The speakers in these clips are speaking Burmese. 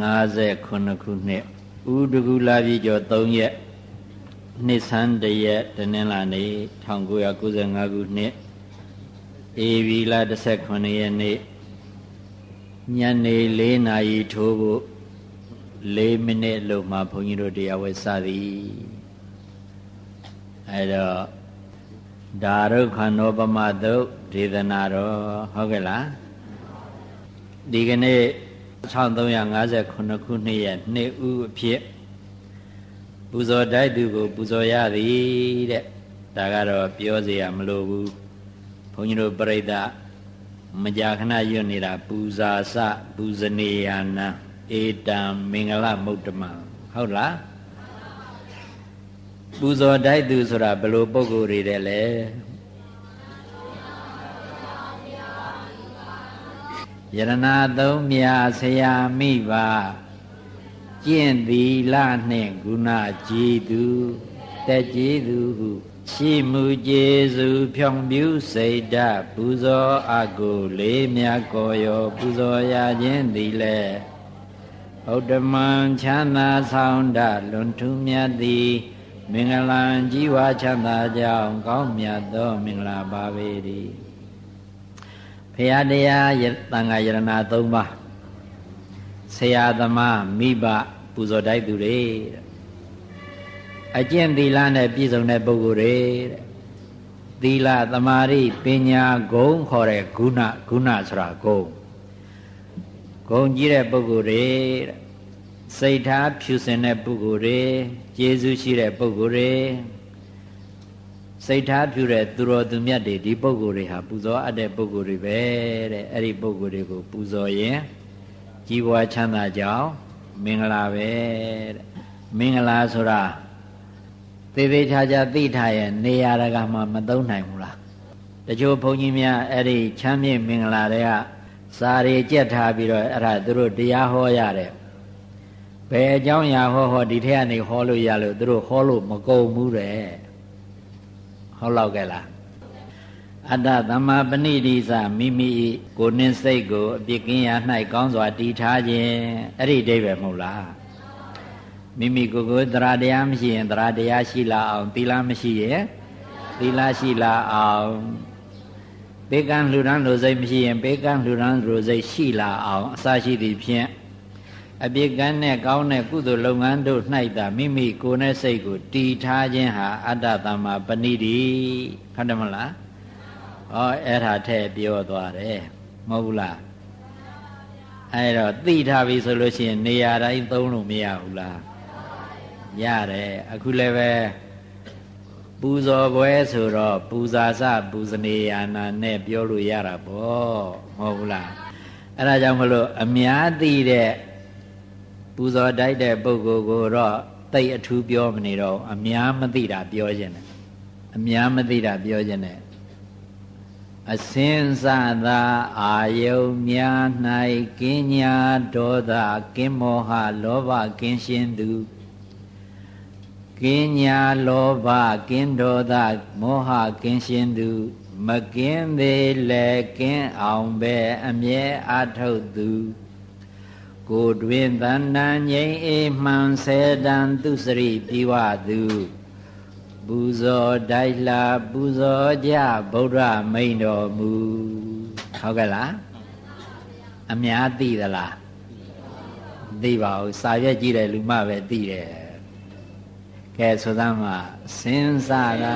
59ခုနှစ်ဥဒကူလာပြီကျော်3ရက်နှစ်ဆန်းတရက်တနင်္လာနေ့1995ခုနှစ်ဧပြီလ18ရက်နေ့ညနေ4နာရီထိုးဖို့4မိနစ်လို့မှဘုန်းကြီးတို့တရားဝဲစသည်အဲတော့ဒါရုခန္ဓောပမသုတ်ဒေသနာတော်ဟုတ်ကဲ့လားဒီကနေ့ 1358ခုနှစ်ရဲ့နှစ်ဦးအဖြစ်ပူဇော်တိုက်သူကိုပူဇော်ရသည်တဲ့ဒါကတော့ပြောเสียမလိုဘူးဘုန်းကြီးတို့ပြိဿမကြာခဏရွတ်နေတာပူဇာစပူဇနေယနာဧတံမင်္ဂလမုဒ္ဓမဟုတ်လားပူဇော်တိုက်သူဆိုတာဘယ်လိုပုံကိုယ်တွေတဲ့လဲ ယရနာသုံးမြာဆရာမိပါကျင့်သီလနှင့်ဂုဏကြည်သူတက်ကြည်သူဟုရှိမှုကျေစုဖြောင်ပြူစိတ်ဓာပူဇော်အကုလေးမြတ်ကိုရောပူဇော်ရခြင်းသည်လေဩတ္တမံချမ်းသာဆောင်တလွန်ထူးမြတ်သည်မင်္ဂလာကြီးဝါချမ်းသာကြောင်းကောင်းမြတ်သောမင်္ဂလာပါပေ၏ဖ ရာတရားတန်ခါယရဏ၃ပါးဆရာသမားမိဘပူဇော်တိုက်သူတွေအကျင့်သီလနဲ့ပြည့်စုံတဲ့ပုဂ္ဂိုလ်တွေတဲ့သီလသမာဓိပညာဂုဏ်ခေါ်တဲ့ဂုဏဂုဏဆိုတာဂုဏ်ဂုဏ်ကြီးတဲ့ပုဂ္ဂိုလ်တွေတဲ့စိတ်ထားဖြူစင်တဲ့ပုဂ္ဂိုလ်တွေကျေးဇူးရှိတဲ့ပုဂ္ဂိုလ်တွေ စိတ်ထားဖြူတဲ့သူတော်သူမြတ်တွေဒီပုဂ္ဂိုလ်တွေဟာပူဇော်အပ်တဲ့ပုဂ္ဂိုလ်တွေပဲတဲ့အဲ့ဒီပုဂ္ဂိုလ်တွေကိုပူဇော်ရင်ကြီးပွားချမ်းသာကြောင်းမင်္ဂလာပဲတဲ့မင်္ဂလာဆိုတာသေသေးချာချာသိထားရဲ့နေရာတကာမှမသုံးနိုင်ဘူးလားတချို့ဘုန်းကြီးများအဲ့ဒီချမ်းမြေ့မင်္ဂလာတွေကစာရီကြက်ထားပြီးတော့အဲ့ဒါသူတို့တရားဟောရတယ်ဘယ်အကြောင်းအရာဟောဟောဒီထက်ကနေဟောလို့ရလို့သူတို့ဟောလို့မကုန်ဘူးတဲ့ ဟုတ်လောက်ကဲလားအတ္တသမ္မာပဏိတိသမိမိကိုနှင်းစိတ်ကိုအပြစ်ကင်းရာ၌ကောင်းစွာတည်ထားခြင်းအဲ့ဒီအိဗယ်မဟုတ်လားမိမိကိုယ်ကိုသရတရားမရှိရင်သရတရားရှိလာအောင်သီလမရှိရင်သီလရှိလာအောင်ပေကံလှူဒန်းလိုစိတ်မရှိရင်ပေကံလှူဒန်းလိုစိတ်ရှိလာအောင်အစရှိသည်ဖြင့် အပြစ်ကန်းနဲ့ကောင်းတဲ့ကုသိုလ်လုပ်ငန်းတို့၌သာမိမိကိုယ်နဲ့စိတ်ကိုတည်ထားခြင်းဟာအတ္တသမ္မာပဏိတိဟုတ်တယ်မလားဩအဲ့ဒါထည့်ပြောသွားတယ်မဟုတ်ဘူးလားအဲ့တော့သိထားပြီဆိုလို့ရှိရင်နေရာတိုင်းသုံးလို့မရဘူးလားရတယ်အခုလည်းပဲပူဇော်ပွဲဆိုတော့ပူဇာစပူဇနေယာနာနဲ့ပြောလို့ရတာပေါ့မဟုတ်ဘူးလားအဲ့ဒါကြောင့်မလို့အများသိတဲ့ ပူဇော်တိုက်တဲ့ပုဂ္ဂိုလ်ကိုတော့တိတ်အထူးပြောမနေတော့အများမသိတာပြောခြင်းတယ်အများမသိတာပြောခြင်းတယ်အစင်းစသာအာယုံများ၌ကင်းညာဒေါသကင်းမောဟလောဘကင်းရှင်းသူကင်းညာလောဘကင်းဒေါသမောဟကင်းရှင်းသူမကင်းသေးလဲကင်းအောင်ပဲအမြဲအထုတ်သူ ကိုတွင်တဏ္ဍငိမ့်အေမှန်ဆဲတံသူစရိပြီးဝသူပူဇော်တိုက်လာပူဇော်ကြဗုဒ္ဓမိန်တော်မူဟုတ်ကဲ့လားအများသိသလားသိပါဘူးစာရွက်ကြည့်တယ်လူမှပဲသိတယ်ကဲဆိုသမ်းမှာစဉ်းစားတာ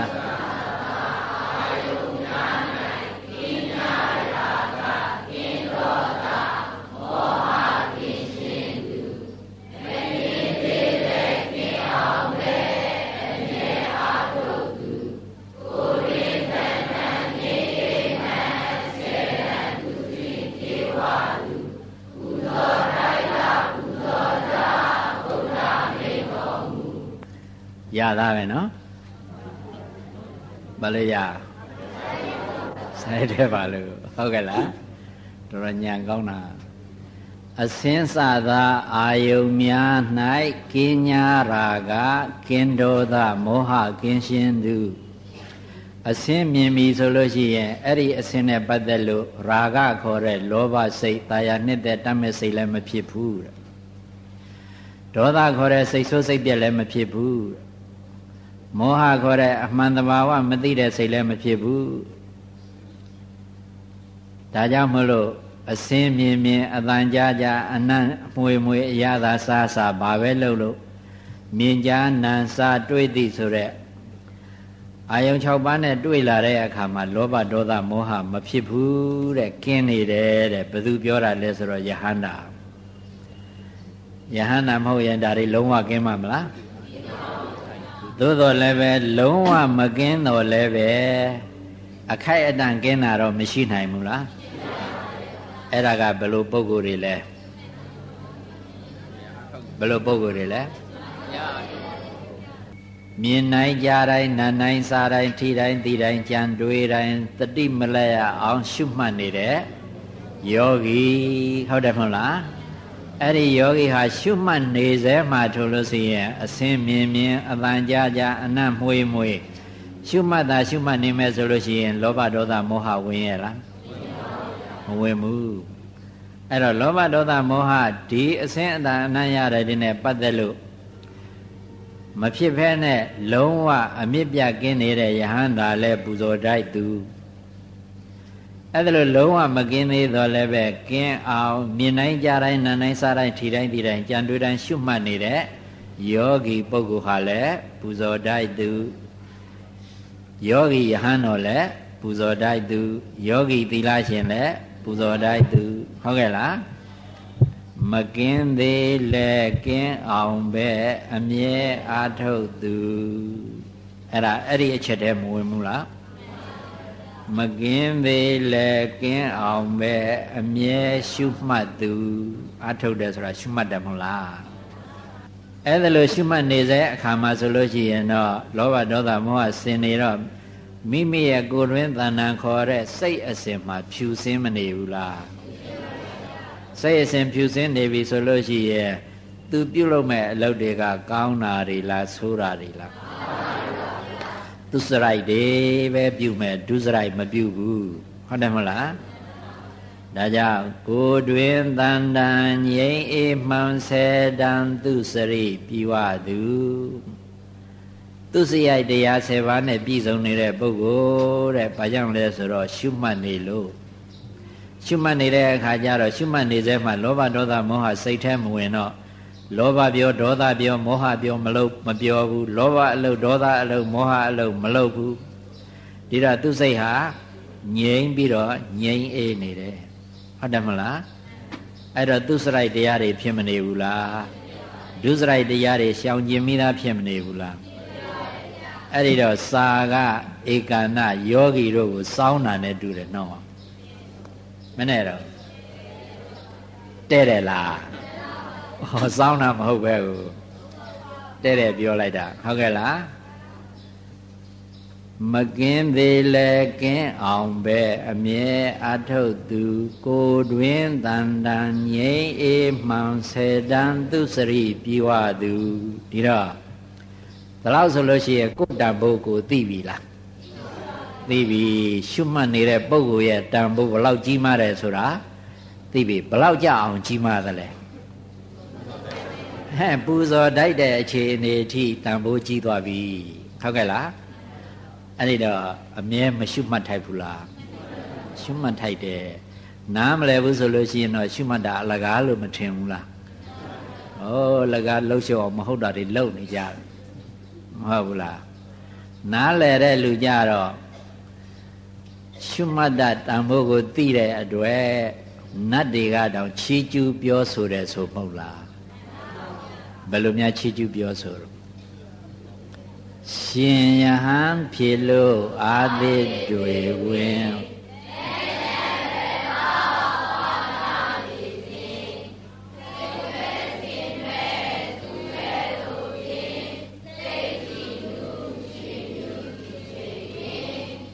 သားပဲနော်ဘာလို့ရဆိုင်တယ်ပါလို့ဟုတ်ကဲ့လားတော်တော်ညံကောင်းတာအစင်းစသာအာယုံများ၌ကင်းညာရာကကင်းဒေါသမောဟကင်းရှင်းသူအစင်းမြင်ပြီဆိုလို့ရှိရင်အဲ့ဒီအစင်းနဲ့ပတ်သက်လို့ရာဂခေါ်တဲ့လောဘစိတ်တာယာနှစ်သက်တတ်မဲ့စိတ်လည်းမဖြစ်ဘူးတဲ့ဒေါသခေါ်တဲ့စိတ်ဆိုးစိတ်ပြက်လည်းမဖြစ်ဘူး မောဟခေါ်တဲ့အမှန်တဘာဝမသိတဲ့စိတ်လည်းမဖြစ်ဘူးဒါကြောင့်မလို့အစင်းမြင်မြင်အတန်ကြာကြာအနံ့မွေမွေအရသာစားစားဘာပဲလုပ်လို့မြင်ကြားနံစားတွေးသည်ဆိုတဲ့အာယုံ6ပါးနဲ့တွေ့လာတဲ့အခါမှာလောဘဒေါသမောဟမဖြစ်ဘူးတဲ့ကင်းနေတယ်တဲ့ဘယ်သူပြောတာလဲဆိုတော့ယဟန္တာယဟန္တာမဟုတ်ရင်ဒါတွေလုံးဝကင်းမှာမလား သို့တော်လည်းပဲလုံးဝမကင်းတော့လည်းပဲအခိုက်အတန့်ကင်းတာတော့မရှိနိုင်ဘူးလားအဲ့ဒါကဘယ်လိုပုံကိုယ်တွေလဲဘယ်လိုပုံကိုယ်တွေလဲမြင်နိုင်ကြတိုင်းနားနိုင်စားတိုင်းထိတိုင်းသိတိုင်းကြံတွေးတိုင်းတတိမလဲရအောင်ရှုမှတ်နေတဲ့ယောဂီဟုတ်တယ်မဟုတ်လား အဲ့ဒီယောဂီဟာရှုမှတ်နေစေမှထို့လို့ဆိုရင်အစင်းမြင်မြင်အတန်ကြာကြာအနတ်မွေးမွေးရှုမှတ်တာရှုမှတ်နေမယ်ဆိုလို့ရှိရင်လောဘဒေါသမောဟဝင်ရဲ့လားမဝင်ဘူးအဲ့တော့လောဘဒေါသမောဟဒီအစင်းအတန်အနတ်ရတဲ့ဒီနဲ့ပတ်သက်လို့မဖြစ်ဖဲနဲ့လုံးဝအမြင့်ပြကင်းနေတဲ့ယဟန္တာလဲပူဇော်တိုက်သူ အဲ့ဒါလို့လုံးဝမကင်းသေးတော့လည်းပဲကင်းအောင်မြင်နိုင်ကြတိုင်းနားနိုင်စားတိုင်းထီတိုင်းဒီတိုင်းကြံတွေးတိုင်းရှုမှတ်နေတဲ့ယောဂီပုဂ္ဂိုလ်ဟာလည်းပူဇော်တိုက်သူယောဂီယဟန်တော်လည်းပူဇော်တိုက်သူယောဂီသီလရှင်လည်းပူဇော်တိုက်သူဟုတ်ကဲ့လားမကင်းသေးလဲကင်းအောင်ပဲအမြဲအားထုတ်သူအဲ့ဒါအဲ့ဒီအချက်တည်းမဝင်ဘူးလား မကင်းသေးလဲကင်းအောင်ပဲအမြဲရှုမှတ်သူအထုတ်တယ်ဆိုတာရှုမှတ်တယ်မဟုတ်လားအဲ့ဒါလို့ရှုမှတ်နေစေအခါမှာဆိုလို့ရှိရင်တော့လောဘဒေါသမောဟဆင်နေတော့မိမိရဲ့ကိုယ်တွင်တဏ္ဍာခေါ်တဲ့စိတ်အစဉ်မှာဖြူစင်းမနေဘူးလားစိတ်အစဉ်ဖြူစင်းနေပြီဆိုလို့ရှိရင်သူပြုတ်လို့မဲ့အလုပ်တွေကကောင်းတာတွေလားဆိုးတာတွေလား သူစရိုက်တွေပဲပြုမယ်ဒုစရိုက်မပြုဘူးဟုတ်တယ်မဟုတ်လားဒါကြောင့်ကိုတွင်တန်တန်ငြိမ်းအေးမှန်ဆယ်တန်သူစရိပြီးဝသူသူစရိုက်တရား7ပါးနဲ့ပြည့်စုံနေတဲ့ပုဂ္ဂိုလ်တဲ့ဘာကြောင့်လဲဆိုတော့ရှုမှတ်နေလို့ရှုမှတ်နေတဲ့အခါကျတော့ရှုမှတ်နေစေမှလောဘဒေါသမောဟစိတ်ထဲမဝင်တော့ လောဘပြောဒေါသပြောမောဟပြောမလုပ်မပြောဘူးလောဘအလုပ်ဒေါသအလုပ်မောဟအလုပ်မလုပ်ဘူးဒီတော့သူစိတ်ဟာငြိမ်ပြီးတော့ငြိမ်အေးနေတယ်ဟုတ်တယ်မလားအဲ့တော့သူစရိုက်တရားတွေဖြစ်မနေဘူးလားဒုစရိုက်တရားတွေရှောင်ကျင်မိသားဖြစ်မနေဘူးလားအဲ့ဒီတော့စာကဧကန္နယောဂီတို့ကိုစောင်းတာနဲ့တူတယ်နော်မနဲ့တော့တဲ့တယ်လား ဟောစောင်းတာမဟုတ်ပဲကိုတဲ့တယ်ပြောလိုက်တာဟုတ်ကဲ့လားမကင်းသေးလဲကင်းအောင်ပဲအမြဲအထုတ်သူကိုတွင်တန်တန်ငြိမ်းအေးမှန်စေတန်သူစရိပြီးဝသူဒီတော့ဒါလို့ဆိုလို့ရှိရင်ကိုတန်ဖို့ကိုသိပြီလားသိပြီရှုမှတ်နေတဲ့ပုဂ္ဂိုလ်ရဲ့တန်ဖို့ဘလောက်ကြီးမားတယ်ဆိုတာသိပြီဘလောက်ကြအောင်ကြီးမားသလဲ ဟဲ့ပူဇော်တိုက်တဲ့အခြေအနေအထိတန်ဖိုးကြီးသွားပြီဟုတ်ကဲ့လားအဲ့ဒီတော့အမြဲမရှုမှတ်ထိုက်ဘူးလားရှုမှတ်ထိုက်တယ်နားမလဲဘူးဆိုလို့ရှိရင်တော့ရှုမှတ်တာအလကားလို့မထင်ဘူးလားဩလကားလှုပ်ရှော့မဟုတ်တာတွေလှုပ်နေကြတယ်မဟုတ်ဘူးလားနားလဲတဲ့လူကြတော့ရှုမှတ်တာတန်ဖိုးကိုသိတဲ့အတွက်နတ်တွေကတောင်ချီးကျူးပြောဆိုတယ်ဆိုမဟုတ်လား ဘယ်လိုများချီးကျူးပြောဆိုတော့ရှင်ယဟန်ဖြစ်လို့အာသစ်တွေဝင်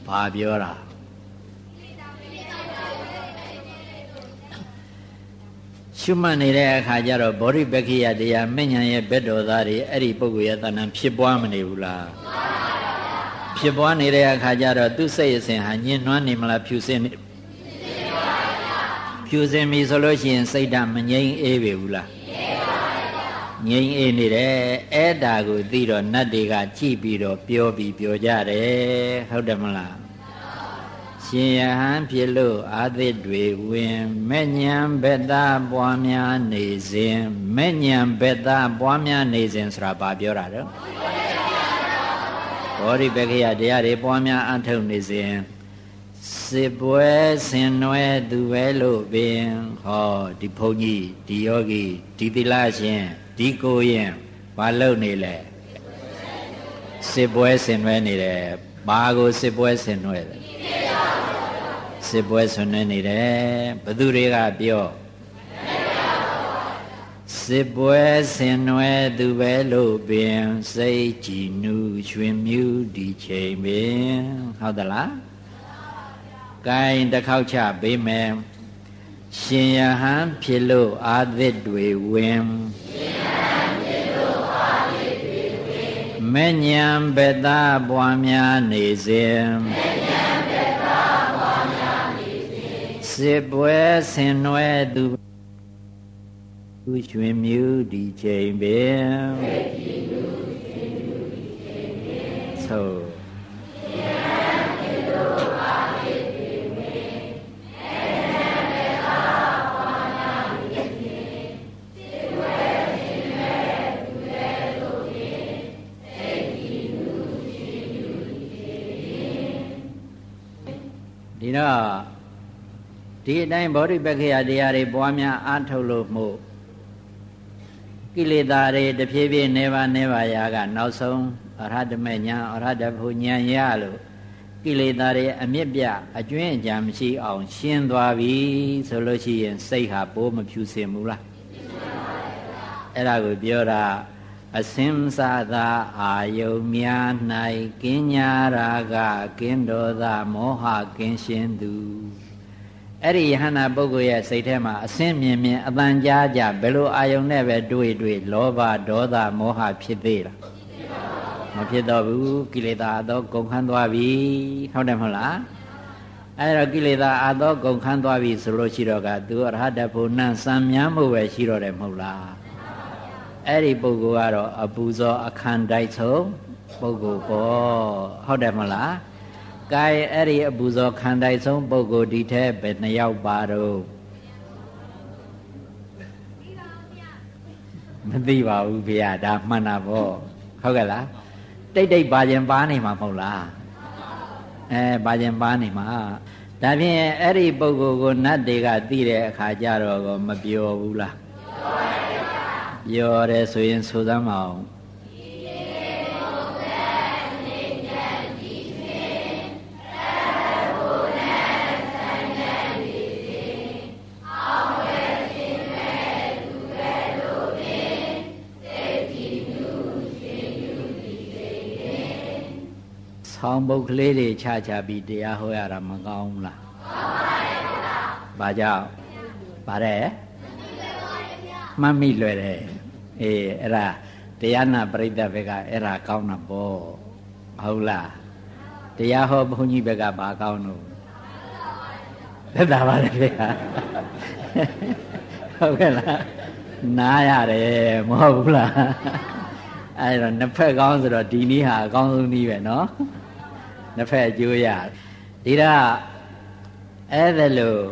ဘာပြောတာ ရှုမှတ်နေတဲ့အခါကျတော့ဗောဓိပက္ခိယတရားမဉ္ဇဉ်ရဲ့ဘက်တော်သားတွေအဲ့ဒီပုဂ္ဂိုလ်ရဲ့တဏ္ဍဖြစ်ပွားမနေဘူးလားဖြစ်ပွားနေတဲ့အခါကျတော့သူစိတ်အစဉ်ဟာညင်နွမ်းနေမလားဖြူစင်နေဖြူစင်ပြီဆိုလို့ရှိရင်စိတ်ဓာတ်မငြိမ်းအေးပြီဘူးလားငြိမ်အေးနေတယ်အဲ့ဒါကိုသိတော့နတ်တွေကကြည့်ပြီးတော့ပြောပြီးပြောကြတယ်ဟုတ်တယ်မလား ရှင်ယဟန်ဖြစ်လို့အာသစ်တွေဝင်မဲ့ညံဘက်သားပွားများနေစဉ်မဲ့ညံဘက်သားပွားများနေစဉ်ဆိုတာဘာပြောတာတော့ဘောဓိပက္ခယတရားတွေပွားများအထုတ်နေစဉ်စစ်ပွဲဆင်နွယ်သူပဲလို့ပင်ဟောဒီဘုန်းကြီးဒီယောဂီဒီသီလရှင်ဒီကိုရင်ဘာလုပ်နေလဲစစ်ပွဲဆင်နွယ်နေတယ်ဘာကိုစစ်ပွဲဆင်နွယ်လဲ စစ်ပွဲဆင်နွယ်နေတယ်ဘသူတွေကပြောစစ်ပွဲဆင်နွယ်သူပဲလို့ပင်စိတ်ကြည်နူးရွှင်မြူးဒီချိန်ပင်ဟုတ်သလားကိုင်းတစ်ခေါက်ချပေးမယ်ရှင်ယဟန်ဖြစ်လို့အာသစ်တွေဝင်ရှင်ယဟန်ဖြစ်လို့အာသစ်တွေဝင်မညံဘက်သားပွားများနေစဉ် စဉ်စစ်ပွဲဆင်နွယ်သူသူရွှင်မြူးဒီချိန်ပင်သို့ဒီတော့ ဒီအတိုင်းဗောဓိပက္ခယတရားတွေပွားများအားထုတ်လို့မှုကိလေသာတွေတဖြည်းဖြည်းနေပါနေပါရာက နောက်ဆုံးအရဟတမေညာအရဟတဘုညာရလို့ကိလေသာတွေအမြင့်ပြအကျွင်းအကြံမရှိအောင်ရှင်းသွားပြီဆိုလို့ရှိရင်စိတ်ဟာပိုးမဖြူစင်ဘူးလားအဲ့ဒါကိုပြောတာအစင်စာသာအာယုံများ၌ကင်းညာရာကကင်းတော်သာမောဟကင်းရှင်းသူ အဲ့ဒီယဟနာပုဂ္ဂိုလ်ရဲ့စိတ်ထဲမှာအစင်မြင်မြင်အတန်ကြားကြဘယ်လိုအာယုံနဲ့ပဲတွေ့တွေ့လောဘဒေါသမောဟဖြစ်သေးလားမဖြစ်တော့ဘူးကိလေသာအသောကုန်ခန်းသွားပြီဟုတ်တယ်မဟုတ်လားအဲ့တော့ကိလေသာအသောကုန်ခန်းသွားပြီဆိုလို့ရှိတော့ကသူအရဟတဖို့နန်းစံမြန်းမှုပဲရှိတော့တယ်မဟုတ်လားအဲ့ဒီပုဂ္ဂိုလ်ကတော့အပူဇော်အခန္တိုက်ဆုံးပုဂ္ဂိုလ်ပေါ့ဟုတ်တယ်မလား ကဲအဲ့ဒီအပူဇော်ခန္တိုက်ဆုံးပုဂ္ဂိုလ်ဒီထဲဘယ်နှယောက်ပါတော့မသိပါဘူးဗျာဒါမှန်တာပေါ့ဟုတ်ကဲ့လားတိတ်တိတ်ပါခြင်းပါနေမှာမဟုတ်လားအဲပါခြင်းပါနေမှာဒါဖြင့်အဲ့ဒီပုဂ္ဂိုလ်ကိုနတ်တွေကသိတဲ့အခါကျတော့မပြောဘူးလားပြောပါပြောတယ်ဆိုရင်ဆိုသမ်းမအောင် ဆောင်းပုတ်ကလေးတွေချချပြီးတရားဟောရတာမကောင်းဘူးလားကောင်းပါရဲ့ဗျာဘာကြောင့်ပါတယ်မှတ်မိလွယ်တယ်အေးအဲ့ဒါတရားနာပရိသတ်ဘက်ကအဲ့ဒါကောင်းတာပေါ့ဟုတ်လားတရားဟောဘုန်းကြီးဘက်ကဘာကောင်းလို့သက်သာပါလေဗျာဟုတ်ကဲ့လားနားရတယ်မဟုတ်ဘူးလားအဲ့တော့နှစ်ဖက်ကောင်းဆိုတော့ဒီနည်းဟာအကောင်းဆုံးနည်းပဲเนาะ နှစ်ဖက်အကျိုးရဒီတော့အဲ့ဒါလို့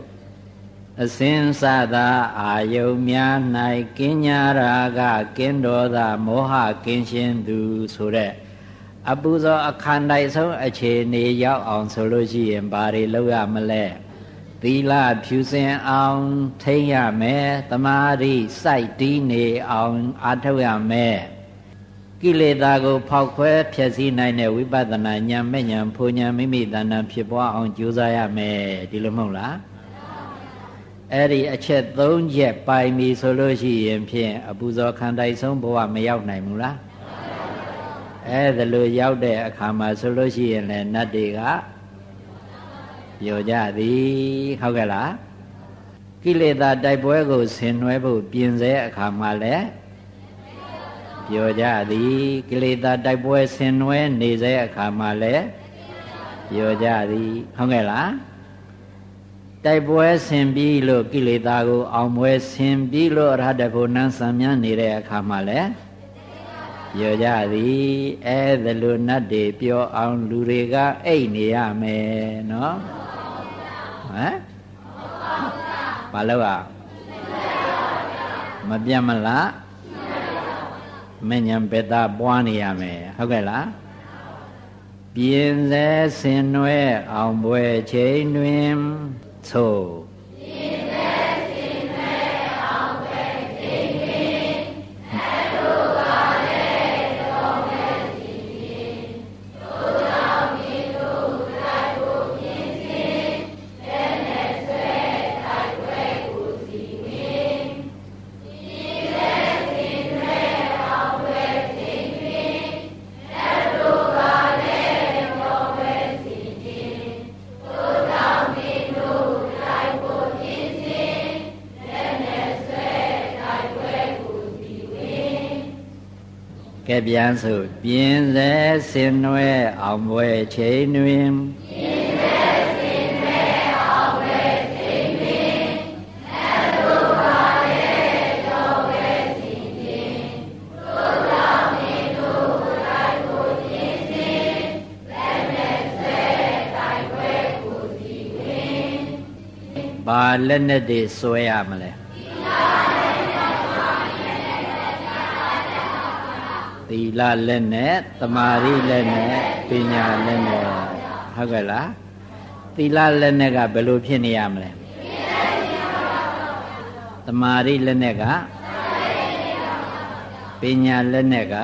အစင်စသာအာယုံများ၌ကင်းညာရာကကင်းတော်သာမောဟကင်းရှင်းသူဆိုတဲ့အပူဇော်အခန္ဓာဆုံးအခြေအနေရောက်အောင်ဆိုလို့ရှိရင်ဘာတွေလုပ်ရမလဲသီလဖြူစင်အောင်ထိမ့်ရမယ်တမာရိစိုက်တီးနေအောင်အားထုတ်ရမယ် ကိလေသာကို ဖောက်ခွဲဖျက်ဆီးနိုင်တဲ့ဝိပဿနာဉာဏ်မဲ့ဉာဏ်ဖူဉာဏ်မိမိတဏ္ဍဖြစ်ပွားအောင်ကြိုးစားရမယ်ဒီလိုမဟုတ်လားအဲ့ဒီအချက်၃ချက်ပိုင်ပြီဆိုလို့ရှိရင်ဖြင့်အပူဇော်ခံတိုက်ဆုံးဘဝမရောက်နိုင်ဘူးလားအဲ့ဒါလိုရောက်တဲ့အခါမှာဆိုလို့ရှိရင်လည်းနတ်တွေကပြောကြသည်ဟုတ်ကဲ့လားကိလေသာတိုက်ပွဲကိုဆင်နွှဲဖို့ပြင်စေအခါမှာလည်း ပြောကြသည်ကိလေသာတိုက်ပွဲဆင်နွှဲနေစေအခါမှာလည်းပြောကြသည်ဟုတ်ကဲ့လားတိုက်ပွဲဆင်ပြီးလို့ကိလေသာကို အောင်ပွဲဆင်ပြီးလို့အရဟတဖို့နန်းဆံမြန်းနေတဲ့အခါမှာလဲပြောကြသည်အဲဒါလိုနတ်တွေပြောအောင်လူတွေကအိတ်နေရမယ်နော်ဟမ်ဘာလို့อ่ะမပြတ်မလား မညံပက်သားပွားနေရမယ်ဟုတ်ကဲ့လားပြင်းစေဆင်နွဲအောင်ပွဲချိန်တွင်သို့ ကဲပြန်ဆိုပြင်းစေစင်နွယ်အောင်ပွဲချိန်တွင်ပြင်းစေစင်နွယ်အောင်ပွဲချိန်တွင်အတုပါလေတော်ဝဲစီပြင်းသို့သောမင်းတို့လိုက်ကိုပြင်းစင်လက်နဲ့ဆွဲတိုက်ပွဲကိုစီဝင်ဘာလက်နဲ့တွေဆွဲရမလဲ သီလလက်နဲ့တမာရီလက်နဲ့ပညာလက်နဲ့ဟုတ်ကဲ့လားသီလလက်နဲ့ကဘယ်လိုဖြစ်နေရမလဲတမာရီလက်နဲ့ကပညာလက်နဲ့က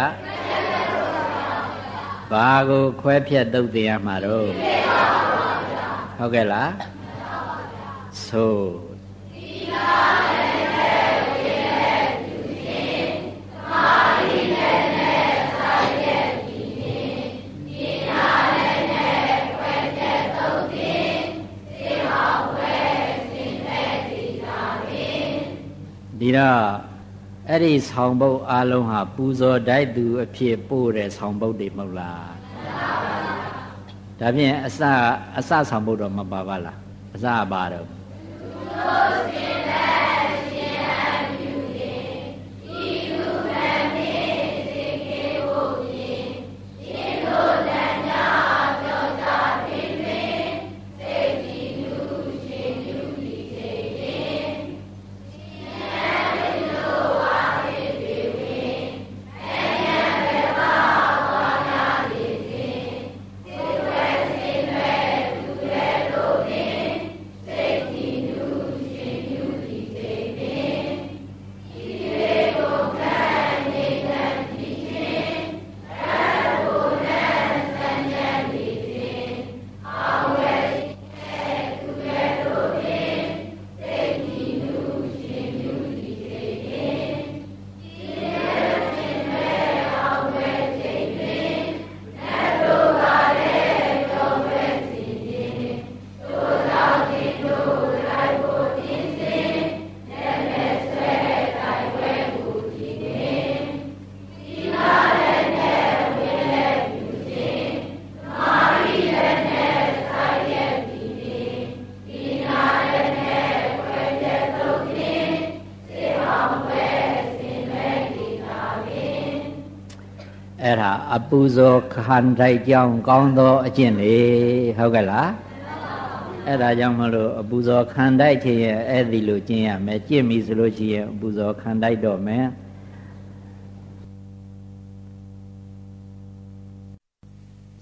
ဘာကိုခွဲဖြတ်တုတ်တင်ရမှာတော့ဟုတ်ကဲ့လားသို့ ဒီတော့အဲ့ဒီဆောင်ပုတ်အလုံးဟာပူဇော်တိုက်သူအဖြစ်ပို့တဲ့ဆောင်ပုတ်တွေမဟုတ်လားဒါဖြင့်အစအစဆောင်ပုတ်တော့မပါပါလားအစပါတော့ ဇော်ခံတိုက်ကြောင်းကောင်းသောအကျင့်လေဟုတ်ကဲ့လားအဲ့ဒါကြောင့်မလို့အပူဇော်ခံတိုက်ခြင်းရဲ့အဲ့ဒီလိုကျင့်ရမယ်ကျင့်ပြီဆိုလို့ရှိရင်အပူဇော်ခံတိုက်တော့မယ်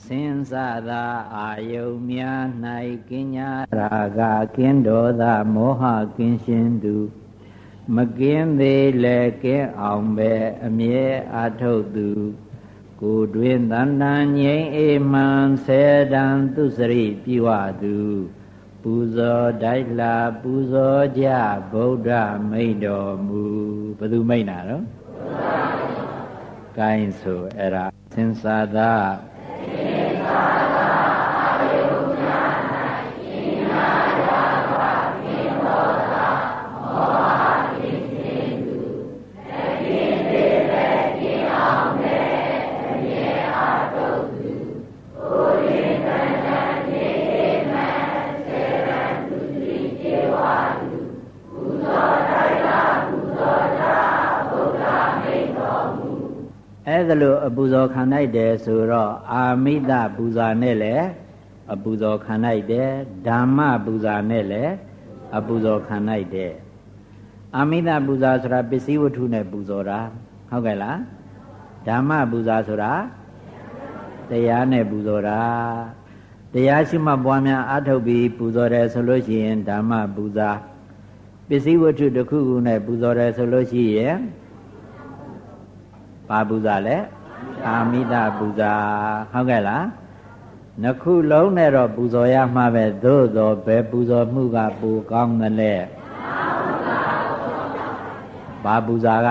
စင်စသာအာယုံများ၌ကင်းညာရာဂကင်းဒေါသမောဟကင်းရှင်းသူမကင်းသေးလဲကင်းအောင်ပဲအမြဲအာထုတ်သူ ကိုတွင်တန်တန်ငြိမ်းအေမှန်ဆယ်တန်သူစရိပြဝသူပူဇော်တိုက်လာပူဇော်ကြဗုဒ္ဓမိတ်တော်မူဘယ်သူမိတ်နာတော့ကိုင်းဆိုအဲ့ဒါသင်္သာသာ အဲ့ဒါလို့အပူဇော်ခံလိုက်တယ်ဆိုတော့အာမိတပူဇာနဲ့လည်းအပူဇော်ခံလိုက်တယ်ဓမ္မပူဇာနဲ့လည်းအပူဇော်ခံလိုက်တယ်အာမိတပူဇာဆိုတာပစ္စည်းဝတ္ထုနဲ့ပူဇော်တာဟုတ်ကဲ့လားဓမ္မပူဇာဆိုတာတရားနဲ့ပူဇော်တာတရားရှိမှပွားများအထုတ်ပြီးပူဇော်တယ်ဆိုလို့ရှိရင်ဓမ္မပူဇာပစ္စည်းဝတ္ထုတစ်ခုခုနဲ့ပူဇော်တယ်ဆိုလို့ရှိရင် ပါပူဇာလဲအာမိတပူဇာဟုတ်ကဲ့လားနှစ်ခုလုံးနဲ့တော့ပူဇော်ရမှာပဲသို့တော့ဘယ်ပူဇော်မှုကပူကောင်းတယ်လဲဘာပူဇာက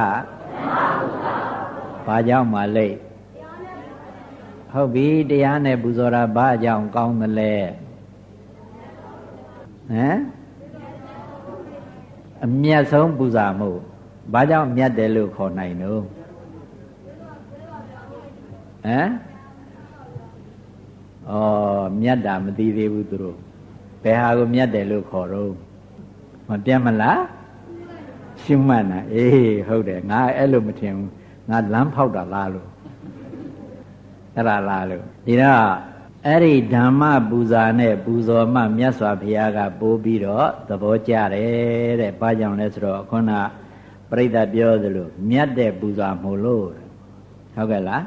ဘာကြောင့်မှလိတ်ဟုတ်ပြီတရားနဲ့ပူဇော်တာဘာကြောင့်ကောင်းတယ်လဲဟမ်အမြတ်ဆုံးပူဇာမှုဘာကြောင့်မြတ်တယ်လို့ခေါ်နိုင်တော့ ဟမ်ဩမြတ်တာမသိသေးဘူးသူတို့ဘယ်ဟာကိုမြတ်တယ်လို့ခေါ်တော့မပြတ်မလားရှင်းမှန်တာအေးဟုတ်တယ်ငါအဲ့လိုမထင်ဘူးငါလမ်းဖောက်တာလားလို့အဲ့ဒါလားလို့ဒီတော့အဲ့ဒီဓမ္မပူဇာနဲ့ပူဇော်မှမြတ်စွာဘုရားကပိုးပြီးတော့သဘောကျတယ်တဲ့ဘာကြောင့်လဲဆိုတော့ခုနပြိဿပြောသလိုမြတ်တဲ့ပူဇာမို့လို့ဟုတ်ကဲ့လား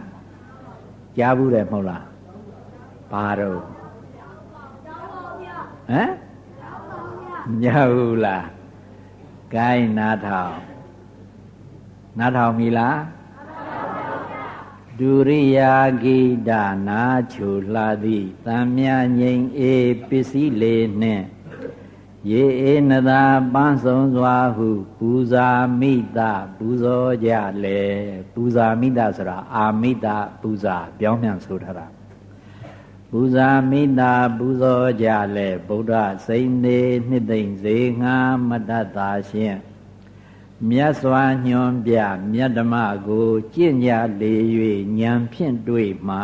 ကြားဘူးတယ်မဟုတ်လားဘာတော့ဟမ်မရဘူးလားဂိုင်းနားထောင်နားထောင်ပြီလားဒုရိယာဂိဒနာချိုလှသည်တံမြငိမ့်အေပစ္စည်းလေးနှင့် ရေအေနသာပန်းဆုံးစွာဟုပူဇာမိတပူဇော်ကြလေပူဇာမိတဆိုတာအာမိတပူဇာပြောင်းပြန်ဆိုထားတာပူဇာမိတာပူဇော်ကြလေဗုဒ္ဓစိန်နေနှစ်သိမ့်စေငါမတတ်တာရှင်းမြတ်စွာညွန်ပြမြတ်ဓမ္မကိုကြင့်ကြလေ၍ဉာဏ်ဖြင့်တွေ့မှာ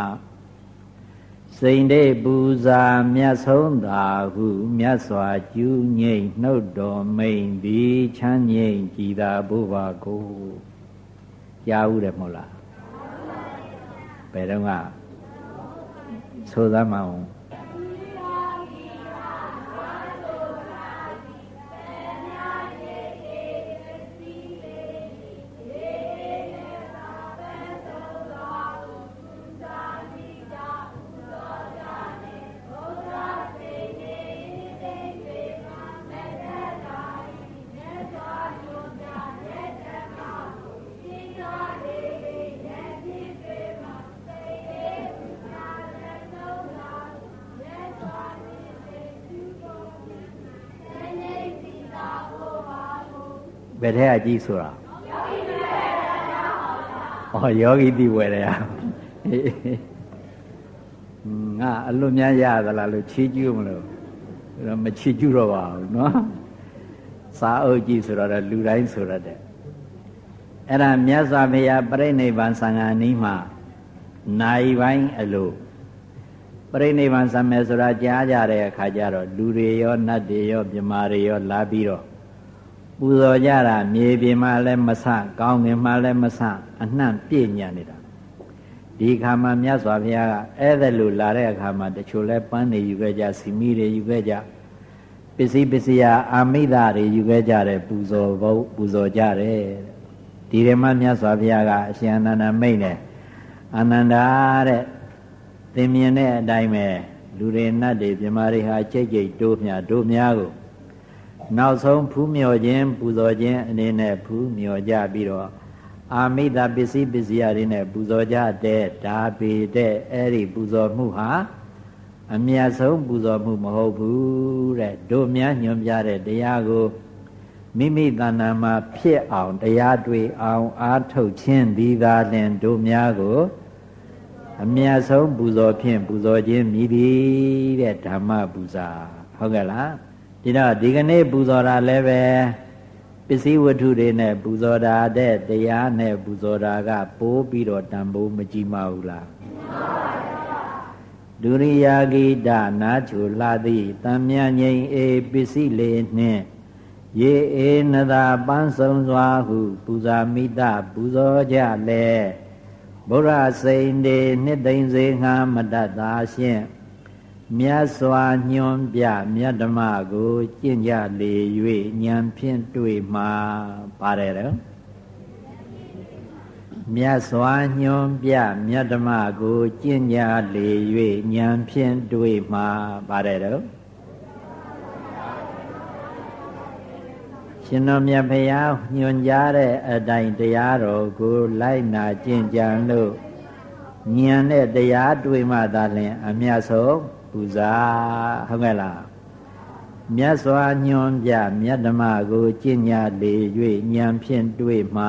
စိန်တဲ့ပူဇာမြတ်ဆုံးသာဟုမြတ်စွာကျူးငိမ့်နှုတ်တော်မိန်သည်ချမ်းငိမ့်ကြည်သာဘုရားကိုကြားဦးတယ်မဟုတ်လားဘယ်တော့ကဆိုသားမအောင် ဘယ်ထဲကကြီးဆိုတာဩယောဂီတိဝယ်တယ်ငါအလွန်များရသလားလို့ချီးကျူးမလို့တော့မချီးကျူးတော့ပါဘူးเนาะစာအုပ်ကြီးဆိုတော့လူတိုင်းဆိုရတဲ့အဲ့ဒါမြတ်စွာဘုရားပြိဋိဘံသံဃာနီးမှာနိုင်ပိုင်းအလိုပြိဋိဘံသံမယ်ဆိုတာကြားကြတဲ့အခါကျတော့လူတွေရောနတ်တွေရောမြမာတွေရောလာပြီးတော့ ပူဇော်ကြတာမြေပြင်မှာလည်းမဆကောင်းငင်မှာလည်းမဆအနှံ့ပြည့်ညံနေတာဒီခါမှာမြတ်စွာဘုရားကအဲ့ဒါလိုလာတဲ့အခါမှာတချို့လဲပန်းနေယူခဲ့ကြစီမီတွေယူခဲ့ကြပစ္စည်းပစ္စယအာမိဒတွေယူခဲ့ကြတယ်ပူဇော်ဖို့ပူဇော်ကြတယ်ဒီထဲမှာမြတ်စွာဘုရားကအရှင်အနန္ဒမိတ်နဲ့အာနန္ဒာတဲ့သင်မြင်တဲ့အတိုင်းပဲလူတွေနတ်တွေပြမာတွေဟာကြိတ်ကြိတ်တိုးမြတိုးများကို နောက်ဆုံးဖူးမြော်ခြင်းပူဇော်ခြင်းအနေနဲ့ဖူးမြော်ကြပြီးတော့အာမိတပစ္စည်းပစ္စည်းတွေနဲ့ပူဇော်ကြတဲ့ဒါပေတဲ့အဲ့ဒီပူဇော်မှုဟာအမြတ်ဆုံးပူဇော်မှုမဟုတ်ဘူးတဲ့တို့များညွန်ပြတဲ့တရားကိုမိမိတဏ္ဍာမှာဖြစ်အောင်တရားတွေ့အောင်အားထုတ်ခြင်းဒီသာလင်တို့များကိုအမြတ်ဆုံးပူဇော်ဖြင့်ပူဇော်ခြင်းမြည်သည်တဲ့ဓမ္မပူဇာဟုတ်ကဲ့လား ဒီတော့ဒီကနေ့ပူဇော်တာလည်းပဲပစ္စည်းဝတ္ထုတွေနဲ့ပူဇော်တာတဲ့တရားနဲ့ပူဇော်တာကပိုးပြီးတော့တန်ဖိုးမကြီးမဘူးလားဒုရိယာဂိတနာချူလာသည်တံမြငိမ့်အေပစ္စည်းလေးနှင့်ရေအေနသာပန်းဆုံးစွာဟု ပူဇာမိတပူဇော်ကြလေဟဗုဒ္ဓစိန်တေနှစ်သိမ့်စေငါမတတ်သာရှင်း မြတ်စွာညွန်ပြမြတ်ဓမ္မကိုကျင့်ကြလေ၍ဉာဏ်ဖြင့်တွေ့မှာပါတယ်တော့မြတ်စွာညွန်ပြမြတ်ဓမ္မကိုကျင့်ကြလေ၍ဉာဏ်ဖြင့်တွေ့မှာပါတယ်တော့ရှင်တော်မြတ်ဖရာညွှန်ကြားတဲ့အတိုင်းတရားတော်ကိုလိုက်နာကျင့်ကြံလို့ဉာဏ်နဲ့တရားတွေ့မှသာလျှင်အမြတ်ဆုံး ပူဇာဟုတ်ကဲ့လားမြတ်စွာညွန်ပြမြတ်ဓမ္မကိုကျင့်ကြလေ၍ဉာဏ်ဖြင့်တွေ့မှ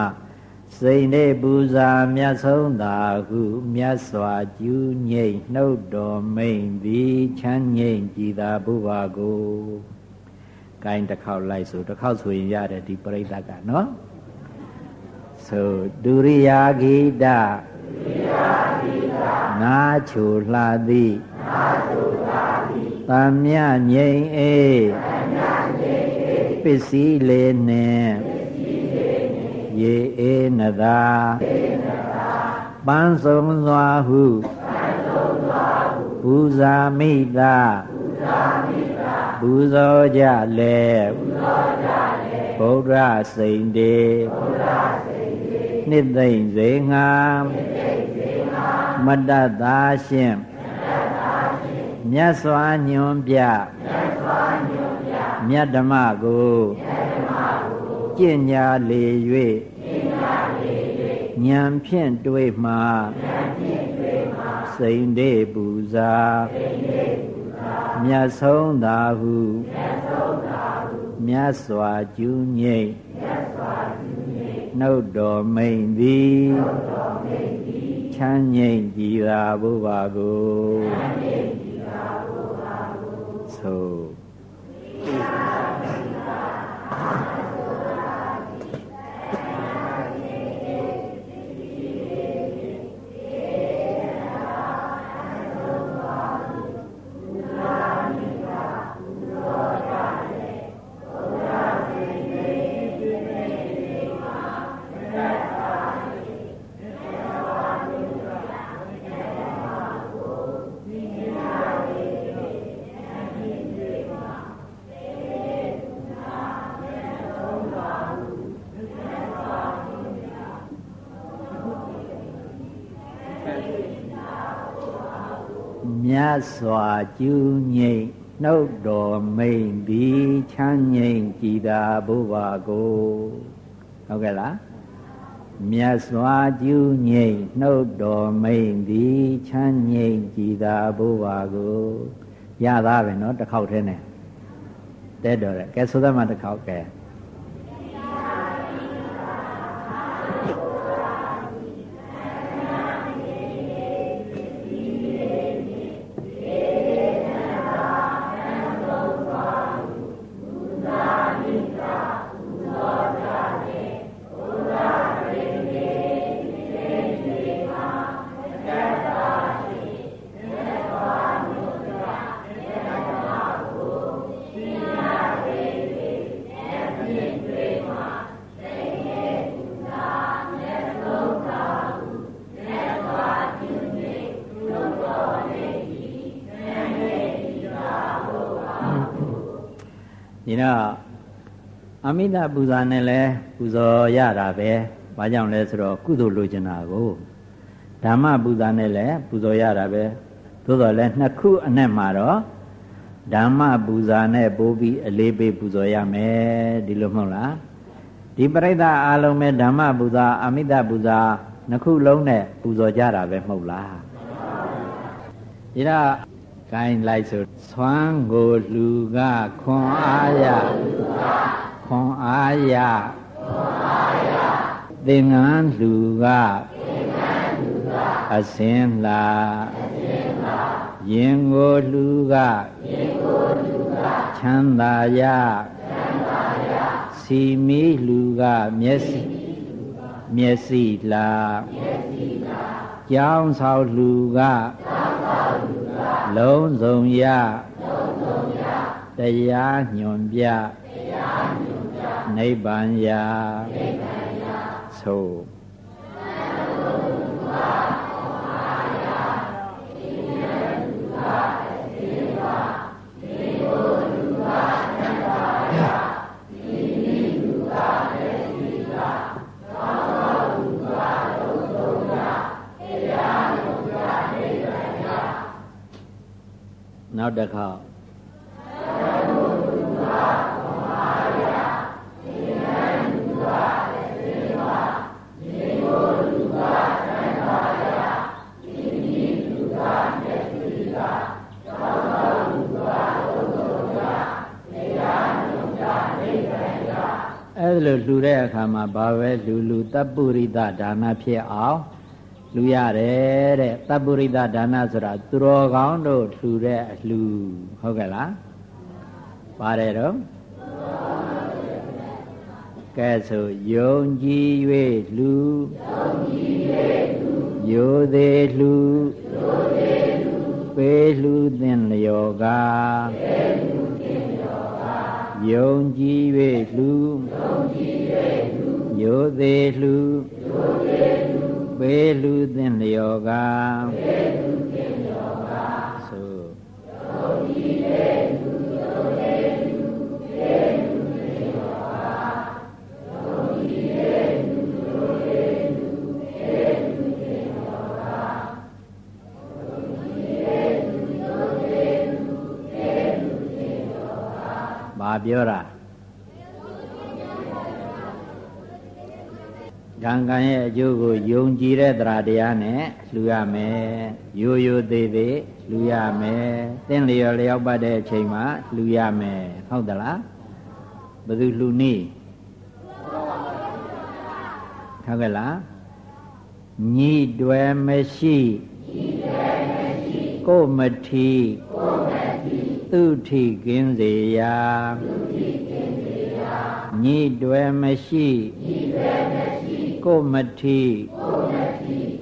စိတ်နဲ့ပူဇာမြတ်ဆုံးသာဟုမြတ်စွာကျူးငိမ့်နှုတ်တော်မိန်သည်ချမ်းငိမ့်ကြည်သာဘုရားကိုကိုင်းတစ်ခေါက်လိုက်ဆိုတစ်ခေါက်ဆိုရင်ရတယ်ဒီပြိဿကနော်ဆိုဒုရိယာဂိတဒုရိယာဂိတနာချိုလှသည်နာချိုလှ သည်တမ္မြငိမ့်အေးတမ္မြငိမ့်အေးပစ္စည်းလေးနှင့်ပစ္စည်းလေးနှင့်ရေအေးနသာအေးနသာပန်းစုံစွာဟုပန်းစုံစွာဟုပူဇာမိတာပူဇာမိတာပူဇော်ကြလေပူဇော်ကြလေဗုဒ္ဓစိန်တေဗုဒ္ဓစိန်တေနှစ်သိမ့်စေငါနှစ်သိမ့်စေငါမတ္တသာရှင်းမတ္တသာရှင်း မြတ်စွာညွန်ပြမြတ်စွာညွန်ပြမြတ်ဓမ္မကိုမြတ်ဓမ္မကိုကျင့်ညာလေ၍ကျင့်ညာလေ၍ဉာဏ်ဖြင့်တွေ့မှဉာဏ်ဖြင့်တွေ့မှစိန်တေပူဇာစိန်တေပူမြတ်ဆုံးသာဟုမြတ်ဆုံးသာဟုမြတ်စွာကျူးငိမ့်မြတ်စွာကျူးငိမ့်နှုတ်တော်မိန်သည်နှုတ်တော်မိန်သည်ချမ်းငိမ့်ကြည်သာဘုရားကိုချမ်းငိမ့်ကြည်သာဘုရား ကို စွာကျူးငိမ့်နှုတ်တော်မိန်သည်ချမ်းငိမ့်ကြည်သာဘုရားကိုဟုတ်ကဲ့လားမြတ်စွာကျူးငိမ့်နှုတ်တော်မိန်သည်ချမ်းငိမ့်ကြည်သာဘုရားကိုရသားပဲเนาะတစ်ခေါက်တည်းနဲ့တဲ့တော်တယ်ကဲဆိုသမှတစ်ခေါက်ကဲ မိတပူဇာနဲ့လဲပူဇော်ရတာပဲ။ဘာကြောင့်လဲဆိုတော့ကုသိုလ်လိုချင်တာကိုဓမ္မပူဇာနဲ့လဲပူဇော်ရတာပဲ။သို့တော်လဲနှစ်ခုအနက်မှာတော့ဓမ္မပူဇာနဲ့ပို့ပြီးအလေးပေးပူဇော်ရမယ်ဒီလိုမဟုတ်လား။ဒီပရိသတ်အားလုံးပဲဓမ္မပူဇာအမိတပူဇာနှစ်ခုလုံးနဲ့ပူဇော်ကြတာပဲမဟုတ်လား။ဒါကိုင်းလိုက်ဆိုသွမ်းကိုလူကခွန်အားရ ခွန်အားရသင်္ကန်းလူကအစင်းလာရင်ကိုလူကချမ်းသာရစီမီလူကမျက်စိမျက်စိလာကြောင်းဆောက်လူကလုံးစုံရတရားညွန်ပြနိ နိဗ္ဗာန်ယာနိဗ္ဗာန်ယာသို့နောက်တစ်ခါ က်အဲ့လိုလှူတဲ့အခါမှာဘာပဲလှူလှူတပ်ပုရိသဒါနဖြစ်အောင်လှူရတယ်တဲ့တပ်ပုရိသဒါနဆိုတာသူတော်ကောင်းတို့လှူတဲ့အလှူဟုတ်ကဲ့လားပါတယ်တော့ကဲဆိုယုံကြည်၍လှူယုံကြည်၍လှူယိုသေးလှူယိုသေးလှူပေးလှူသင်လျောကပေးလှူသင်လျောက ယုံကြည်၍လှူယုံကြည်၍လှူယိုသေးလှူယိုသေးလှူပေးလှူသင်လျောကပေးလှူ ပြောတာကံကံရဲ့အကျိုးကိုယုံကြည်တဲ့တရားတရားနဲ့လှူရမယ်ရိုးရိုးသေးသေးလှူရမယ်သင်လျော်လျောက်ပတ်တဲ့အချိန်မှာလှူရမယ်ဟုတ်သလားဘယ်သူလှူနည်းဟုတ်ကဲ့လားညိတွယ်မရှိကိုမထီ သူထီကင်းစေရာညိတွယ်မရှိကိုမထီ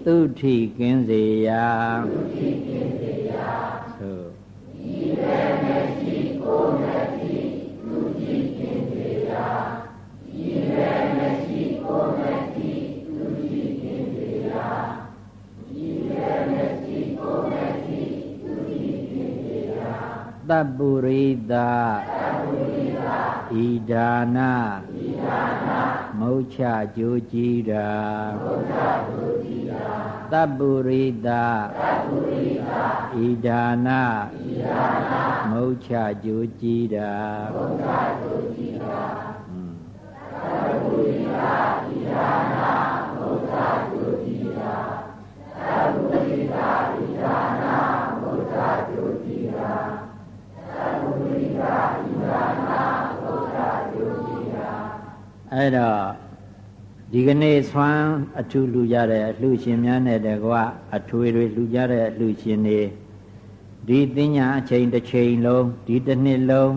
သူထီကင်းစေရာသို့တ ပ္ပုရိသဣဒါနာမௌချကြိုးကြည်တာတပ္ပုရိသဣဒါနာမௌချကြိုးကြည်တာอืม အဲ့တော့ဒီကနေ့ဆွမ်းအထူးလူကြတဲ့အလှရှင်များနဲ့တကွအထွေတွေလူကြတဲ့အလှရှင်တွေဒီတင်ညာအချိန်တစ်ချိန်လုံးဒီတစ်နှစ်လုံး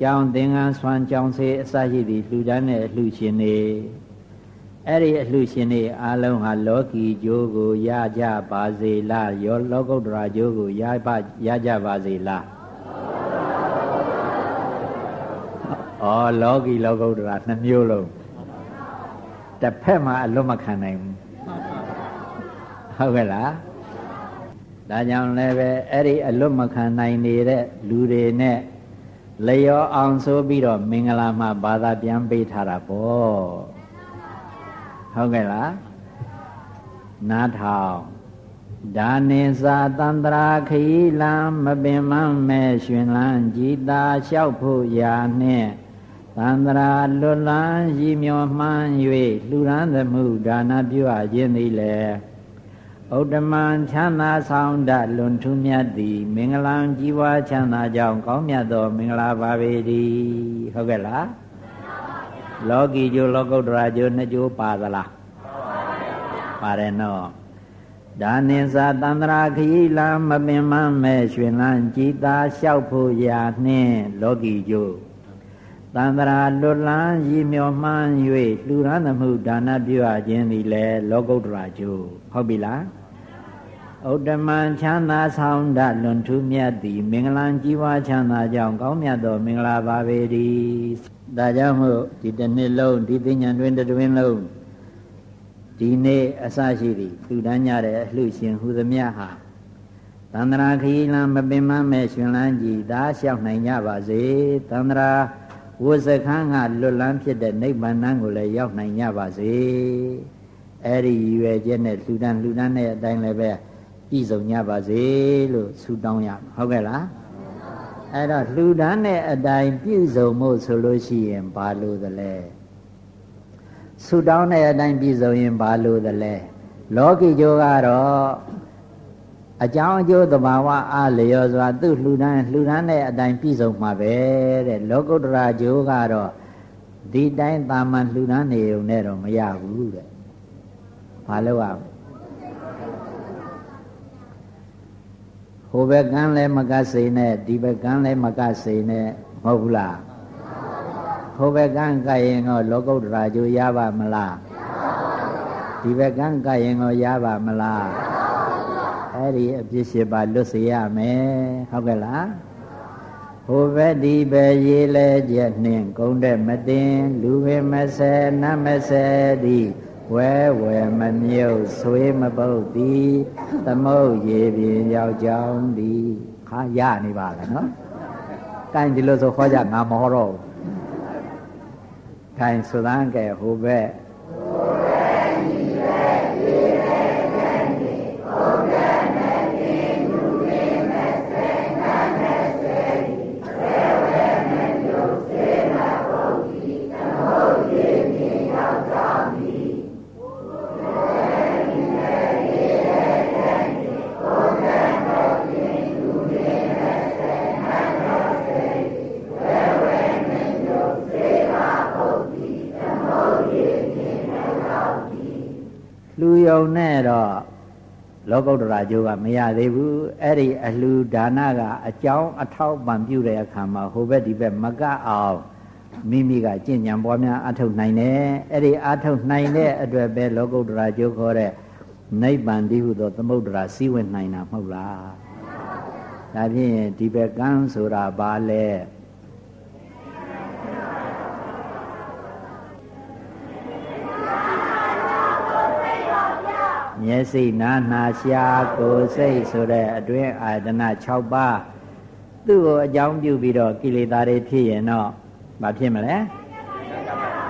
ကြောင်းသင်္ကန်းဆွမ်းကြောင်းစေအစရှိသည့်လှူဒန်းတဲ့အလှရှင်တွေအဲ့ဒီအလှရှင်တွေအားလုံးဟာလောကီကျိုးကိုရကြပါစေလားရောလောကုတ္တရာကျိုးကိုရပါရကြပါစေလား ဩလောကီလောကုတ္တရာနှစ်မျိုးလုံးတစ်ဖက်မှာအလွတ်မခံနိုင်ဘူးဟုတ်ကဲ့လားဒါကြောင့်လည်းပဲအဲ့ဒီအလွတ်မခံနိုင်နေတဲ့လူတွေနဲ့လျောအောင်ဆိုပြီးတော့မင်္ဂလာမှာဘာသာပြန်ပေးထားတာပေါ့ဟုတ်ကဲ့လားနားထောင်ဒါနိစာတန္တရာခီလံမပင်မမဲ့ရှင်လန်းကြည်သာလျှောက်ဖို့ရာနှင့် သန္တရာလွတ်လန်းရည်မြော်မှန်း၍လှူရန်သမှုဒါနပြုအပ်ခြင်းသည်လေဥဒ္ဓမံချမ်းသာဆောင်တလွန်ထူးမြတ်သည် မင်္ဂလံကြီးပွားချမ်းသာကြောင်းကောင်းမြတ်သောမင်္ဂလာပါပေသည်ဟုတ်ကဲ့လားလောကီကျိုးလောကုတ္တရာကျိုးနှစ်ကျိုးပါသလားပါတယ်နော်ဒါနိစာတန္တရာခရီလံမပင်မမဲ့ရွှင်လန်းကြည်သာလျှောက်ဖို့ရာနှင့်လောကီကျိုး တန္တရာလွတ်လန်းရည်မြော်မှန်း၍လှူရန်သမှုဒါနပြုအပ်ခြင်းသည်လည်းလောကုတ္တရာကျိုးဟုတ်ပြီလားဥဒ္ဓမံချမ်းသာဆောင်တလွန်ထူးမြတ်သည်မင်္ဂလံကြီးပွားချမ်းသာကြောင်းကောင်းမြတ်သောမင်္ဂလာပါပေသည်ဒါကြောင့်မို့ဒီတစ်နှစ်လုံးဒီသိညာတွင်တွင်လုံးဒီနေ့အစရှိသည်လှူဒန်းကြတဲ့အလှရှင်ဟူသမျှဟာသန္တရာခရီးလံမပင်မမဲ့ရှင်လန်းကြည်သာလျှောက်နိုင်ကြပါစေသန္တရာ ဝဇ္ဇခန်းကလွတ်လန်းဖြစ်တဲ့နိဗ္ဗာန်ကိုလည်းရောက်နိုင်ကြပါစေအဲ့ဒီရည်ရွယ်ချက်နဲ့လှူဒန်းလှူဒန်းတဲ့အတိုင်းလည်းပဲပြည့်စုံကြပါစေလို့ဆုတောင်းရမှာဟုတ်ကဲ့လားအဲ့တော့လှူဒန်းတဲ့အတိုင်းပြည့်စုံမှုဆိုလို့ရှိရင်ဘာလို့သလဲဆူတောင်းတဲ့အတိုင်းပြည့်စုံရင်ဘာလို့သလဲလောကီကျိုးကတော့ အကြောင်းအကျိုးသဘာဝအားလျော်စွာသူ့လှူဒန်းလှူဒန်းတဲ့အတိုင်းပြည့်စုံမှာပဲတဲ့လောကုတ္တရာကျိုးကတော့ဒီတိုင်းတာမန်လှူဒန်းနေုံနဲ့တော့မရဘူးတဲ့ဘာလို့อ่ะဟိုဘက်ကန်းလဲမကစိန်နဲ့ဒီဘက်ကန်းလဲမကစိန်နဲ့မဟုတ်ဘူးလားဟိုဘက်ကန်းကရင်တော့လောကုတ္တရာကျိုးရပါမလားဒီဘက်ကန်းကရင်တော့ရပါမလား အဲ့ဒီအပြစ်ရှိပါလွတ်စေရမယ်ဟုတ်ကဲ့လားဟိုဘက်ဒီပဲရေးလဲချက်နှင့်ကုန်းတဲ့မတင်လူပင်မဆဲနတ်မဆဲသည်ဝဲဝဲမမြုပ်ဆွေးမပုတ်သည်သမုတ်ရေပြင်ရောက်ကြောင်းသည်ခါရနေပါလားနော်။ကိုင်းဒီလိုဆိုခေါ်ကြငါမဟောတော့ဘူး။ကိုင်းဆိုသန်းကဲဟိုဘက်လူယုံ နဲ့တော့လောကုတ္တရာကျိုးကမရသေးဘူးအဲ့ဒီအလှူဒါနကအကြောင်းအထောက်ပံ့ပြုတဲ့အခါမှာဟိုဘက်ဒီဘက်မကအောင်မိမိကကြင်ကြံပွားများအထုတ်နိုင်တယ်အဲ့ဒီအထုတ်နိုင်တဲ့အတွက်ပဲလောကုတ္တရာကျိုးခေါ်တဲ့နိဗ္ဗာန်တည်းဟုသောသမုဒ္ဒရာစည်းဝင်နိုင်တာမဟုတ်လားဒါဖြင့်ဒီဘက်ကန်းဆိုတာဘာလဲ မျက်စိနာနာရှာကိုယ်စိတ်ဆိုတဲ့အတွင်းအာယတနာ6ပါးသူ့ကိုအကြောင်းပြုပြီးတော့ကိလေသာတွေဖြစ်ရင်တော့မဖြစ်မလဲ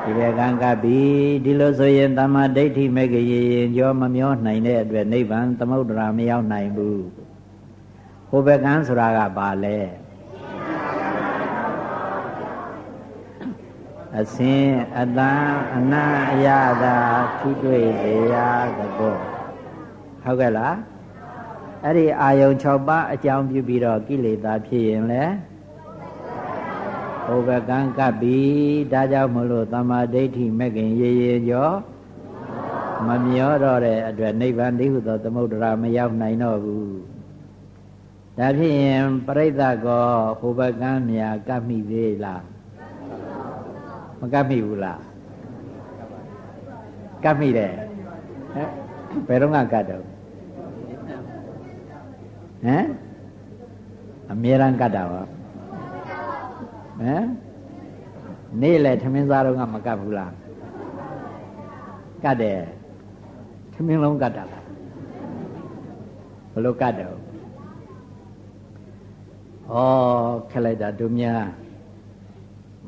ဒီဘက်ကံကပ်ပြီးဒီလိုဆိုရင်တမ္မာဒိဋ္ဌိမဲ့ကြည်ရင်ကြောမမျောနိုင်တဲ့အတွက်နိဗ္ဗာန်သမုဒ္ဒရာမရောက်နိုင်ဘူးဟိုဘက်ကံဆိုတာကဘာလဲအစင်အတန်အနာအယတာထိတွေ့စေရသဘော ဟုတ်ကဲ့လားအဲ့ဒီအာယုံ6ပါးအကြောင်းပြုပြီးတော့ကိလေသာဖြစ်ရင်လေဟိုဘကံကပ်ပြီးဒါကြောင့်မလို့တမာဒိဋ္ဌိမဲ့ခင်ရေရေကျော်မမျောတော့တဲ့အတွက်နိဗ္ဗာန်တည်းဟုသောသမုဒ္ဒရာမရောက်နိုင်တော့ဘူးဒါဖြစ်ရင်ပြိဿကောဟိုဘကံမြာကပ်မိသေးလားမကပ်မိဘူးလားကပ်မိတယ်ဟဲ့ဘယ်တော့ကကတ်တော့ ဟမ်အမြဲတမ်းကတ်တာပါဟမ်နေ့လေထမင်းစားတော့ကမကတ်ဘူးလားကတ်တယ်ထမင်းလုံးကတ်တာလားဘလို့ကတ်တော့ဩခက်လိုက်တာတို့များ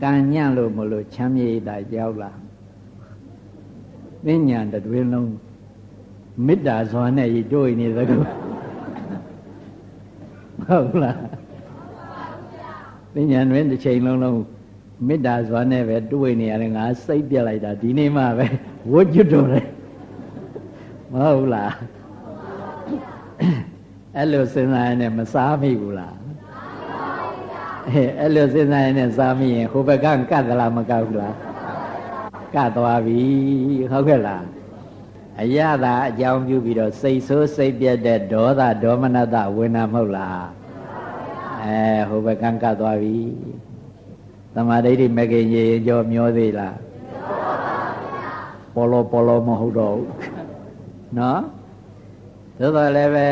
ကံညံ့လို့မလို့ချမ်းမြေ့တာရောက်လာပညာတတွင်လုံးမေတ္တာဇွာနဲ့ဤတို့နေသကော ဟုတ်လားပညာတွင်တစ်ချိန်လုံးလုံးမေတ္တာဇွာနဲ့ပဲတွေ့နေရတယ်ငါစိတ်ပြက်လိုက်တာဒီနေ့မှပဲဝတ်ကျွတ်တော်တယ်မဟုတ်လားအဲ့လိုစဉ်းစားရင်မစားမိဘူးလားအဲအဲ့လိုစဉ်းစားရင်စားမိရင်ဟိုဘက်ကကတ်သလားမကတ်ဘူးလားကတ်သွားပြီဟုတ်ကဲ့လားအရသာအကြောင်းပြုပြီးတော့စိတ်ဆိုးစိတ်ပြက်တဲ့ဒေါသဒေါမနတဝင်တာမဟုတ်လား အဲဟိုဘက်ကကတ်သွားပြီသမာဓိဋ္ဌိမကင်ရေကြောမျောသေးလားပေါ်လောပေါ်လောမဟုတ်တော့ဘူးနော်သို့တော်လည်းပဲ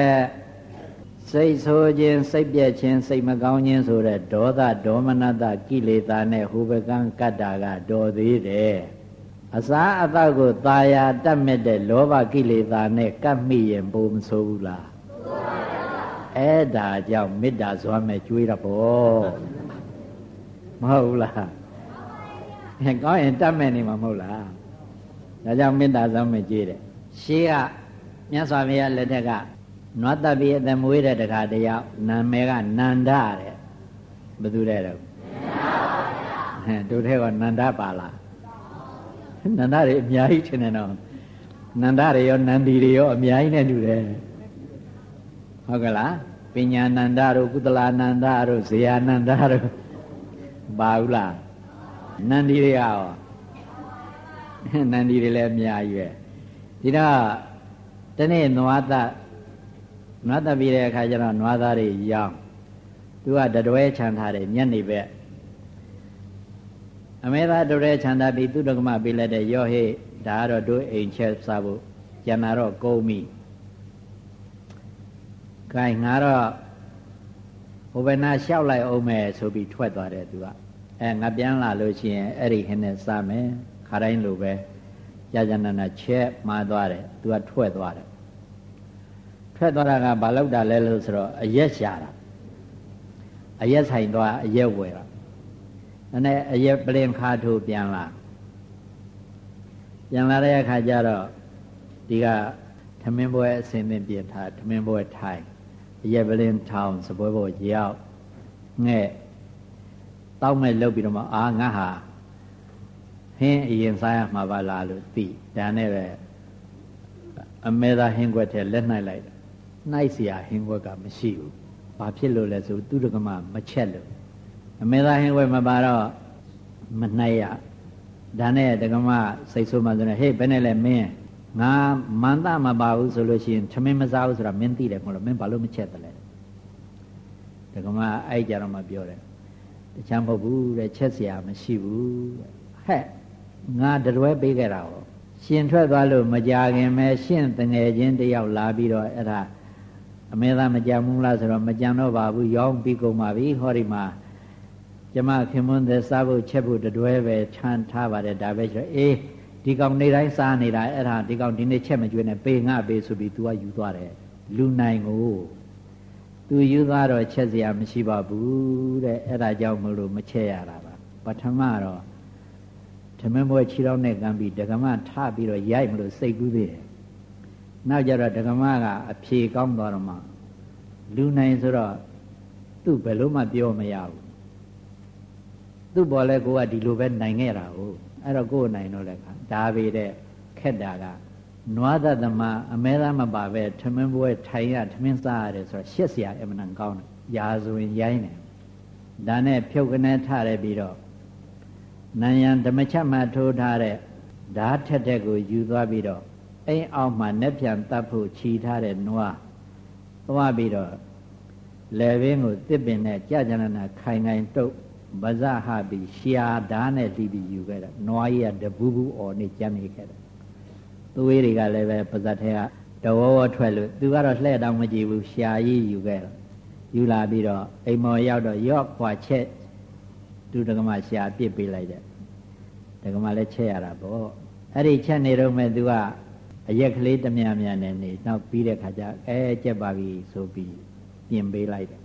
စိတ်ဆိုးခြင်းစိတ်ပြက်ခြင်းစိတ်မကောင်းခြင်းဆိုတဲ့ဒေါသဒေါမနတကိလေသာနဲ့ဟိုဘကံကတ္တာကတော်သေးတယ်အစာအသောက်ကိုตาယာတတ်မဲ့တဲ့လောဘကိလေသာနဲ့ကပ်မိရင်ပုံမဆိုးဘူးလား အဲ့ဒါကြောင့်မေတ္တာစွမ်းမဲ့ကျွေးတာပေါ့မဟုတ်ဘူးလားဟဲ့ကောင်းရင်တတ်မဲ့နေမှာမဟုတ်လားဒါကြောင့်မေတ္တာစွမ်းမဲ့ကျွေးတယ်ရှေးကမြတ်စွာဘုရားလက်ထက်ကနွားတပ်ပြီးအသမွေးတဲ့တခါတယောက်နာမည်ကနန္ဒတဲ့ဘယ်သူတဲ့တော့ဟဲ့တို့ထဲကနန္ဒပါလားနန္ဒတွေအများကြီးထင်တယ်တော့နန္ဒတွေရောနန္ဒီတွေရောအများကြီးနဲ့တူတယ်ဟုတ်ကလား ပညာနန္ဒတို့ကုသလာနန္ဒတို့ဇေယနန္ဒတို့ပါဘူးလားနန္ဒီတွေရောနန္ဒီတွေလည်းအများကြီးပဲဒီတော့တနေ့နွားသနွားသပြီးတဲ့အခါကျတော့နွားသားတွေရောင်းသူကတတွဲခြံထားတယ်ညနေဘက်အမေသာတတွဲခြံထားပြီးသူတက္ကမပေးလိုက်တဲ့ရောဟေ့ဒါကတော့တို့အိမ်ချက်စားဖို့ကျန်တာတော့ကုန်းပြီ။ ခိုင်ငါတော့ဟိုဘယ်နာလျှောက်လိုက်အောင်မယ်ဆိုပြီးထွက်သွားတယ်သူကအဲငါပြန်လာလို့ရှိရင်အဲ့ဒီဟင်းနဲ့စားမယ်ခါတိုင်းလိုပဲကြာကြာနာနာချက်မှားသွားတယ်သူကထွက်သွားတယ်ထွက်သွားတာကဘာလို့တာလဲလို့ဆိုတော့အရက်ရှာတာအရက်ဆိုင်သွားအရက်ဝယ်တာအဲ့နဲ့အရက်ပလင်ခါထိုးပြန်လာပြန်လာတဲ့အခါကျတော့ဒီကထမင်းပွဲအစင်းသင်ပြထားထမင်းပွဲထိုင်အ ရက်ပလင်ထောင်စပွဲပေါ်ရောက်ငဲ့တောက်မဲ့လှုပ်ပြီးတော့မှအာငါဟာဟင်းအရင်စားရမှာပါလားလို့သိဒါနဲ့ပဲအမေသာဟင်းခွက်ထဲလက်နှိုက်လိုက်နှိုက်เสียဟင်းခွက်ကမရှိဘူးဘာဖြစ်လို့လဲဆိုသူတကမမချက်လို့အမေသာဟင်းခွက်မပါတော့မနှိုက်ရဒါနဲ့တကမစိတ်ဆိုးမှဆိုနေဟေးဘယ်နဲ့လဲမင်း ငါမန္တမပါဘူးဆိုလို့ရှိရင်ထမင်းမစားဘူးဆိုတာမင်းသိတယ်မို့လို့မင်းဘာလို့မချက်တယ်လဲဒကမအဲ့ကြတော့မှပြောတယ်တခြားမဟုတ်ဘူးတဲ့ချက်စရာမရှိဘူးဟဲ့ငါတရွဲပေးခဲ့တာဟောရှင်ထွက်သွားလို့မကြခင်ပဲရှင့်တငယ်ချင်းတယောက်လာပြီးတော့အဲ့ဒါအမေသားမကြမှုလားဆိုတော့မကြံတော့ပါဘူးရောင်းပြီးကုန်ပါပြီဟောဒီမှာကျမခင်မွန်းသက်စားဖို့ချက်ဖို့တရွဲပဲခြံထားပါတယ်ဒါပဲဆိုတော့အေး ဒီကောင်နေတိုင်းစားနေတာအဲ့ဒါဒီကောင်ဒီနေ့ချက်မကျွေးနဲ့ပေးငါပေးဆိုပြီး तू ကယူသွားတယ်လူနိုင်ကို तू ယူသွားတော့ချက်စရာမရှိပါဘူးတဲ့အဲ့ဒါကြောင့်မလို့မချက်ရတာပါပထမတော့ဓမ္မဘွယ်ခြေတော်နဲ့ကမ်းပြီးဒကမထပြီးတော့ရိုက်မလို့စိတ်ကူးသေးတယ်နောက်ကြတော့ဒကမကအဖြေကောင်းသွားတော့မှလူနိုင်ဆိုတော့သူ့ဘယ်လို့မှပြောမရဘူးသူ့ဘော်လဲကိုကဒီလိုပဲနိုင်ခဲ့တာဟုတ်အဲ့တော့ကိုယ်နိုင်တော့လည်းခါ ဒါပေတဲ့ခက်တာကနွားသက်သမားအမဲသားမပါပဲထမင်းပွဲထိုင်ရထမင်းစားရတယ်ဆိုတော့ရှက်စရာအမှန်ကောင်းတယ်ရာဇဝင်ရိုင်းတယ်ဒါနဲ့ဖြုတ်ကနေထရပြီးတော့နန်ယံဓမ္မချက်မှထိုးထားတဲ့ဓာတ်ထက်တဲ့ကိုယူသွားပြီးတော့အိမ်အောင်မှနက်ပြန်တတ်ဖို့ခြီထားတဲ့နွားသွားပြီးတော့လယ်ဘင်းကိုတစ်ပင်နဲ့ကြာကြာနာခိုင်ခိုင်တုပ် ဗဇဟပြီးရှာဓာတ်နဲ့တီးပြီးယူခဲ့တယ်နွားကြီးကတပူးပူးអော်နေကြမ်းနေခဲ့တယ်သွေးတွေကလည်းပဲပါဇက်ထဲကတဝဝထွက်လို့သူကတော့လှဲ့တောင်မကြည့်ဘူးရှာကြီးယူခဲ့တယ်ယူလာပြီးတော့အိမ်မော်ရောက်တော့ရော့ခွာချက်သူတက္ကမရှာပြစ်ပေးလိုက်တယ်တက္ကမလည်းချက်ရတာပေါ့အဲ့ဒီချက်နေတော့မဲ့သူကအရက်ကလေးတမြမြနဲ့နေနောက်ပြီးတဲ့ခါကျအဲကြက်ပါပြီဆိုပြီးပြင်ပေးလိုက်တယ်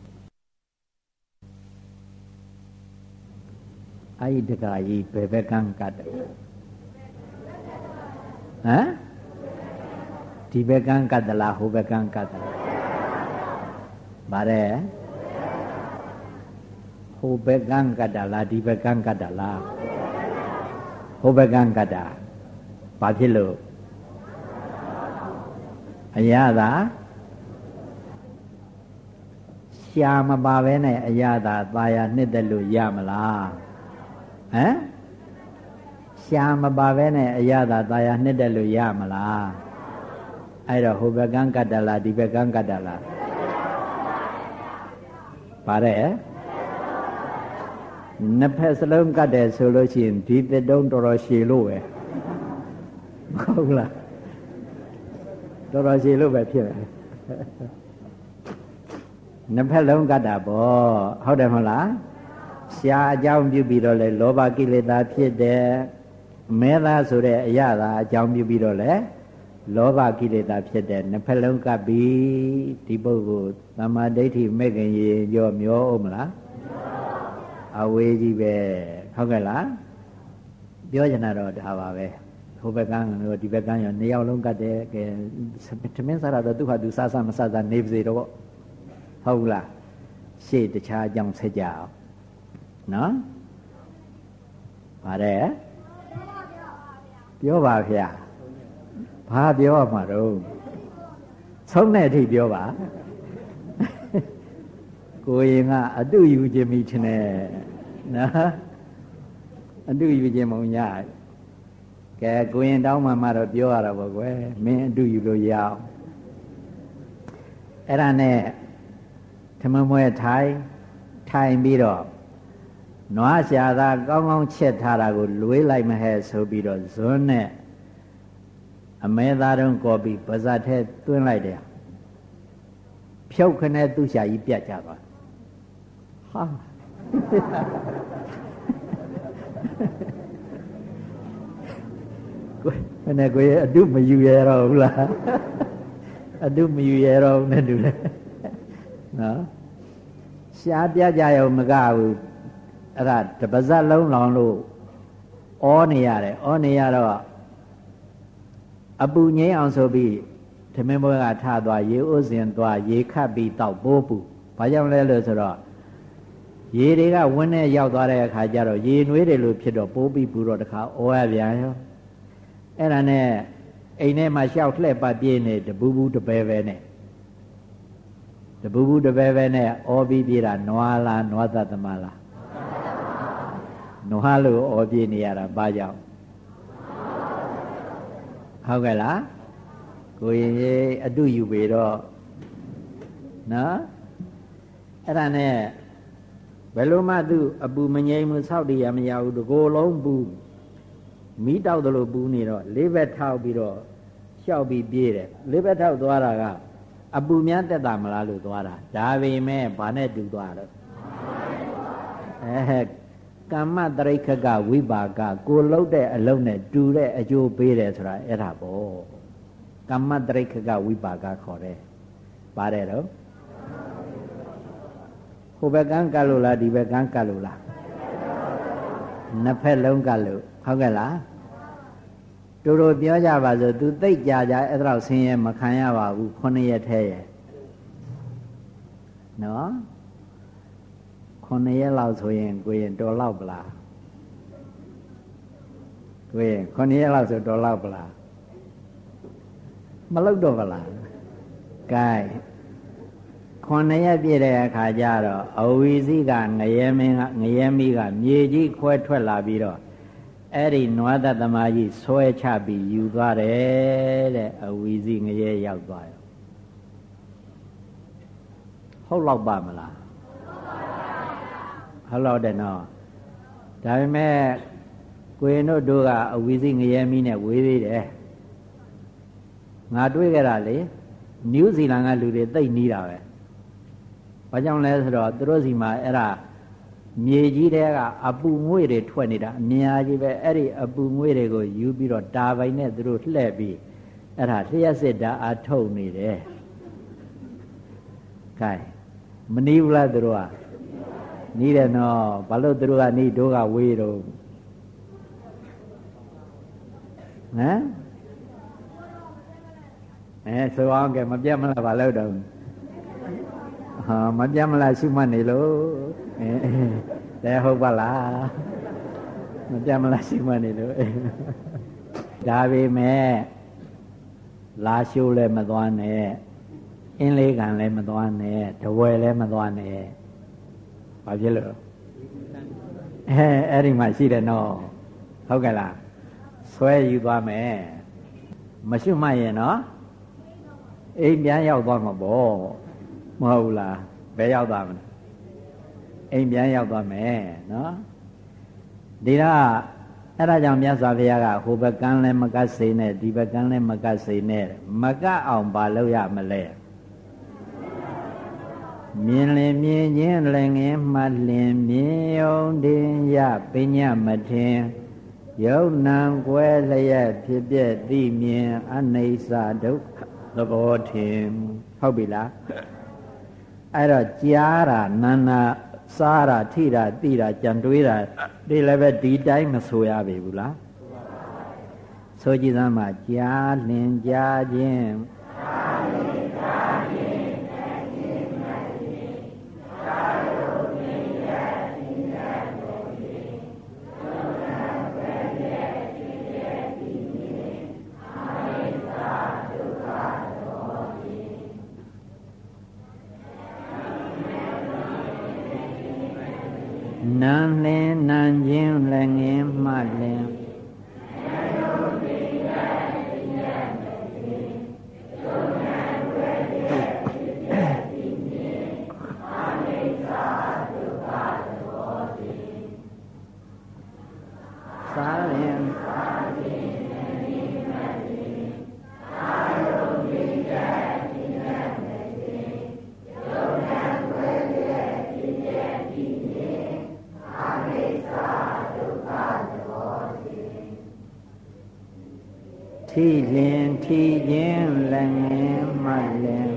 အဲ့ဒီတက္ကကြီးဘယ်ဘက်ကန်းကတ်တယ်ဟမ်ဒီဘက်ကန်းကတ်သလားဟိုဘက်ကန်းကတ်သလားဗါတဲ့ဟိုဘက်ကန်းကတ်တာလားဒီဘက်ကန်းကတ်တာလားဟိုဘက်ကန်းကတ်တာဘာဖြစ်လို့အရသာရှာမပါဘဲနဲ့အရသာသာယာနှစ်သက်လို့ရမလား ဟမ်ရှာမပါဘဲနဲ့အရသာသာယာနှစ်သက်လို့ရမလားအဲ့တော့ဟိုဘက်ကန်းကတ်တလားဒီဘက်ကန်းကတ်တလားပါတယ်နှစ်ဖက်စလုံးကတ်တယ်ဆိုလို့ရှိရင်ဒီတစ်တုံးတော်တော်ရှည်လို့ပဲဟုတ်လားတော်တော်ရှည်လို့ပဲဖြစ်တယ်နှစ်ဖက်လုံးကတ်တာပေါ့ဟုတ်တယ်မဟုတ်လား ရှားအကြောင်းပြုပြီးတော့လေလောဘကိလေသာဖြစ်တယ်မဲသားဆိုတဲ့အရာသာအကြောင်းပြုပြီးတော့လေလောဘကိလေသာဖြစ်တယ်နှစ်ဖက်လုံးကပ်ပြီးဒီပုဂ္ဂိုလ်သမာဓိဋ္ဌိမဲ့ခင်ရေကြောမျောအောင်မလားအဝေးကြီးပဲဟုတ်ကဲ့လားပြောချင်တာတော့ဒါပါပဲဟိုဘက်ကန်းရောဒီဘက်ကန်းရောနှစ်ယောက်လုံးကတ်တယ်ကဲသမင်းစားတော့သူဟာသူစားစားမစားစားနေပါစေတော့ဟုတ်လားရှေ့တခြားအကြောင်းဆက်ကြအောင် နော်ပါတယ်ပြောပါဗျာဘာပြောမှာတော့ဆုံးတဲ့အထိပြောပါကိုရင်ကအတုယူခြင်းမိထင်တယ်နော်အတုယူခြင်းမုံညကဲကိုရင်တောင်းမှမှတော့ပြောရတာပေါ့ကွယ်မင်းအတုယူလို့ရအောင်အဲ့ဒါနဲ့ထမမွဲထိုင်ထိုင်ပြီးတော့ နွားရှာသာကောင်းကောင်းချက်ထားတာကိုလွေးလိုက်မဟဲ့ဆိုပြီးတော့ဇွန်းနဲ့အမဲသားတုံးကော်ပြီးပါဇတ်ထဲသွင်းလိုက်တယ်ဖြုတ်ခနဲ့သူ့ရှာကြီးပြတ်ကြသွားဟာကိုယ်နဲ့ကိုယ်အတုမယူရတော့ဘူးလားအတုမယူရတော့ဘူးနဲ့တူတယ်နော်ရှားပြကြရုံမကဘူး အဲ့ဒါတပါးစပ်လုံးလောင်လို့ဩနေရတယ်ဩနေရတော့အပူငိမ့်အောင်ဆိုပြီးသမင်းဘွဲကထသွားရေဥစဉ်သွားရေခတ်ပြီးတောက်ပိုးပူဘာကြောင့်လဲလို့ဆိုတော့ရေတွေကဝင်းနဲ့ရောက်သွားတဲ့အခါကျတော့ရေနွေးတယ်လို့ဖြစ်တော့ပိုးပြီးပူတော့တခါဩရပြန်ရောအဲ့ဒါနဲ့အိမ်ထဲမှာရှောက်လှက်ပတ်ပြေးနေတပူပူတပဲပဲနဲ့တပူပူတပဲပဲနဲ့ဩပြီးပြေးတာနွားလားနွားသတ္တမလား နွားလို့ဩပြေးနေရတာဘာကြောင့်ဟုတ်ကဲ့လားကိုရင်ရေးအတုယူပေတော့နော်အဲ့ဒါနဲ့ဘယ်လိုမှသူအပူမငြိမ်မှုဆောက်တည်ရမရဘူးတကိုယ်လုံးပူမီးတောက်တယ်လို့ပူနေတော့လေးဘက်ထောက်ပြီးတော့လျှောက်ပြီးပြေးတယ်လေးဘက်ထောက်သွားတာကအပူများတက်တာမလားလို့သွားတာဒါပေမဲ့ဘာနဲ့တူသွားတော့အဲ ကမ္မတရိခကဝိပါကကိုလှုပ်တဲ့အလုံးနဲ့တူတဲ့အကျိုးပေးတယ်ဆိုတာအဲ့ဒါပေါ့ကမ္မတရိခကဝိပါကခေါ်တယ်ပါတယ်တော့ဟိုဘက်ကန်းကတ်လို့လားဒီဘက်ကန်းကတ်လို့လားနှစ်ဖက်လုံးကတ်လို့ဟုတ်ကဲ့လားတူတူပြောကြပါစို့သူသိကြကြအဲ့ဒါတော့ဆင်းရဲမခံရပါဘူးခုနှစ်ရက်ထဲရဲ့နော် ခုနှစ်ရက်လောက်ဆိုရင်ကိုရင်တော်လောက်ပလားကိုရင်ခုနှစ်ရက်လောက်ဆိုတော်လောက်ပလားမလောက်တော့ပလားကဲခုနှစ်ရက်ပြည့်တဲ့အခါကျတော့အဝီစီကငရဲမင်းကငရဲမိကမြေကြီးခွဲထွက်လာပြီးတော့အဲ့ဒီနွားသက်သမားကြီးဆွဲချပြီးယူသွားတယ်တဲ့အဝီစီငရဲရောက်သွားရောဟုတ်လောက်ပါမလား ဟုတ်လောက်တယ်နော်ဒါပေမဲ့ကိုရင်တို့တို့ကအဝီစီငရဲမီးနဲ့ဝေးသေးတယ်ငါတွေးခဲ့တာလေနယူးဇီလန်ကလူတွေသိပ်နီးတာပဲဘာကြောင့်လဲဆိုတော့သူတို့စီမှာအဲ့ဒါမြေကြီးတဲကအပူငွေ့တွေထွက်နေတာအများကြီးပဲအဲ့ဒီအပူငွေ့တွေကိုယူပြီးတော့တာပိုင်နဲ့သူတို့လှည့်ပြီးအဲ့ဒါလျှက်စစ်ဓာတ်အထုတ်နေတယ်။ကဲမနီးဘူးလားသူတို့က နီးတယ်နော်ဘာလို့သူတို့ကနီးတို့ကဝေးတော့ဟမ်အဲဆိုအောင်ကဲမပြတ်မလားဘာလို့တော့ဟာမပြတ်မလားရှုမှတ်နေလို့အဲတဲဟုတ်ပါလားမပြတ်မလားရှုမှတ်နေလို့ဒါပေမဲ့လာရှုလည်းမသွားနဲ့အင်းလေးကံလည်းမသွားနဲ့တဝယ်လည်းမသွားနဲ့ ဘာဖြစ်လို့အဲအဲ့ဒီမှာရှိတယ်နော်ဟုတ်ကဲ့လားဆွဲယူသွားမယ်မရှုမှတ်ရင်နော်အိမ်ပြန်ရောက်သွားမှာပေါ့မဟုတ်လားဘယ်ရောက်သွားမလဲအိမ်ပြန်ရောက်သွားမယ်နော်ဒီတော့အဲ့ဒါကြောင့်မြတ်စွာဘုရားကဟိုဘက်ကန်းလည်းမကတ်စေနဲ့ဒီဘက်ကန်းလည်းမကတ်စေနဲ့မကတ်အောင်ဘာလုပ်ရမလဲ မြင်လင်မြင်ချင်းလည်းငင်းမှလင်မြင်ယုံတင်ရပညာမထင်ယုံနံကွဲလျက်ဖြစ်ပြည့်သိမြင်အနိစ္စဒုက္ခသဘောထင်ဟုတ်ပြီလားအဲ့တော့ကြားတာနာနာစားတာထိတာသိတာကြံတွေးတာဒီလည်းပဲဒီတိုင်းမဆိုရပေဘူးလားဆိုကြည်သမ်းမှာကြားလင်ကြားခြင်းကြားလင် နံလင်းနံချင်းလည်းငင်းမှလင်း ထိလင်ထိခြင်းလည်းငင်းမှလင်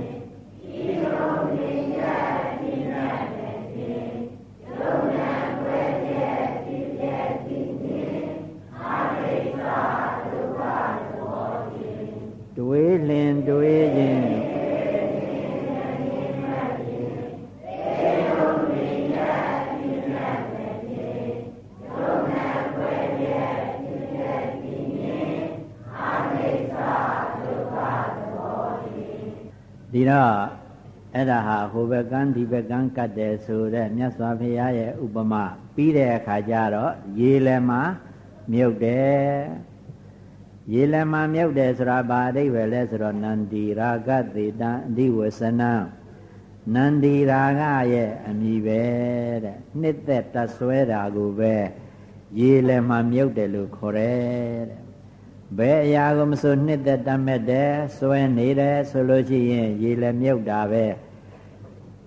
ဒီတော့အဲ့ဒါဟာဟိုဘက်ကန်းဒီဘက်ကန်းကတ်တယ်ဆိုတဲ့မြတ်စွာဘုရားရဲ့ဥပမာပြီးတဲ့အခါကျတော့ရေလည်းမှာမြုပ်တယ်ရေလည်းမှာမြုပ်တယ်ဆိုတာဘာအဓိပ္ပာယ်လဲဆိုတော့နန္ဒီရာဂသေတံအဓိဝဆနံနန္ဒီရာဂရဲ့အမိပဲတဲ့နှစ်သက်တဆွဲတာကိုပဲရေလည်းမှာမြုပ်တယ်လို့ခေါ်တယ်တဲ့ ဘယ်အရာကိုမဆိုနှစ်သက်တတ်မဲ့တယ်စွဲနေတယ်ဆိုလို့ရှိရင်ရေလည်းမြုပ်တာပဲ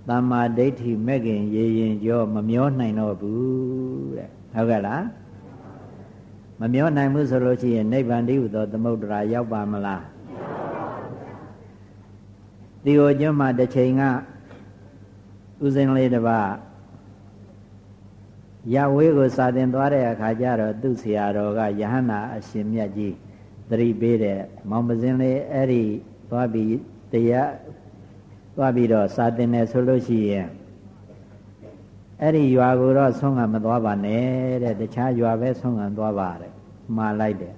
တမ္မာဒိဋ္ဌိမဲ့ခင်ရေရင်ကြောမမျောနိုင်တော့ဘူးတဲ့ဟုတ်ကဲ့လားမမျောနိုင်ဘူးဆိုလို့ရှိရင်နိဗ္ဗာန်တည်းဟူသောသမုဒ္ဒရာရောက်ပါမလားဒီကိုကျွန်းမှာတစ်ချိန်ကဥစဉ်လေးတစ်ပါးရဝေးကိုစာတင်သွားတဲ့အခါကျတော့သူ့ဆရာတော်ကယဟန္တာအရှင်မြတ်ကြီး သတိပေးတဲ့မောင်ပစင်းလေးအဲ့ဒီသွားပြီးတရားသွားပြီးတော့စာတင်တယ်ဆိုလို့ရှိရင်အဲ့ဒီရွာကိုတော့ဆုံးကမသွားပါနဲ့တဲ့တခြားရွာပဲဆုံးကသွားပါတဲ့မှားလိုက်တယ်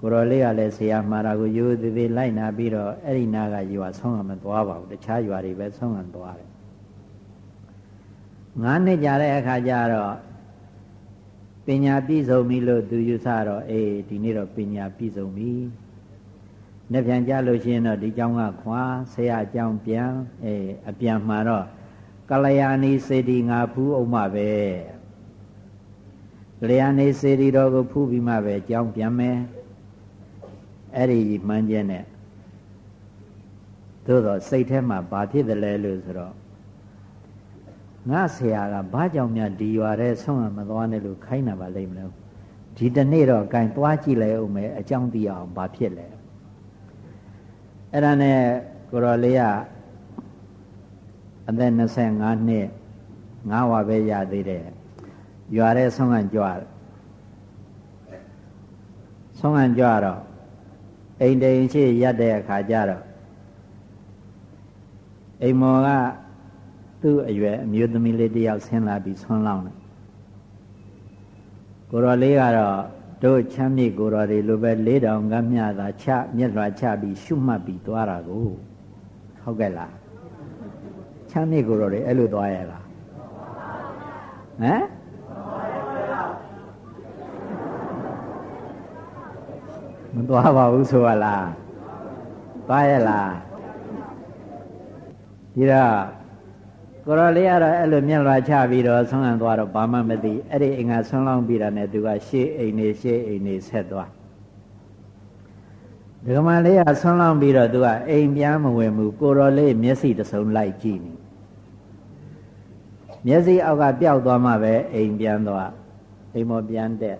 ကိုရောလေးကလည်းဆရာမှားတာကိုရိုးသေးသေးလိုက်နာပြီးတော့အဲ့ဒီနာကရွာဆုံးကမသွားပါဘူးတခြားရွာတွေပဲဆုံးကသွားတယ်ငါးနှစ်ကြာတဲ့အခါကျတော့ ပညာပြည့်စုံပြီလို့သူယူဆတော့အေးဒီနေ့တော့ပညာပြည့်စုံပြီ။နှစ်ပြန်ကြလို့ရှိရင်တော့ဒီကျောင်းကခွာဆရာအကြောင်းပြန်အေးအပြန်မှာတော့ကလျာဏီစေတီငါဖူးအောင်မှပဲ။ကလျာဏီစေတီတော်ကိုဖူးပြီးမှပဲကျောင်းပြန်မယ်။အဲ့ဒီမှန်းချက်နဲ့သို့တော့စိတ်ထဲမှာဘာဖြစ်တယ်လဲလို့ဆိုတော့ ငါဆရာကဘာကြောင့်များဒီရွာထဲဆုံးမသွားနဲ့လို့ခိုင်းတာပါလိမ့်မလို့ဒီတနေ့တော့ကင်သွားကြည့်လိုက်အောင်မယ်အကြောင်းသိအောင်ဘာဖြစ်လဲအဲ့ဒါနဲ့ကိုရောလေးကအသက်25နှစ်ငါးဝါပဲရသေးတယ်ရွာထဲဆုံးခံကြွတယ်ဆုံးခံကြွတော့အိမ်တိန်ရှိရက်တဲ့အခါကျတော့အိမ်မော်က သူ့အရွယ်အမျိုးသမီးလေးတယောက်ဆင်းလာပြီးဆွမ်းလောင်းတယ်ကိုတော်လေးကတော့တို့ချမ်းမြေ့ကိုတော်တွေလိုပဲလေးတောင်ကမြသာချမျက်လွှာချပြီးရှုမှတ်ပြီးသွားတာကိုဟုတ်ကဲ့လားချမ်းမြေ့ကိုတော်တွေအဲ့လိုသွားရလားဟမ်မသွားပါဘူးဆိုရလားသွားရလားဒီတော့ ကိုရောလေးကတော့အဲ့လိုမျက်လွှာချပြီးတော့ဆုံးခံသွားတော့ဘာမှမသိအဲ့ဒီအိမ်ကဆုံးလောင်းပြီးတာနဲ့သူကရှေ့အိမ်နေရှေ့အိမ်နေဆက်သွားဒကမလေးကဆုံးလောင်းပြီးတော့သူကအိမ်ပြန်မဝင်ဘူးကိုရောလေးမျက်စိတစုံလိုက်ကြည့်နေမျက်စိအောက်ကပျောက်သွားမှပဲအိမ်ပြန်သွားအိမ်မောပြန်တက်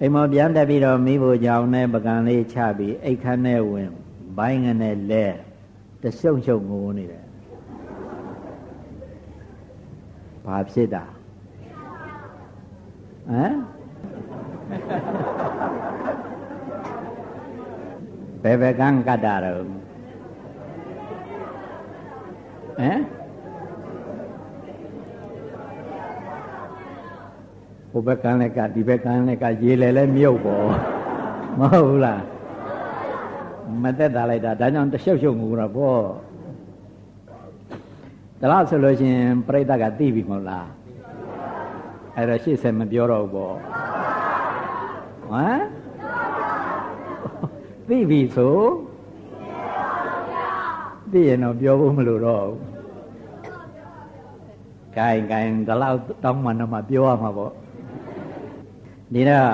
အိမ်မောပြန်တက်ပြီးတော့မိဖို့ကြောင့်နဲ့ပကံလေးချပြီးအိတ်ခမ်းနဲ့ဝင်ဘိုင်းငနဲ့လဲတရှုံရှုံငိုနေတယ် ဘာဖြစ်တာဟမ်ဘယ်ဘက်ကန်းကတ္တာတော့ဟမ်ဟိုဘက်ကန်းလည်းကဒီဘက်ကန်းလည်းကရေလေလည်းမြုပ်ပေါ်မဟုတ်ဘူးလားမသက်တာလိုက်တာဒါကြောင့်တရှုပ်ရှုပ်ငူတော့ပေါ့ ဒါလားဆိုလို့ရှိရင်ပြိဿကသိပြီမဟုတ်လားအဲ့တော့ရှေ့ဆက်မပြောတော့ဘူးပေါ့ဟမ်သိပြီဆိုသိရင်တော့ပြောဖို့မလိုတော့ဘူးဂိုင်ဂိုင်ဒီလောက်တောင်းမှတော့မှပြောရမှာပေါ့ဒီတော့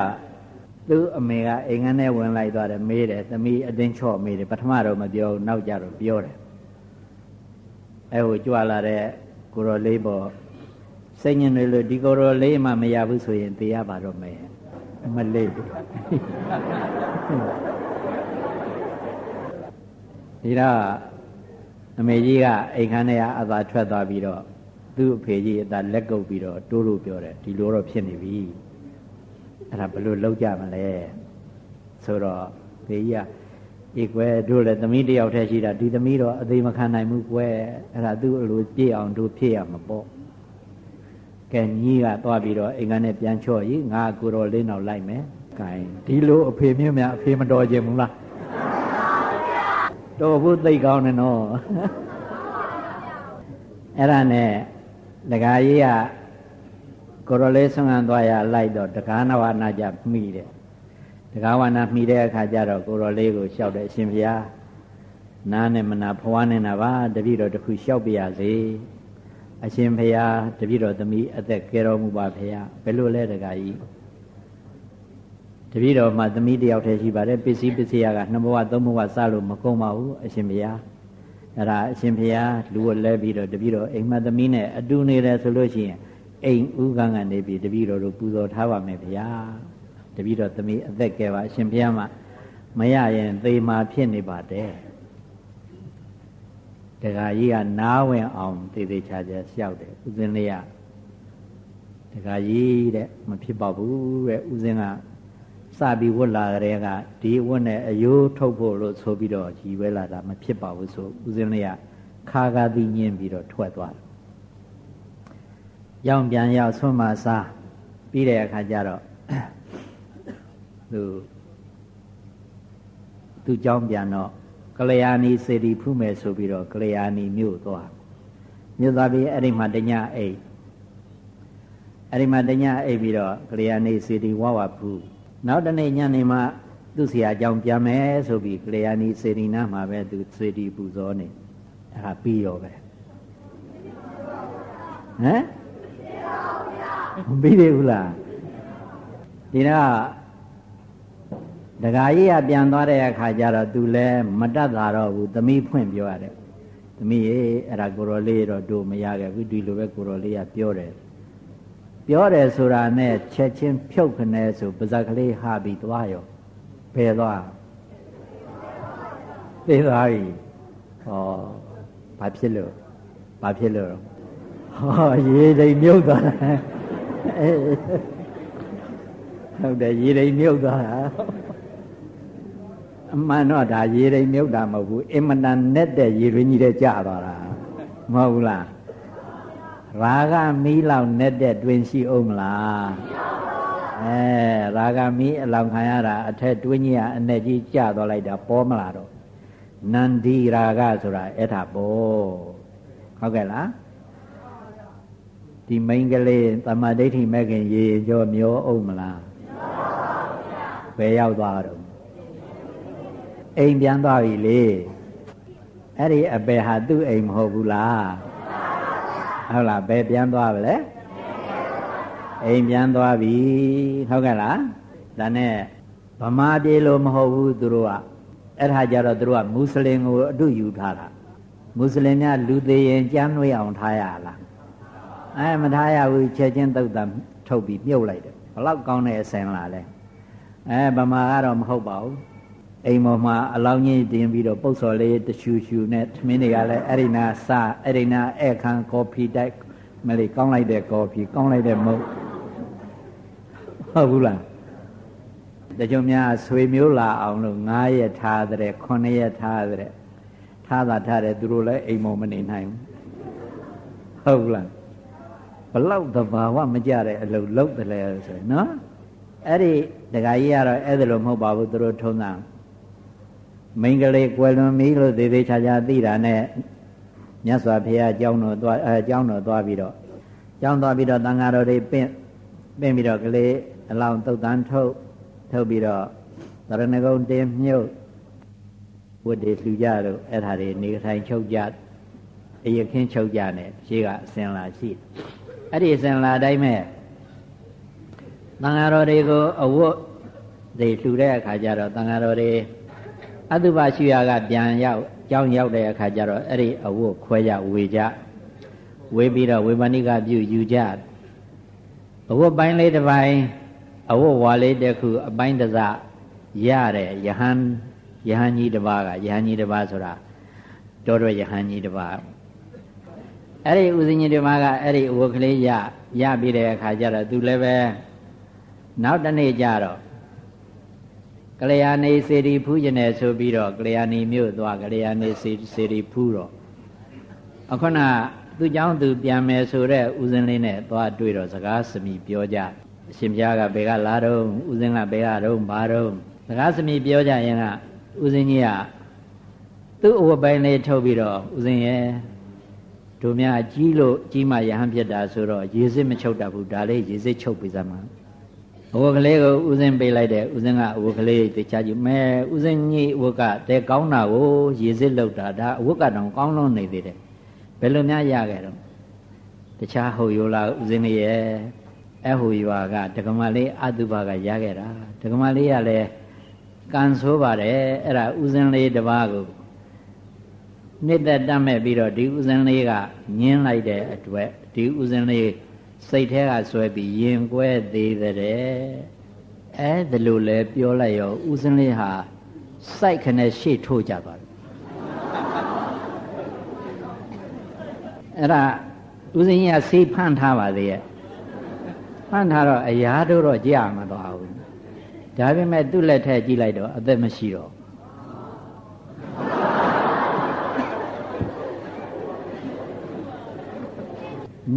သူ့အမေကအိမ်ငန်းထဲဝင်လိုက်သွားတယ်မေးတယ်သမီးအတင်းချော့မေးတယ်ပထမတော့မပြောဘူးနောက်ကြတော့ပြောတယ် အဲဟိုကြွလာတဲ့ကိုရောလေးပေါ့စိတ်ညစ်နေလို့ဒီကိုရောလေးမှမရဘူးဆိုရင်သိရပါတော့မယ်မလေးဒီတော့အမေကြီးကအိမ်ခန်းထဲကအသာထွက်သွားပြီးတော့သူ့အဖေကြီးအသာလက်ကုပ်ပြီးတော့တိုးလို့ပြောတယ်ဒီလိုတော့ဖြစ်နေပြီအဲ့ဒါဘယ်လိုလုပ်ကြမလဲဆိုတော့ဖေကြီးက ဤကွယ်တို့လည်းသမီးတယောက်တည်းရှိတာဒီသမီးတော့အသေးမခံနိုင်ဘူးကွယ်အဲ့ဒါသူ့အလိုပြည့်အောင်တို့ဖြစ်ရမှာပေါ့ကဲညီးကသွားပြီးတော့အိမ်ကနေပြန်ချော့ကြီးငါကိုတော်လေးနောက်လိုက်မယ်ကဲဒီလိုအဖေမြင့်မြအဖေမတော်ခြင်းဘူးလားတော်ဘူးသိကောင်းတယ်နော်အဲ့ဒါနဲ့ဒကာကြီးကကိုရောလေးဆွမ်းခံသွားရလိုက်တော့တကားနဝနာကြမိတယ်တ ကားဝနာမိတဲ့အခါကျတော့ကိုရောလေးကိုလျှောက်တယ်အရှင်ဘုရားနားနဲ့မနာဖွားနေတာပါတပည့်တော်တခုလျှောက်ပြရစေအရှင်ဘုရားတပည့်တော်သမီးအသက်ကယ်တော်မူပါဘုရားဘယ်လိုလဲတကားကြီးတပည့်တော်မှသမီးတယောက်တည်းရှိပါတယ်ပစ္စည်းပစ္စည်းကနှစ်ဘဝသုံးဘဝစလို့မကုန်ပါဘူးအရှင်ဘုရားအဲ့ဒါအရှင်ဘုရားလူကိုလဲပြီးတော့တပည့်တော်အိမ်မသမီးနဲ့အတူနေတယ်ဆိုလို့ရှိရင်အိမ်ဥကံကနေပြီးတပည့်တော်တို့ပူဇော်ထားပါမယ်ဗျာ တပည့်တော်သမီးအသက်ကဲပါအရှင်ဘုရားမှာမရရင်သေမာဖြစ်နေပါတယ်တခါကြီးကနားဝင်အောင်သေသေးချာချာလျှောက်တယ်ဥစဉ်လေးကတခါကြီးတဲ့မဖြစ်ပါဘူးတဲ့ဥစဉ်ကစပြီးဝတ်လာကြတဲ့ကဒီဝတ်နဲ့အယိုးထုတ်ဖို့လို့ဆိုပြီးတော့ကြီးဝဲလာတာမဖြစ်ပါဘူးဆိုဥစဉ်လေးကခါကားသိညင်းပြီးတော့ထွက်သွားတယ်ရောက်ပြန်ရောက်ဆွမ်းမစားပြီးတဲ့အခါကျတော့ သူသူเจ้าပြန်တော့ကလျာဏီစေတီဖူးမယ်ဆိုပြီးတော့ကလျာဏီမြို့သွားမြို့သွားပြီးအဲ့ဒီမှာတညအိတ်အဲ့ဒီမှာတညအိတ်ပြီးတော့ကလျာဏီစေတီဝဝဖူးနောက်တနေ့ညနေမှသူ့ဆရာကြောင့်ပြန်မယ်ဆိုပြီးကလျာဏီစေတီနားမှာပဲသူစေတီပူဇော်နေအဲ့ဒါပြီးရောပဲဟမ်မပြီးသေးဘူးလားဒီတော့ ဒကာကြီးကပြန်သွားတဲ့အခါကျတော့သူလည်းမတတ်တာတော့ဘူးသမီးဖွင့်ပြောရတယ်သမီးရေအဲ့ဒါကိုရောလေးတော့တို့မရခဲ့ဘူးဒီလိုပဲကိုရောလေးကပြောတယ်ပြောတယ်ဆိုတာနဲ့ချက်ချင်းဖြုတ်ခနဲ့ဆိုပါဇက်ကလေးဟာပြီးသွားရောဘယ်သွားသိသွားပြီဟောဘာဖြစ်လို့ဘာဖြစ်လို့ဟောရေတိမ်မြုပ်သွားတယ်ဟုတ်တယ်ရေရိမ်မြုပ်သွားတာ အမှန်တော့ဒါရေရိမ်မြုပ်တာမဟုတ်ဘူးအင်မတန်နဲ့တဲ့ရေရင်းကြီးတဲ့ကြာသွားတာမဟုတ်ဘူးလားရာဂမီးလောက်နဲ့တဲ့တွင်ရှိအောင်မလားအဲရာဂမီးအလောင်ခံရတာအထက်တွင်းကြီးကအနဲ့ကြီးကြာသွားလိုက်တာပေါ်မလာတော့နန္ဒီရာဂဆိုတာအဲ့ဒါပေါ့ဟုတ်ကဲ့လားဒီမိန်ကလေးတမ္မာဒိဋ္ဌိမဲ့ခင်ရေကြောမျောအောင်မလားဘယ်ရောက်သွားတော့ အိမ်ပြန်သွားပြီလေအဲ့ဒီအပေဟာသူ့အိမ်မဟုတ်ဘူးလားဟုတ်လားဘယ်ပြန်သွားပါလဲအိမ်ပြန်သွားပြီဟုတ်ကဲ့လားဒါနဲ့ဗမာပြည်လိုမဟုတ်ဘူးသူတို့ကအဲ့ဒါကြတော့သူတို့ကမွတ်စလင်ကိုအတုယူထားတာမွတ်စလင်များလူသေးရင်ကြမ်းနှွေးအောင်ထားရလားအဲမထားရဘူးချက်ချင်းသုတ်တံထုတ်ပြီးမြုပ်လိုက်တယ်ဘလောက်ကောင်းတဲ့အစင်လာလဲအဲဗမာကတော့မဟုတ်ပါဘူး အိမ်ပေါ်မှာအလောင်းကြီးတင်ပြီးတော့ပုတ်စော်လေးတရှူရှူနဲ့သမင်းတွေကလည်းအဲ့ဒီနာစအဲ့ဒီနာဧခန်းကော်ဖီတိုက်မလေးကောင်းလိုက်တဲ့ကော်ဖီကောင်းလိုက်တဲ့မုတ်ဟုတ်ဘူးလားတကြုံများဆွေမျိုးလာအောင်လို့9ရက်ထားတဲ့9ရက်ထားတဲ့ထားတာထားတယ်သူတို့လည်းအိမ်မောမနေနိုင်ဘူးဟုတ်လားဘလောက်သဘာဝမကြတဲ့အလုပ်လုပ်တယ်လဲဆိုရင်နော်အဲ့ဒီဒကာကြီးကတော့အဲ့ဒါလိုမဟုတ်ပါဘူးသူတို့ထုံးတာ မိန်းကလေးကွယ်လွန်ပြီလို့သေသေးချာချာသိတာနဲ့မြတ်စွာဘုရားအကြောင်းတော်သွားအဲအကြောင်းတော်သွားပြီးတော့အကြောင်းသွားပြီးတော့တန်ဃာတော်တွေပင့်ပင့်ပြီးတော့ကလေးအလောင်းတုတ်တန်းထုတ်ထုတ်ပြီးတော့သရဏဂုံတင်မြုပ်ဝတ်တွေလှူကြတော့အဲ့ဒါတွေနေထိုင်ချုပ်ကြအယခင်းချုပ်ကြနဲ့ရှေ့ကအစင်လာရှိအဲ့ဒီအစင်လာတိုင်းမဲ့တန်ဃာတော်တွေကိုအဝတ်တွေလှူတဲ့အခါကျတော့တန်ဃာတော်တွေ အတုပရှိရကပြန်ရောက်ကြောင်းရောက်တဲ့အခါကျတော့အဲ့ဒီအဝတ်ခွဲကြဝေကြဝေပြီးတော့ဝေမဏိကပြုယူကြအဝတ်ပိုင်းလေးတစ်ပိုင်းအဝတ်ဝါလေးတစ်ခုအပိုင်းတစ်စရတဲ့ယဟန်ယဟန်ကြီးတစ်ပါးကယဟန်ကြီးတစ်ပါးဆိုတာတော်တော်ယဟန်ကြီးတစ်ပါးအဲ့ဒီဥစဉ်ကြီးတစ်ပါးကအဲ့ဒီအဝတ်ကလေးရရပြီးတဲ့အခါကျတော့သူလည်းပဲနောက်တနေ့ကျတော့ ကလျာဏီစေတီဖူးကျင်တယ်ဆိုပြီးတော့ကလျာဏီမြို့သွားကလျာဏီစေစေတီဖူးတော့အခုနသူเจ้าသူပြန်မယ်ဆိုတဲ့ဥစဉ်လေးနဲ့သွားတွေ့တော့စကားစမိပြောကြအရှင်ဘုရားကဘယ်ကလာတော့ဥစဉ်ကဘယ်ကတော့ဘာတော့စကားစမိပြောကြရင်ကဥစဉ်ကြီးကသူ့အဝတ်ပိုင်းလေးထုတ်ပြီးတော့ဥစဉ်ရဲ့တို့များကြီးလို့ကြီးမှရဟန်းဖြစ်တာဆိုတော့ရေစစ်မချုပ်တတ်ဘူးဒါလေးရေစစ်ချုပ်ပြီးစမ်းမှာ အဝတ်ကလေးကိုဥစဉ်ပေးလိုက်တယ်ဥစဉ်ကအဝတ်ကလေးတခြားကြည့်မဲဥစဉ်ကြီးအဝတ်ကတဲကောင်းတာကိုရေစစ်လောက်တာဒါအဝတ်ကတော့ကောင်းလွန်နေသေးတယ်ဘယ်လိုများရခဲ့တော့တခြားဟိုယောလာဥစဉ်လေးရဲ့အဟိုရွာကဒကမလေးအတုဘကရခဲ့တာဒကမလေးကလည်းကံဆိုးပါတယ်အဲ့ဒါဥစဉ်လေးတစ်ပါးကိုနှစ်သက်တတ်မဲ့ပြီးတော့ဒီဥစဉ်လေးကညင်းလိုက်တဲ့အတွက်ဒီဥစဉ်လေး စိတ်ထဲကဆွဲပြီးရင်ကွဲသေးတဲ့အဲ့ဒါလို့လဲပြောလိုက်ရောဥစဉ်လေးဟာစိုက်ခနဲ့ရှေ့ထိုးကြသွားတယ်အဲ့ဒါဥစဉ်ကြီးကဆေးဖန့်ထားပါသေးရဲ့ဖန့်ထားတော့အရာတို့တော့ကြာမသွားဘူးဒါပေမဲ့သူ့လက်ထက်ကြည့်လိုက်တော့အသက်မရှိတော့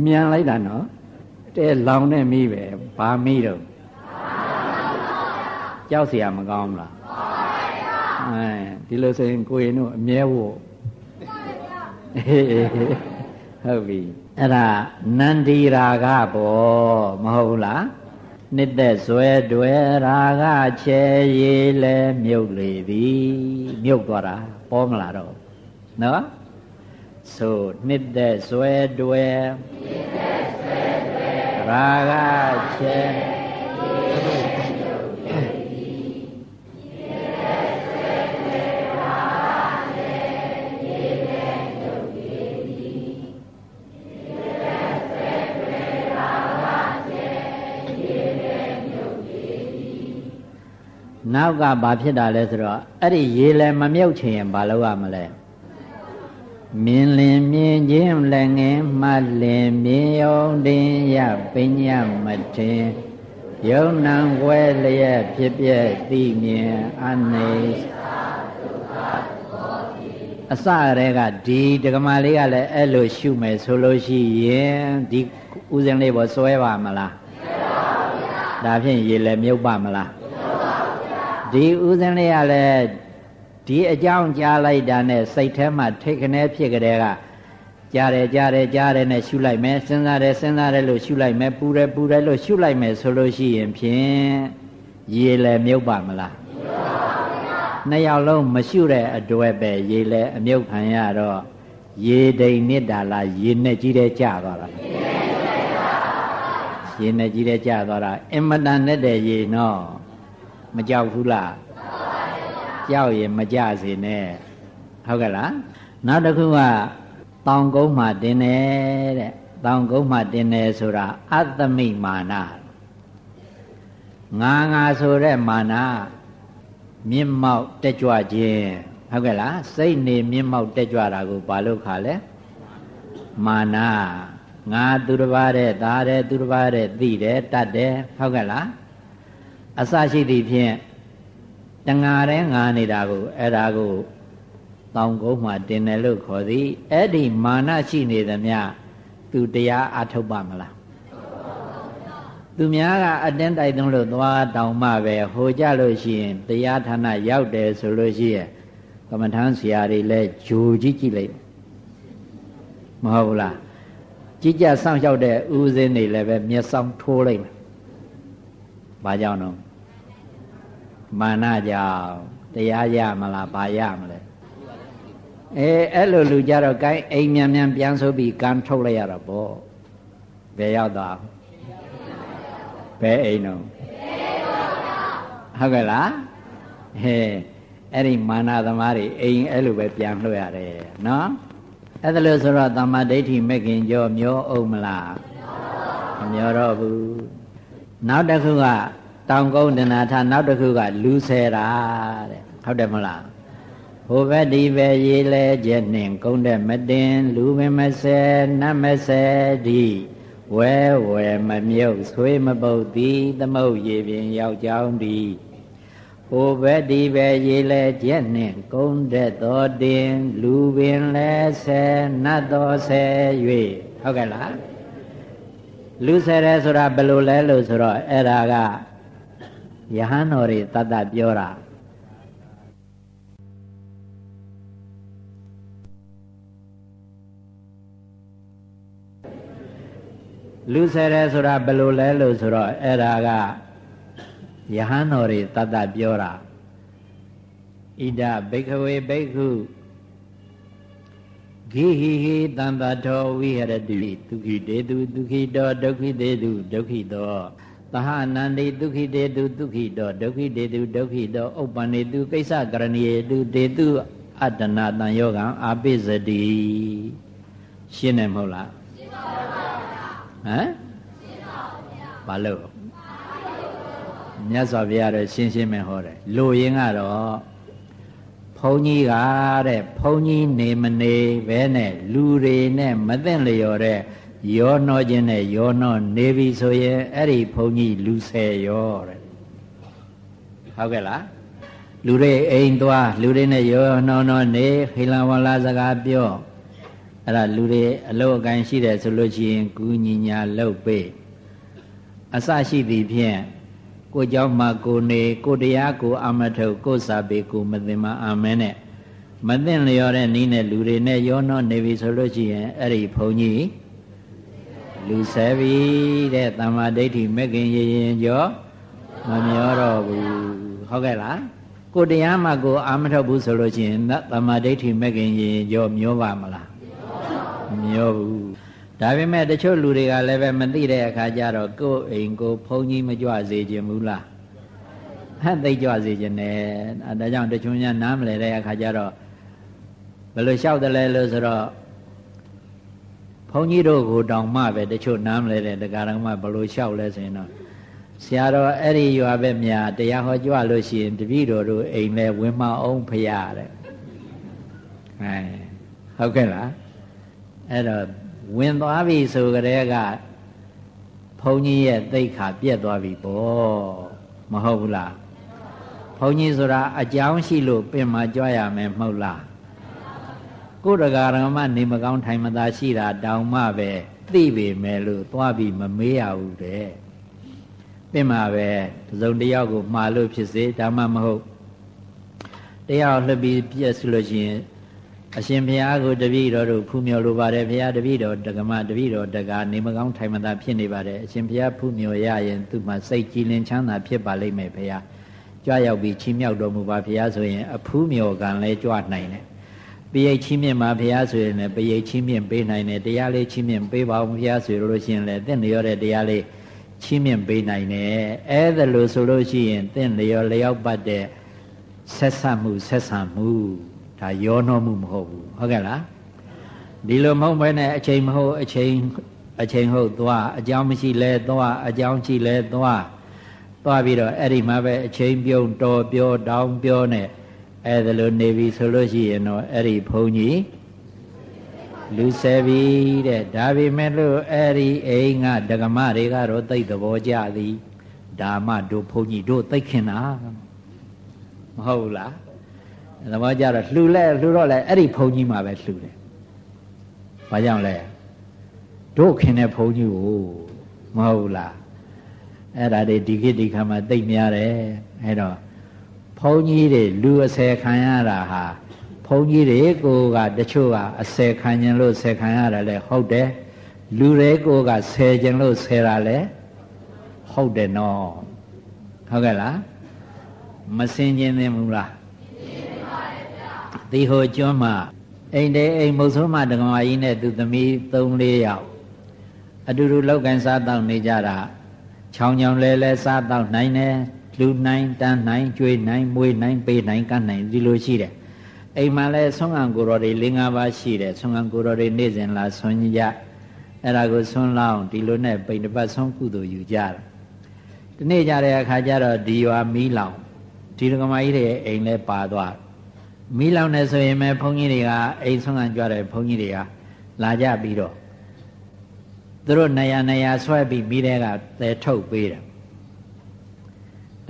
မြန်လိုက်တာနော် တဲလောင်နဲ့မိပဲဘာမိတော့ကြောက်เสียမကောင်းလားအဲဒီလိုဆိုရင်ကိုရင်တို့အမြဲဖို့ဟုတ်ပြီအဲ့ဒါနန္ဒီရာဂဘောမဟုတ်လားနှစ်သက်ဇွဲတွယ်ရာဂချဲရည်လဲမြုပ်လေသည်မြုပ်သွားတာပေါ်မလာတော့နော်ဆိုနှစ်သက်ဇွဲတွယ်နှစ်သက် ဇွဲတွယ်ရာဂချဲနောက်ကဘာဖြစ်တာလဲဆိုတော့အဲ့ဒီရေလည်းမမြုပ်ချင်ရင်ဘာလုပ်ရမလဲ မြင်လင်မြင်ခြင်းလည်းငင်မှလင်မြင်ယုံတင်ရပညာမတင်ယုံနံဝဲလျက်ဖြစ်ပြည့်သိမြင်အနေအစရဲကဒီဒကမာလေးကလည်းအဲ့လိုရှုမယ်ဆိုလို့ရှိရင်ဒီဥစဉ်လေးပေါ်စွဲပါမလားဒါဖြင့်ရေလည်းမြုပ်ပါမလားဒီဥစဉ်လေးကလည်း ဒီအကြောင်းကြားလိုက်တာနဲ့စိတ်ထဲမှာထိတ်ခနဲဖြစ်ကြတဲ့ကကြားတယ်ကြားတယ်ကြားတယ်နဲ့ရှုလိုက်မယ်စဉ်းစားတယ်စဉ်းစားတယ်လို့ရှုလိုက်မယ်ပူတယ်ပူတယ်လို့ရှုလိုက်မယ်ဆိုလို့ရှိရင်ဖြင့်ရေလည်းမြုပ်ပါမလားနှစ်ယောက်လုံးမရှုတဲ့အတွက်ပဲရေလည်းအမြုပ်ခံရတော့ရေဒိန်နစ်တာလားရေနဲ့ကြီးတဲ့ကြသွားတာရေနဲ့ကြီးတဲ့ကြသွားတာအင်မတန်နဲ့တဲ့ရေနော်မကြောက်ဘူးလား ကြောက်ရင်မကြစေနဲ့ဟုတ်ကဲ့လားနောက်တစ်ခုကတောင်ကုန်းမှာတင်တယ်တဲ့တောင်ကုန်းမှာတင်တယ်ဆိုတာအတ္တမိမာနငါငါဆိုတဲ့မာနမြင့်မောက်တက်ကြွခြင်းဟုတ်ကဲ့လားစိတ်နေမြင့်မောက်တက်ကြွတာကိုဘာလို့ခါလဲမာနငါသူတစ်ပါးတဲ့သားတဲ့သူတစ်ပါးတဲ့သိတယ်တတ်တယ်ဟုတ်ကဲ့လားအစရှိသည့်ဖြင့် တငါတဲ့ငါနေတာကိုအဲ့ဒါကိုတောင်ကုန်းမှာတင်တယ်လို့ခေါ်သည်အဲ့ဒီမာနရှိနေသမျှသူတရားအထုတ်ပါမလားသူများကအတင်းတိုက်သွင်းလို့သွားတောင်မှပဲဟိုကြလို့ရှိရင်တရားဌာနရောက်တယ်ဆိုလို့ရှိရင်ကမ္မထမ်းဆရာတွေလည်းဂျိုကြည့်ကြည့်လိုက်မဟုတ်ဘူးလားကြည်ကြစောင့်ရှောက်တဲ့ဥစဉ်တွေလည်းပဲမျက်စောင်းထိုးလိုက်မယ်ဘာကြောင့်တော့ မာနကြောင့်တရားရမလားဘာရမလဲအဲအဲ့လိုလူကြတော့ကိုင်းအိမ်မြန်မြန်ပြန်ဆိုပြီးကံထုတ်လိုက်ရတာပေါ့ဘယ်ရောက်သွားဘယ်အိမ်တော့ဟုတ်ကဲ့လားဟဲ့အဲ့ဒီမာနသမားတွေအိမ်အဲ့လိုပဲပြန်လွှတ်ရတယ်နော်အဲ့ဒါလို့ဆိုတော့တမ္မာဒိဋ္ဌိမဲ့ခင်ကြောမျောအောင်မလားမမျောတော့ဘူးနောက်တစ်ခုက တောင်ကုန်းတဏ္ဍာထနောက်တစ်ခုကလူဆယ်တာတဲ့ဟုတ်တယ်မလားဟိုဘက်ဒီဘက်ရေးလဲချက်နှင်ကုန်းတဲ့မတင်လူမမဆယ်နတ်မဆယ်ဒီဝဲဝဲမမြုပ်ဆွေးမပုတ်သည်သမုတ်ရေပြင်ရောက်ကြောင်းသည်ဟိုဘက်ဒီဘက်ရေးလဲချက်နှင်ကုန်းတဲ့တော်တင်လူပင်လဲဆယ်နတ်တော်ဆယ်၍ဟုတ်ကဲ့လားလူဆယ်ရဲဆိုတာဘယ်လိုလဲလို့ဆိုတော့အဲ့ဒါက ယဟန်တော်တွေတတ်တတ်ပြောတာလူဆယ်ရဲဆိုတာဘယ်လိုလဲလို့ဆိုတော့အဲ့ဒါကယဟန်တော်တွေတတ်တတ်ပြောတာဣဒဘိခဝေဘိက္ခုဂိဟိဟိတံပါထောဝိဟရတိဒုက္ခိတေတုဒုက္ခိတောဒုက္ခိတေတုဒုက္ခိတော သဟနန္တိဒုက္ခိတေတုဒုက္ခိတောဒုက္ခိတေတုဒုက္ခိတောဥပ္ပန္နေတုကိစ္စကရဏီယေတုတေတုအတ္တနာတံယောကံအာပိစတိရှင်းတယ်မဟုတ်လားရှင်းပါပါဟမ်ရှင်းပါပါဘာလို့မြတ်စွာဘုရားတော့ရှင်းရှင်းပဲဟောတယ်လိုရင်းကတော့ဘုန်းကြီးကတဲ့ဘုန်းကြီးနေမနေဘဲနဲ့လူတွေနဲ့မသိလျော်တဲ့ ရောနှောခြင်းနဲ့ရောနှောနေပြီဆိုရင်အဲ့ဒီဘုန်းကြီးလူဆယ်ရောတဲ့ဟုတ်ကဲ့လားလူတွေအိမ်သွားလူတွေနဲ့ရောနှောနှောနေခိလဝလာစကားပြောအဲ့ဒါလူတွေအလုတ်အကိုင်းရှိတယ်ဆိုလို့ရှိရင်ကူညီညာလှုပ်ပေးအစရှိသည်ဖြင့်ကိုเจ้าမှာကိုနေကိုတရားကိုအမထုတ်ကိုစာပေကိုမသိမအာမင်းနဲ့မသိလျော်တဲ့နီးနဲ့လူတွေနဲ့ရောနှောနေပြီဆိုလို့ရှိရင်အဲ့ဒီဘုန်းကြီး လူဆဲပြီတဲ့တမ္မာဒိဋ္ဌိမဲ့ခင်ရရင်ကြောမမျောတော့ဘူးဟုတ်ကဲ့လားကိုတရားမှကိုအာမထုတ်ဘူးဆိုလို့ရှိရင်တမ္မာဒိဋ္ဌိမဲ့ခင်ရရင်ကြောမျောပါမလားမမျောဘူးဒါပေမဲ့တချို့လူတွေကလည်းပဲမသိတဲ့အခါကျတော့ကိုယ်အိမ်ကိုဘုန်းကြီးမကြွစေခြင်းဘူးလားဟဲ့သိကြွစေခြင်းနဲ့ဒါကြောင့်တချို့များနားမလဲတဲ့အခါကျတော့ဘယ်လိုလျှောက်တယ်လဲလို့ဆိုတော့ ဘုန်းကြီးတို့ကိုတောင်မှပဲတချို့နားမလဲတဲ့တရားတော်မှဘယ်လိုလျှောက်လဲဆိုရင်တော့ဆရာတော်အဲ့ဒီရွာပဲမြာတရားဟောကြွလို့ရှိရင်တပည့်တော်တို့အိမ်လဲဝင်မအောင်ဖရတဲ့အဲဟုတ်ကဲ့လားအဲ့တော့ဝင်သွားပြီဆိုကြတဲ့ကဘုန်းကြီးရဲ့သိခါပြက်သွားပြီပေါ့မဟုတ်ဘူးလားဘုန်းကြီးဆိုတာအကြောင်းရှိလို့ပင်မကြွရမယ်မဟုတ်လား ကိုယ်တကာရမနေမကောင်းထိုင်မသာရှိတာတောင်မှပဲသိပေမဲ့လို့သွားပြီးမမေးရဘူးတဲ့ပင်မပဲသုံတယောက်ကိုမှားလို့ဖြစ်စေဒါမှမဟုတ်တရားလှပြီးပြက်ဆိုလို့ရှိရင်အရှင်ဘုရားကိုတပည့်တော်တို့ဖူးမြော်လိုပါတယ်ဘုရားတပည့်တော်တက္ကမတပည့်တော်တက္ကနေမကောင်းထိုင်မသာဖြစ်နေပါတယ်အရှင်ဘုရားဖူးမြော်ရရင်သူ့မှာစိတ်ကြည်လင်ချမ်းသာဖြစ်ပါလိမ့်မယ်ဘုရားကြွရောက်ပြီးချီးမြှောက်တော်မူပါဘုရားဆိုရင်အဖူးမြော်ကံလဲကြွနိုင်တယ် ပရိတ်ချီးမြှင့်ပါဘုရားဆိုရင်လည်းပရိတ်ချီးမြှင့်ပေးနိုင်တယ်တရားလေးချီးမြှင့်ပေးပါဦးဘုရားဆိုလို့ရှိရင်လည်းတင့်လျော်တဲ့တရားလေးချီးမြှင့်ပေးနိုင်တယ်အဲ့ဒါလို့ဆိုလို့ရှိရင်တင့်လျော်လျောက်ပတ်တဲ့ဆက်ဆံမှုဆက်ဆံမှုဒါရောနှောမှုမဟုတ်ဘူးဟုတ်ကဲ့လားဒီလိုမဟုတ်ဘဲနဲ့အချိန်မဟုတ်အချိန်အချိန်ဟုတ်သွားအကြောင်းမရှိလဲသွားအကြောင်းရှိလဲသွားသွားပြီးတော့အဲ့ဒီမှာပဲအချိန်ပြုံးတော်ပြောတောင်းပြောနဲ့ အဲ့ဒါလိုနေပြီဆိုလို့ရှိရင်တော့အဲ့ဒီဘုန်းကြီးလူဆယ်ပြီတဲ့ဒါပေမဲ့လို့အဲ့ဒီအိမ်ကဒကမတွေကတော့သိသဘောကြသည်ဒါမှတို့ဘုန်းကြီးတို့သိခင်တာမဟုတ်လားသဘောကြတော့လှူလဲလှူတော့လဲအဲ့ဒီဘုန်းကြီးမှာပဲလှူတယ်။ဘာကြောင့်လဲတို့ခင်တဲ့ဘုန်းကြီးကိုမဟုတ်လားအဲ့ဒါတွေဒီခေတ်ဒီခါမှာသိမ့်များတယ်အဲ့တော့ ဘုန်းကြီးတွေလူအဆယ်ခံရတာဟာဘုန်းကြီးတွေကိုကတချို့ကအဆယ်ခံခြင်းလို့ဆယ်ခံရတာလဲဟုတ်တယ်လူတွေကိုကဆယ်ခြင်းလို့ဆယ်တာလဲဟုတ်တယ်နော်ဟုတ်ကဲ့လားမစင်ခြင်းသင်ဘူးလားဒီဟိုကျွန်းမှာအိမ်တဲအိမ်မုတ်ဆိုးမဒကမာကြီးနဲ့သူသမီး၃၄ယောက်အတူတူလောက်ကန်စားတောက်နေကြတာချောင်းချောင်းလဲလဲစားတောက်နိုင်တယ် လူနိုင်တန်းနိုင်ကျွေးနိုင်မွေးနိုင်ပေးနိုင်ကတ်နိုင်ဒီလိုရှိတယ်အိမ်မှာလဲဆွမ်းကံကိုတော်တွေ၄၅ပါးရှိတယ်ဆွမ်းကံကိုတော်တွေနေ့စဉ်လာဆွမ်းကြအဲ့ဒါကိုဆွမ်းလောင်းဒီလိုနဲ့ပိန်တပတ်ဆွမ်းကုသိုလ်ယူကြတယ်ဒီနေ့ကြတဲ့အခါကျတော့ဒီရွာမီးလောင်ဒီဒကမာကြီးတွေအိမ်လဲပါသွားမီးလောင်နေဆိုရင်ပဲဘုန်းကြီးတွေကအိမ်ဆွမ်းကံကြွတဲ့ဘုန်းကြီးတွေကလာကြပြီးတော့သူတို့နေရာနေရာဆွဲပြီးမိတဲ့ကသဲထုတ်ပေးတယ်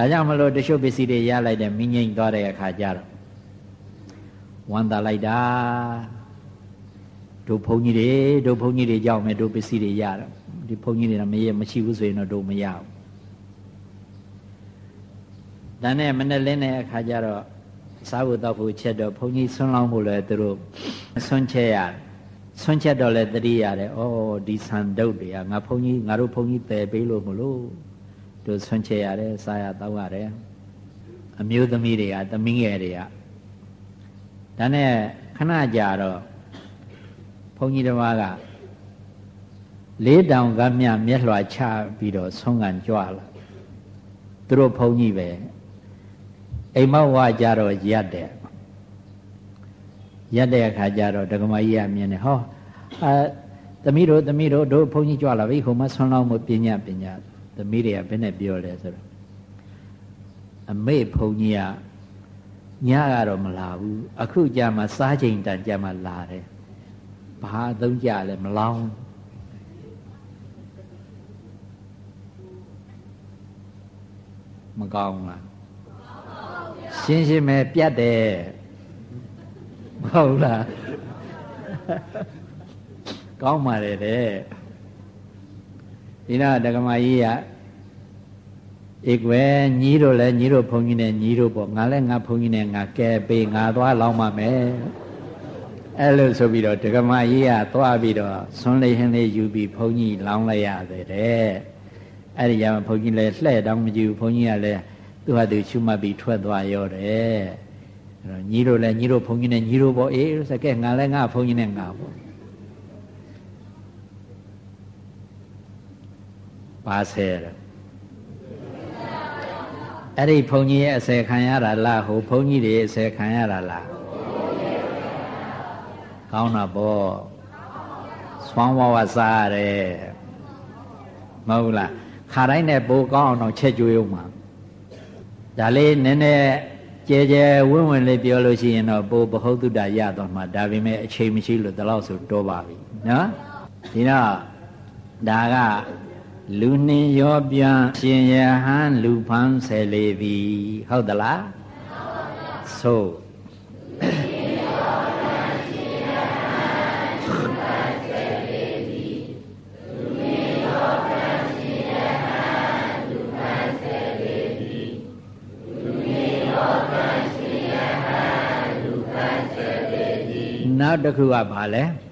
ဒါကြောင့်မလို့တချို့ပစ္စည်းတွေရလိုက်တယ်မိငိမ့်သွားတဲ့အခါကျတော့ဝမ်းသာလိုက်တာတို့ဘုန်းကြီးတွေတို့ဘုန်းကြီးတွေကြောက်မယ်တို့ပစ္စည်းတွေရတော့ဒီဘုန်းကြီးတွေကမရမရှိဘူးဆိုရင်တော့တို့မရဘူးဒါနဲ့မနဲ့လင်းတဲ့အခါကျတော့စားဖို့တောက်ဖို့ချက်တော့ဘုန်းကြီးဆွန်းလောင်းဖို့လည်းသူတို့ဆွန်းချက်ရတယ်ဆွန်းချက်တော့လည်းတတိရတယ်ဩဒီဆန်ဒုတ်တွေကငါဘုန်းကြီးငါတို့ဘုန်းကြီးတည်ပေးလို့မလို့ တို့ဆွန်းချက်ရတယ်စားရတောက်ရတယ်အမျိုးသမီးတွေကသမီးငယ်တွေကဒါနဲ့ခဏကြာတော့ဘုန်းကြီးတစ်ပါးကလေးတောင်ကမြမျက်လွှာချပြီးတော့ဆုံးကန်ကြွလာသူတို့ဘုန်းကြီးပဲအိမ်မောက်ဝါကြတော့ရက်တယ်ရက်တဲ့အခါကျတော့ဒကမကြီးကမြင်တယ်ဟောအာသမီးတို့သမီးတို့တို့ဘုန်းကြီးကြွလာပြီဟိုမှာဆွမ်းလောင်းမှုပညာပညာ သမီးတွေကဘယ်နဲ့ပြောလဲဆိုတော့အမေဘုန်းကြီးကညကတော့မလာဘူးအခုကြာမှစားချိန်တန်ကြာမှလာတယ်ဘာသုံးကြလဲမလောင်းမကောင်းလားရှင်းရှင်းပဲပြတ်တယ်ဟုတ်လားကောင်းပါတယ်တဲ့ ဒီတော့ဒကမာကြီးကဧကွယ်ညီတို့လည်းညီတို့ဘုန်းကြီးနဲ့ညီတို့ပေါ့ငါလည်းငါဘုန်းကြီးနဲ့ငါကဲပေးငါသွားလောင်းပါမယ်အဲ့လိုဆိုပြီးတော့ဒကမာကြီးကသွားပြီးတော့ဆွန်းလေးဟင်းလေးယူပြီးဘုန်းကြီးလောင်းလိုက်ရတယ်တဲ့အဲ့ဒီရမှာဘုန်းကြီးလည်းလှဲ့တောင်းမကြည့်ဘူးဘုန်းကြီးကလည်းသူ့ဟာသူရှုမှတ်ပြီးထွက်သွားရောတယ်အဲ့တော့ညီတို့လည်းညီတို့ဘုန်းကြီးနဲ့ညီတို့ပေါ့အေးဆိုကဲငါလည်းငါဘုန်းကြီးနဲ့ငါပေါ့ ပါဆဲတယ်အဲ့ဒီဘုန်းကြီးရဲ့အစယ်ခံရတာလားဟိုဘုန်းကြီးတွေအစယ်ခံရတာလားကောင်းတာပေါ့ဆွမ်းဝဝစားရတယ်မဟုတ်လားခါတိုင်းနဲ့ပိုကောင်းအောင်တော့ချက်ကြွေးအောင်မှာဒါလေးနည်းနည်းကြဲကြဲဝင်းဝင်လေးပြောလို့ရှိရင်တော့ပိုဘဟုတုတ္တရတော့မှာဒါပေမဲ့အချိန်မရှိလို့ဒီလောက်ဆိုတော့ပါပြီနော်ဒီတော့ဒါက လူနှင်းရောပြန်ရှင်ယဟန်လူဖန်းဆယ်လေးသည်ဟုတ်သလားဆိုနောက်တစ်ခုကဘာလဲ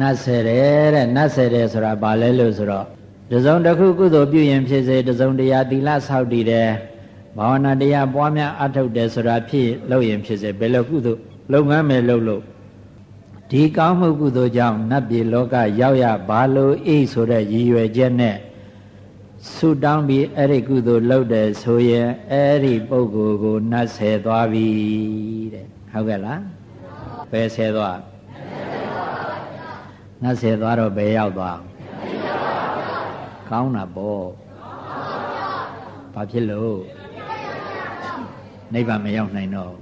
နတ်ဆယ်တယ်တဲ့နတ်ဆယ်တယ်ဆိုတာဘာလဲလို့ဆိုတော့တစုံတစ်ခုကုသိုလ်ပြုရင်ဖြစ်စေတစုံတရာသီလဆောက်တည်တယ်ဘာဝနာတရားပွားများအထောက်တယ်ဆိုတာဖြစ်လို့ရင်ဖြစ်စေဘယ်လိုကုသိုလ်လုပ်ငန်းမယ်လုပ်လို့ဒီကောင်းမှုကုသိုလ်ကြောင့်နတ်ပြည်လောကရောက်ရဘာလို့အိဆိုတဲ့ရည်ရွယ်ချက်နဲ့ဆုတောင်းပြီးအဲ့ဒီကုသိုလ်လုပ်တယ်ဆိုရင်အဲ့ဒီပုဂ္ဂိုလ်ကိုနတ်ဆယ်သွားပြီတဲ့ဟုတ်ကဲ့လားဘယ်ဆယ်သွား နတ်ဆယ်သွားတော့ဘယ်ရောက်သွားကောင်းတာပေါ့ဘာဖြစ်လို့နိဗ္ဗာန်မရောက်နိုင်တော့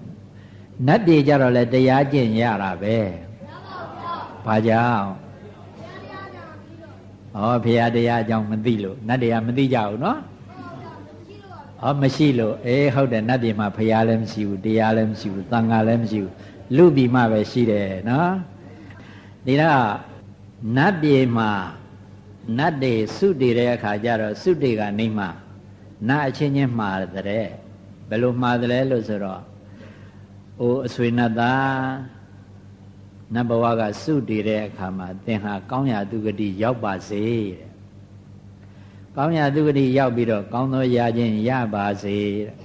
နတ်ပြည်ကြတော့လေတရားကျင့်ရတာပဲဘာကြောင့်ဩဘုရားတရားအကြောင်းမသိလို့နတ်တရားမသိကြဘူးနော်ဩမရှိလို့အေးဟုတ်တယ်နတ်ပြည်မှာဘုရားလည်းမရှိဘူးတရားလည်းမရှိဘူးသံဃာလည်းမရှိဘူးလူပြည်မှာပဲရှိတယ်နော်ဒီတော့ နတ်ပြည်မှာနတ်တွေစုတည်တဲ့အခါကျတော့စုတည်ကနေမှနတ်အချင်းချင်းမှားတဲ့ဘယ်လိုမှားတယ်လဲလို့ဆိုတော့အိုအဆွေနတ်သားနတ်ဘဝကစုတည်တဲ့အခါမှာသင်ဟာကောင်းရာသူဂတိရောက်ပါစေတဲ့ကောင်းရာသူဂတိရောက်ပြီးတော့ကောင်းသောရာခြင်းရပါစေတဲ့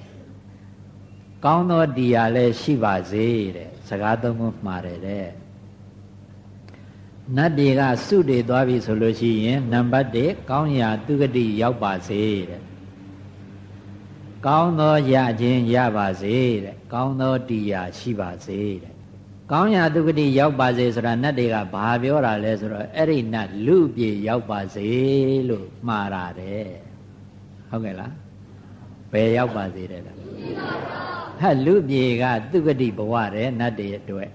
ကောင်းသောတရားလည်းရှိပါစေတဲ့စကားသုံးခုမှားတယ်တဲ့ နတ်တွေကစုတည်သွားပြီဆိုလို့ရှိရင်နံပါတ်1ကောင်းရာသူဂတိရောက်ပါစေတဲ့ကောင်းသောရခြင်းရပါစေတဲ့ကောင်းသောတရားရှိပါစေတဲ့ကောင်းရာသူဂတိရောက်ပါစေဆိုတာနတ်တွေကဘာပြောတာလဲဆိုတော့အဲ့ဒီနတ်လူပြေရောက်ပါစေလို့မှားတာတဲ့ဟုတ်ကဲ့လားဘယ်ရောက်ပါစေတဲ့လားဟဲ့လူပြေကသူဂတိဘဝတဲ့နတ်တွေအတွက်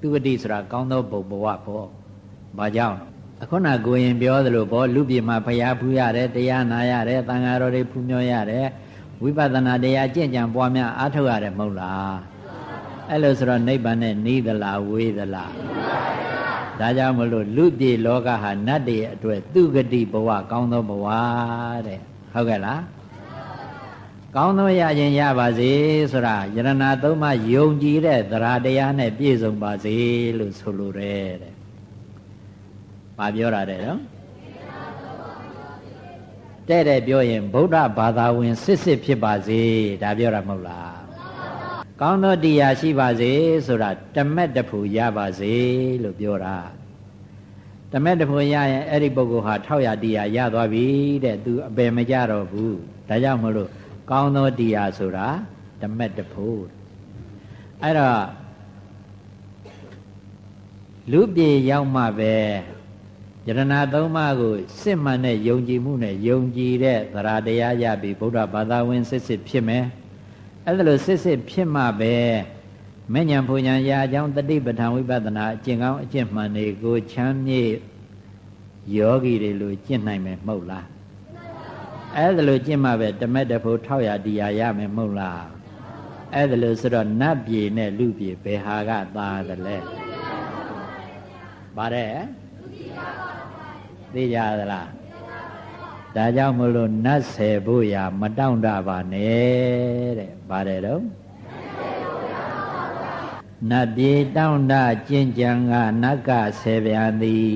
သူဂတိဆိုတာကောင်းသောဘုံဘဝပေါ့ဘာကြောင့်အခုနကိုရင်ပြောသလိုပေါ့လူပြေမှာဖျားဖူးရတယ်တရားနာရတယ်သံဃာတော်တွေဖူးမြော်ရတယ်ဝိပဿနာတရားကြင့်ကြံပွားများအားထုတ်ရတယ်မဟုတ်လားအဲ့လိုဆိုတော့နိဗ္ဗာန်နဲ့နီးသလားဝေးသလားဒါကြောင့်မလို့လူပြေလောကဟာနတ်တွေအတွက်သူဂတိဘဝကောင်းသောဘဝတဲ့ဟုတ်ကဲ့လား ကောင်းသောရခြင်းရပါစေဆိုတာယရဏသုံးပါးယုံကြည်တဲ့သရတရားနဲ့ပြည့်စုံပါစေလို့ဆိုလိုတယ်တဲ့။ဘာပြောတာတဲ့နော်။တဲ့တဲ့ပြောရင်ဗုဒ္ဓဘာသာဝင်စစ်စစ်ဖြစ်ပါစေဒါပြောတာမဟုတ်လား။ကောင်းသောတရားရှိပါစေဆိုတာတမက်တဖူရပါစေလို့ပြောတာ။တမက်တဖူရရင်အဲ့ဒီပုဂ္ဂိုလ်ဟာထောက်ရတရားရသွားပြီတဲ့သူအပယ်မကြတော့ဘူး။ဒါကြောင့်မလို့ ကောင်းသောတရားဆိုတာဓမ္မတဖို့အဲ့တော့လူပြေရောက်မှပဲယရဏသုံးပါးကိုစစ်မှန်တဲ့ယုံကြည်မှုနဲ့ယုံကြည်တဲ့သရတရားရပြီးဗုဒ္ဓဘာသာဝင်စစ်စစ်ဖြစ်မယ်အဲ့ဒါလို့စစ်စစ်ဖြစ်မှပဲမဉ္ဇဉ်ဖူညာရာအကြောင်းတတိပဋ္ဌာန်ဝိပဿနာအကျင့်ကောင်းအကျင့်မှန်တွေကိုချမ်းမြေ့ယောဂီတွေလိုကျင့်နိုင်မယ်မဟုတ်လား အဲ့ဒါလိုကျင့်မှပဲတမက်တဖို့ထောက်ရတရားရမယ်မဟုတ်လားအဲ့ဒါလို့ဆိုတော့နတ်ပြည်နဲ့လူပြည်ဘယ်ဟာကသာတယ်လဲပါတယ်သိကြသလားဒါကြောင့်မလို့နတ်ဆယ်ဖို့ရာမတောင့်တပါနဲ့တဲ့ပါတယ်တော့နတ်ပြေတောင့်တကျင့်ကြံကနတ်ကဆယ်ပြန်သည်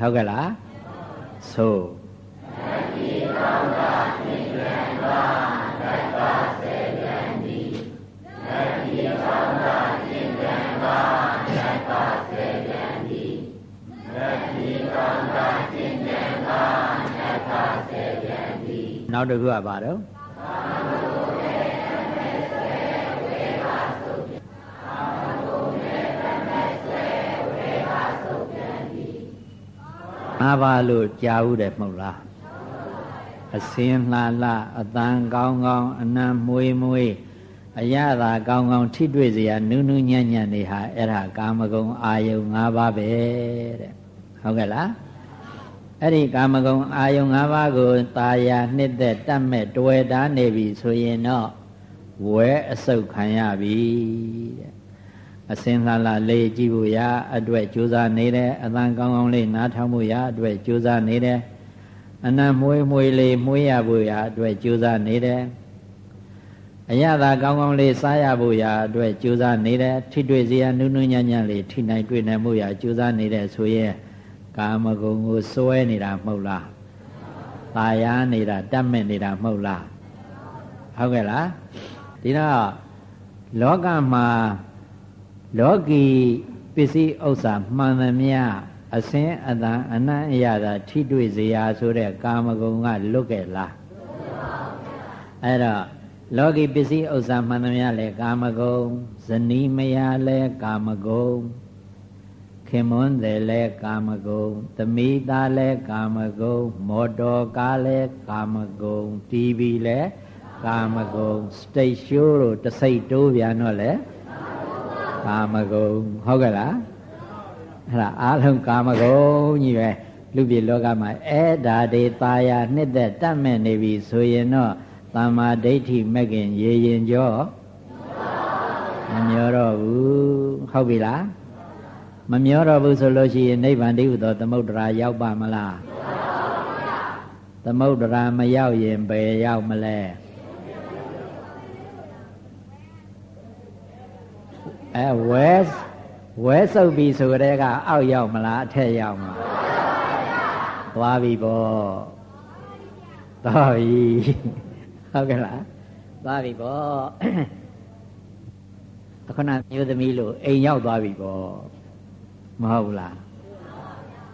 ဟုတ်ကဲ့လားဆိုနတ်ပြေတောင့်တ နောက်တစ်ခုကဘာတော့အာဘာလို့ကြားဦးတယ်မဟုတ်လားအစင်းလှလှအတန်ကောင်းကောင်းအနံမွေးမွေးအရသာကောင်းကောင်းထိတွေ့စရာနုနုညံ့ညံ့နေဟာအဲ့ဒါကာမဂုဏ်အာယုံ၅ပါးပဲတဲ့ဟုတ်ကဲ့လား အဲ့ဒီကာမဂုဏ်အာယုံ၅ပါးကိုตาယာနှစ်သက်တတ်မဲ့တွေ့တာနေပြီဆိုရင်တော့ဝဲအစုပ်ခံရပြီတဲ့အစင်းလှလှလေးကြည့်ဖို့ရအတွက်ကြိုးစားနေတယ်အသံကောင်းကောင်းလေးနားထောင်ဖို့ရအတွက်ကြိုးစားနေတယ်အနံမွေးမွေးလေးမွေးရဖို့ရအတွက်ကြိုးစားနေတယ်အရသာကောင်းကောင်းလေးစားရဖို့ရအတွက်ကြိုးစားနေတယ်ထိတွေ့စရာနုနုညံ့ညံ့လေးထိနိုင်တွေ့နိုင်မှုရကြိုးစားနေတယ်ဆိုရင် ကာမဂုဏ်ကိုစွဲနေတာမဟုတ်လား။ตายာနေတာတတ်မဲ့နေတာမဟုတ်လား။ဟုတ်ကဲ့လား။ဒီတော့လောကမှာလောကီပစ္စည်းဥစ္စာမှန်သမျှအစင်းအတန်အနံ့အရသာထိတွေ့စရာဆိုတဲ့ကာမဂုဏ်ကလွတ်ခဲ့လားအဲ့တော့လောကီပစ္စည်းဥစ္စာမှန်သမျှလဲကာမဂုဏ်ဇနီးမယားလဲကာမဂုဏ် ခင်မွန်းတယ်လဲကာမဂုဏ်သမီးသားလဲကာမဂုဏ်မော်တော်ကားလဲကာမဂုဏ်တီဗီလဲကာမဂုဏ်စတိတ်ရှိုးတို့တစိတ်တိုးပြန်တော့လဲကာမဂုဏ်ဟုတ်ကဲ့လားအဲ့ဒါအားလုံးကာမဂုဏ်ကြီးပဲလူပြည်လောကမှာအဲ့ဒါတွေตาရနှစ်သက်တတ်မဲ့နေပြီဆိုရင်တော့သမ္မာဒိဋ္ဌိမဲ့ခင်ရေရင်ကြောမမျောတော့ဘူးဟုတ်ပြီလား မမျောတော့ဘူးဆိုလို့ရှိရင်နိဗ္ဗာန်တည်းဟူသောသမုဒ္ဒရာရောက်ပါမလားသမုဒ္ဒရာမရောက်ရင်ဘယ်ရောက်မလဲအဲဝဲဝဲဆုပ်ပြီဆိုတဲ့ကအောက်ရောက်မလားအထက်ရောက်မလားသွားပြီပေါ့သွားပြီဟုတ်ကဲ့လားသွားပြီပေါ့အခုနမျိုးသမီးလို့အိမ်ရောက်သွားပြီပေါ့ မဟုတ်လား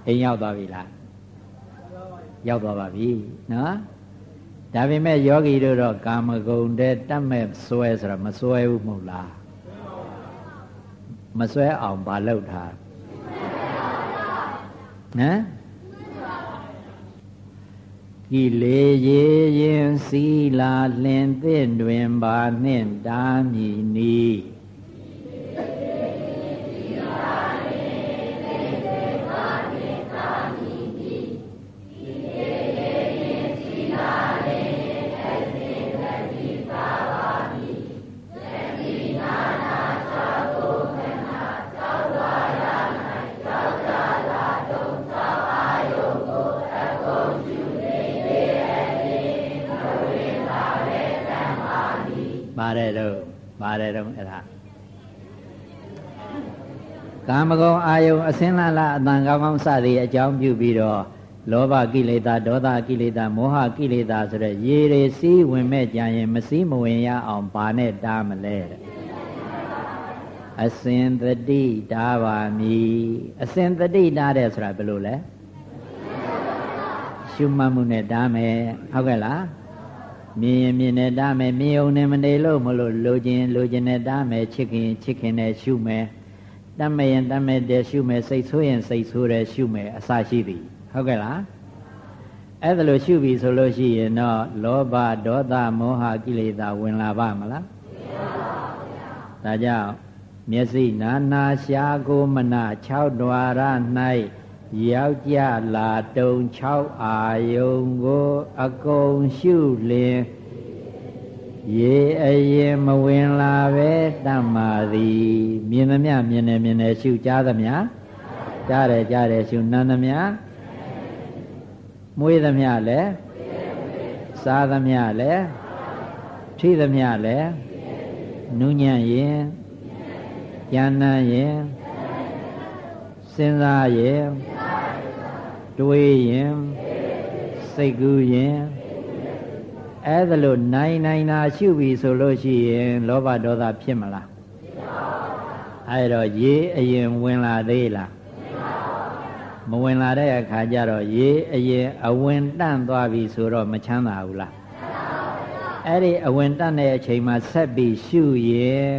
အိမ်ရောက်သွားပြီလားရောက်သွားပါပြီနော်ဒါပေမဲ့ယောဂီတို့တော့ကာမဂုဏ်တဲ့တတ်မဲ့စွဲဆိုတော့မစွဲဘူးမဟုတ်လားမစွဲအောင်မလုပ်ထားနော်ကိလေရေရင်စီလာလင်သင့်တွင်ပါနှင့်တားမည်နီး တယ်တော့ပါတယ်တော့အဲ့ဒါကာမဂုဏ်အာယုံအစင်းလာလာအတန်ကောင်းကောင်းစသည်အကြောင်းပြုပြီးတော့လောဘကိလေသာဒေါသကိလေသာမောဟကိလေသာဆိုတဲ့ရေတွေစီးဝင်မဲ့ကြရင်မစီးမဝင်ရအောင်ဘာနဲ့တားမလဲတဲ့အစင်တတိတားပါမည်အစင်တတိတားတဲ့ဆိုတာဘယ်လိုလဲရှုမှတ်မှုနဲ့တားမယ်ဟုတ်ကဲ့လား မြင်ရင်မြင်နဲ့တားမယ်မြင်ုံနဲ့မနေလို့မလို့လိုချင်လိုချင်နဲ့တားမယ်ချစ်ခင်ချစ်ခင်နဲ့ရှုမယ်တတ်မရင်တတ်မဲ့တဲ့ရှုမယ်စိတ်ဆိုးရင်စိတ်ဆိုးတယ်ရှုမယ်အစရှိသည်ဟုတ်ကဲ့လားအဲ့ဒါလို့ရှုပြီဆိုလို့ရှိရင်တော့လောဘဒေါသမောဟကိလေသာဝင်လာပါမလားဒါကြောင့်မျက်စိနာနာရှာကိုမနာ6ဓွာရ၌ ယောက်ျားလာတုံ6အာယုံကို အကုန်ရှုလင်ရေအရင်မဝင်လာပဲတတ်မာသည်မြင်သမျှမြင်တယ်မြင်တယ်ရှုကြားသမျှကြားတယ်ကြားတယ်ရှုနားသမျှမွေးသမျှလည်းစားသမျှလည်းထိသမျှလည်းနုညံ့ရင်ဉာဏ်နဲ့ရင်စဉ်းစားရင် တွေးရင်စိတ်ကူးရင်အဲ့ဒါလို့နိုင်နိုင်တာရှုပြီဆိုလို့ရှိရင်လောဘဒေါသဖြစ်မလားအဲ့တော့ရေအရင်ဝင်လာသေးလားမဝင်လာတဲ့အခါကျတော့ရေအရင်အဝင်တန့်သွားပြီဆိုတော့မချမ်းသာဘူးလားအဲ့ဒီအဝင်တန့်တဲ့အချိန်မှာဆက်ပြီးရှုရင်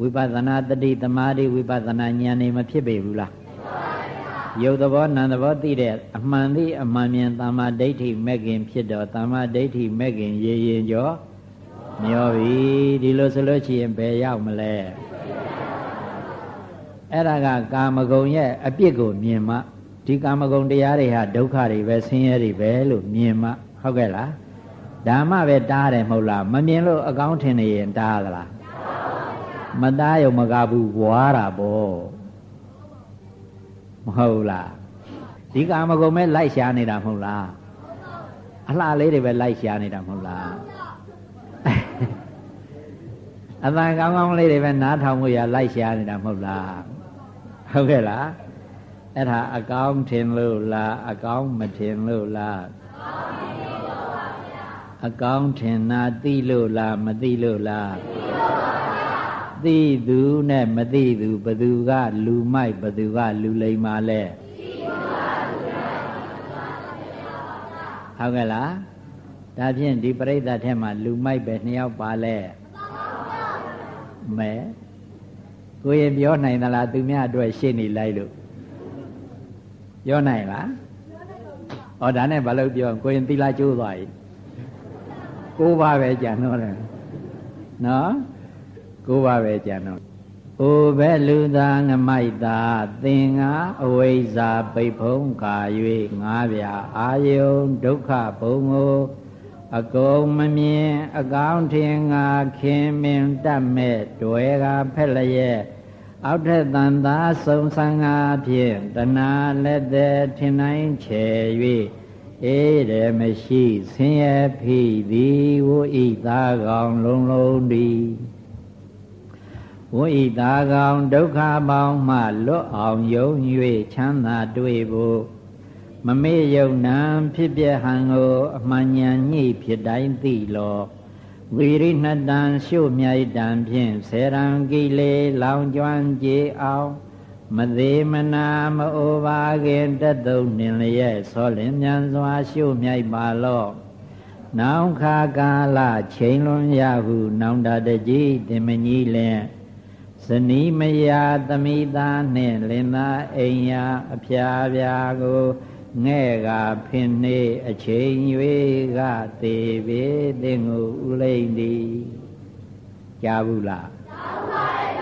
ဝိပဿနာတတိသမာဓိဝိပဿနာဉာဏ်နေမဖြစ်ပေဘူးလား ရုပ်သဘောနာမ်သဘောသိတဲ့အမှန်သိအမှန်မြင်တမ္မာဒိဋ္ဌိမဲ့ခင်ဖြစ်တော့တမ္မာဒိဋ္ဌိမဲ့ခင်ရေရင်ကျော်မျောပြီဒီလိုဆိုလို့ရှိရင်ဘယ်ရောက်မလဲအဲ့ဒါကကာမဂုဏ်ရဲ့အပြစ်ကိုမြင်မှဒီကာမဂုဏ်တရားတွေဟာဒုက္ခတွေပဲဆင်းရဲတွေပဲလို့မြင်မှဟုတ်ကဲ့လားဒါမှပဲတားတယ်မဟုတ်လားမမြင်လို့အကောင်းထင်နေရင်တားသလားမတားရုံမကဘူးဝါတာပေါ့ မဟုတ်လားဒီကာမဂုဏ်ပဲလိုက်ရှားနေတာမဟုတ်လားအလှလေးတွေပဲလိုက်ရှားနေတာမဟုတ်လားအတန်ကောင်းကောင်းလေးတွေပဲနားထောင်မှုရလိုက်ရှားနေတာမဟုတ်လားဟုတ်ကဲ့လားအဲ့ဒါအကောင်းထင်လို့လားအကောင်းမထင်လို့လားအကောင်းထင်တာသိလို့လားမသိလို့လား သိသူနဲ့မသိသူဘသူကလူမိုက်ဘသူကလူလိမ္မာလဲဟုတ်ကဲ့လားဒါဖြင့်ဒီပြိဿတ်ထဲမှာလူမိုက်ပဲနှစ်ယောက်ပါလဲမဲကိုရင်ပြောနိုင်သလားသူများအတွက်ရှင်းနေလိုက်လို့ပြောနိုင်လားဩဒါနဲ့ဘာလို့ပြောကိုရင်သီလာကျိုးသွားပြီကိုးပါပဲကြံတော့တယ်နော် ကိုးပါပဲကြံတော့အိုဘဲလူသားငမိုက်သာသင်္ဃအဝိဇ္ဇာပိတ်ဖုံးကာ၍ငါးပြအာယုံဒုက္ခဘုံကိုအကုန်မမြင်အကောင်းထင်ငါခင်မင်တတ်မဲ့တွေကဖက်လျက်အောက်ထက်တန်သာစုံဆန်းငါဖြင့်တဏှာလက်သည်ထင်နိုင်ချေ၍အေးတယ်မရှိဆင်းရဲဖိသည်ဝိဤသားကောင်လုံးလုံးသည် ဝိတာကောင်ဒုက္ခပေါင်းမှလွတ်အောင်ယုံ၍ချမ်းသာတွေ့ဖို့မမေ့ယုံနာဖြစ်ပြဟံကိုအမှန်ဉာဏ်ညှိဖြစ်တိုင်းသိလောဝိရိဏတံရှုမြိုက်တံဖြင့်ဆေရံကိလေလောင်ကျွမ်းကြည်အောင်မသေးမနာမအိုပါခင်တတုံနှင်လျက်ဆောလင်းမြန်စွာရှုမြိုက်ပါလော့နောင်ခါကာလချိန်လွန်ရဟု နောင်တတကြီးတင်မကြီးလင် ဇနီးမယာသမိသားနှင့်လင်သားအိမ်ယာအဖျားပြာကိုငဲ့ကဖင်နေအချိန်၍ကသေးပေတင်ကိုဥလိမ့်သည်ကြားဘူးလားကြားပါရဲ့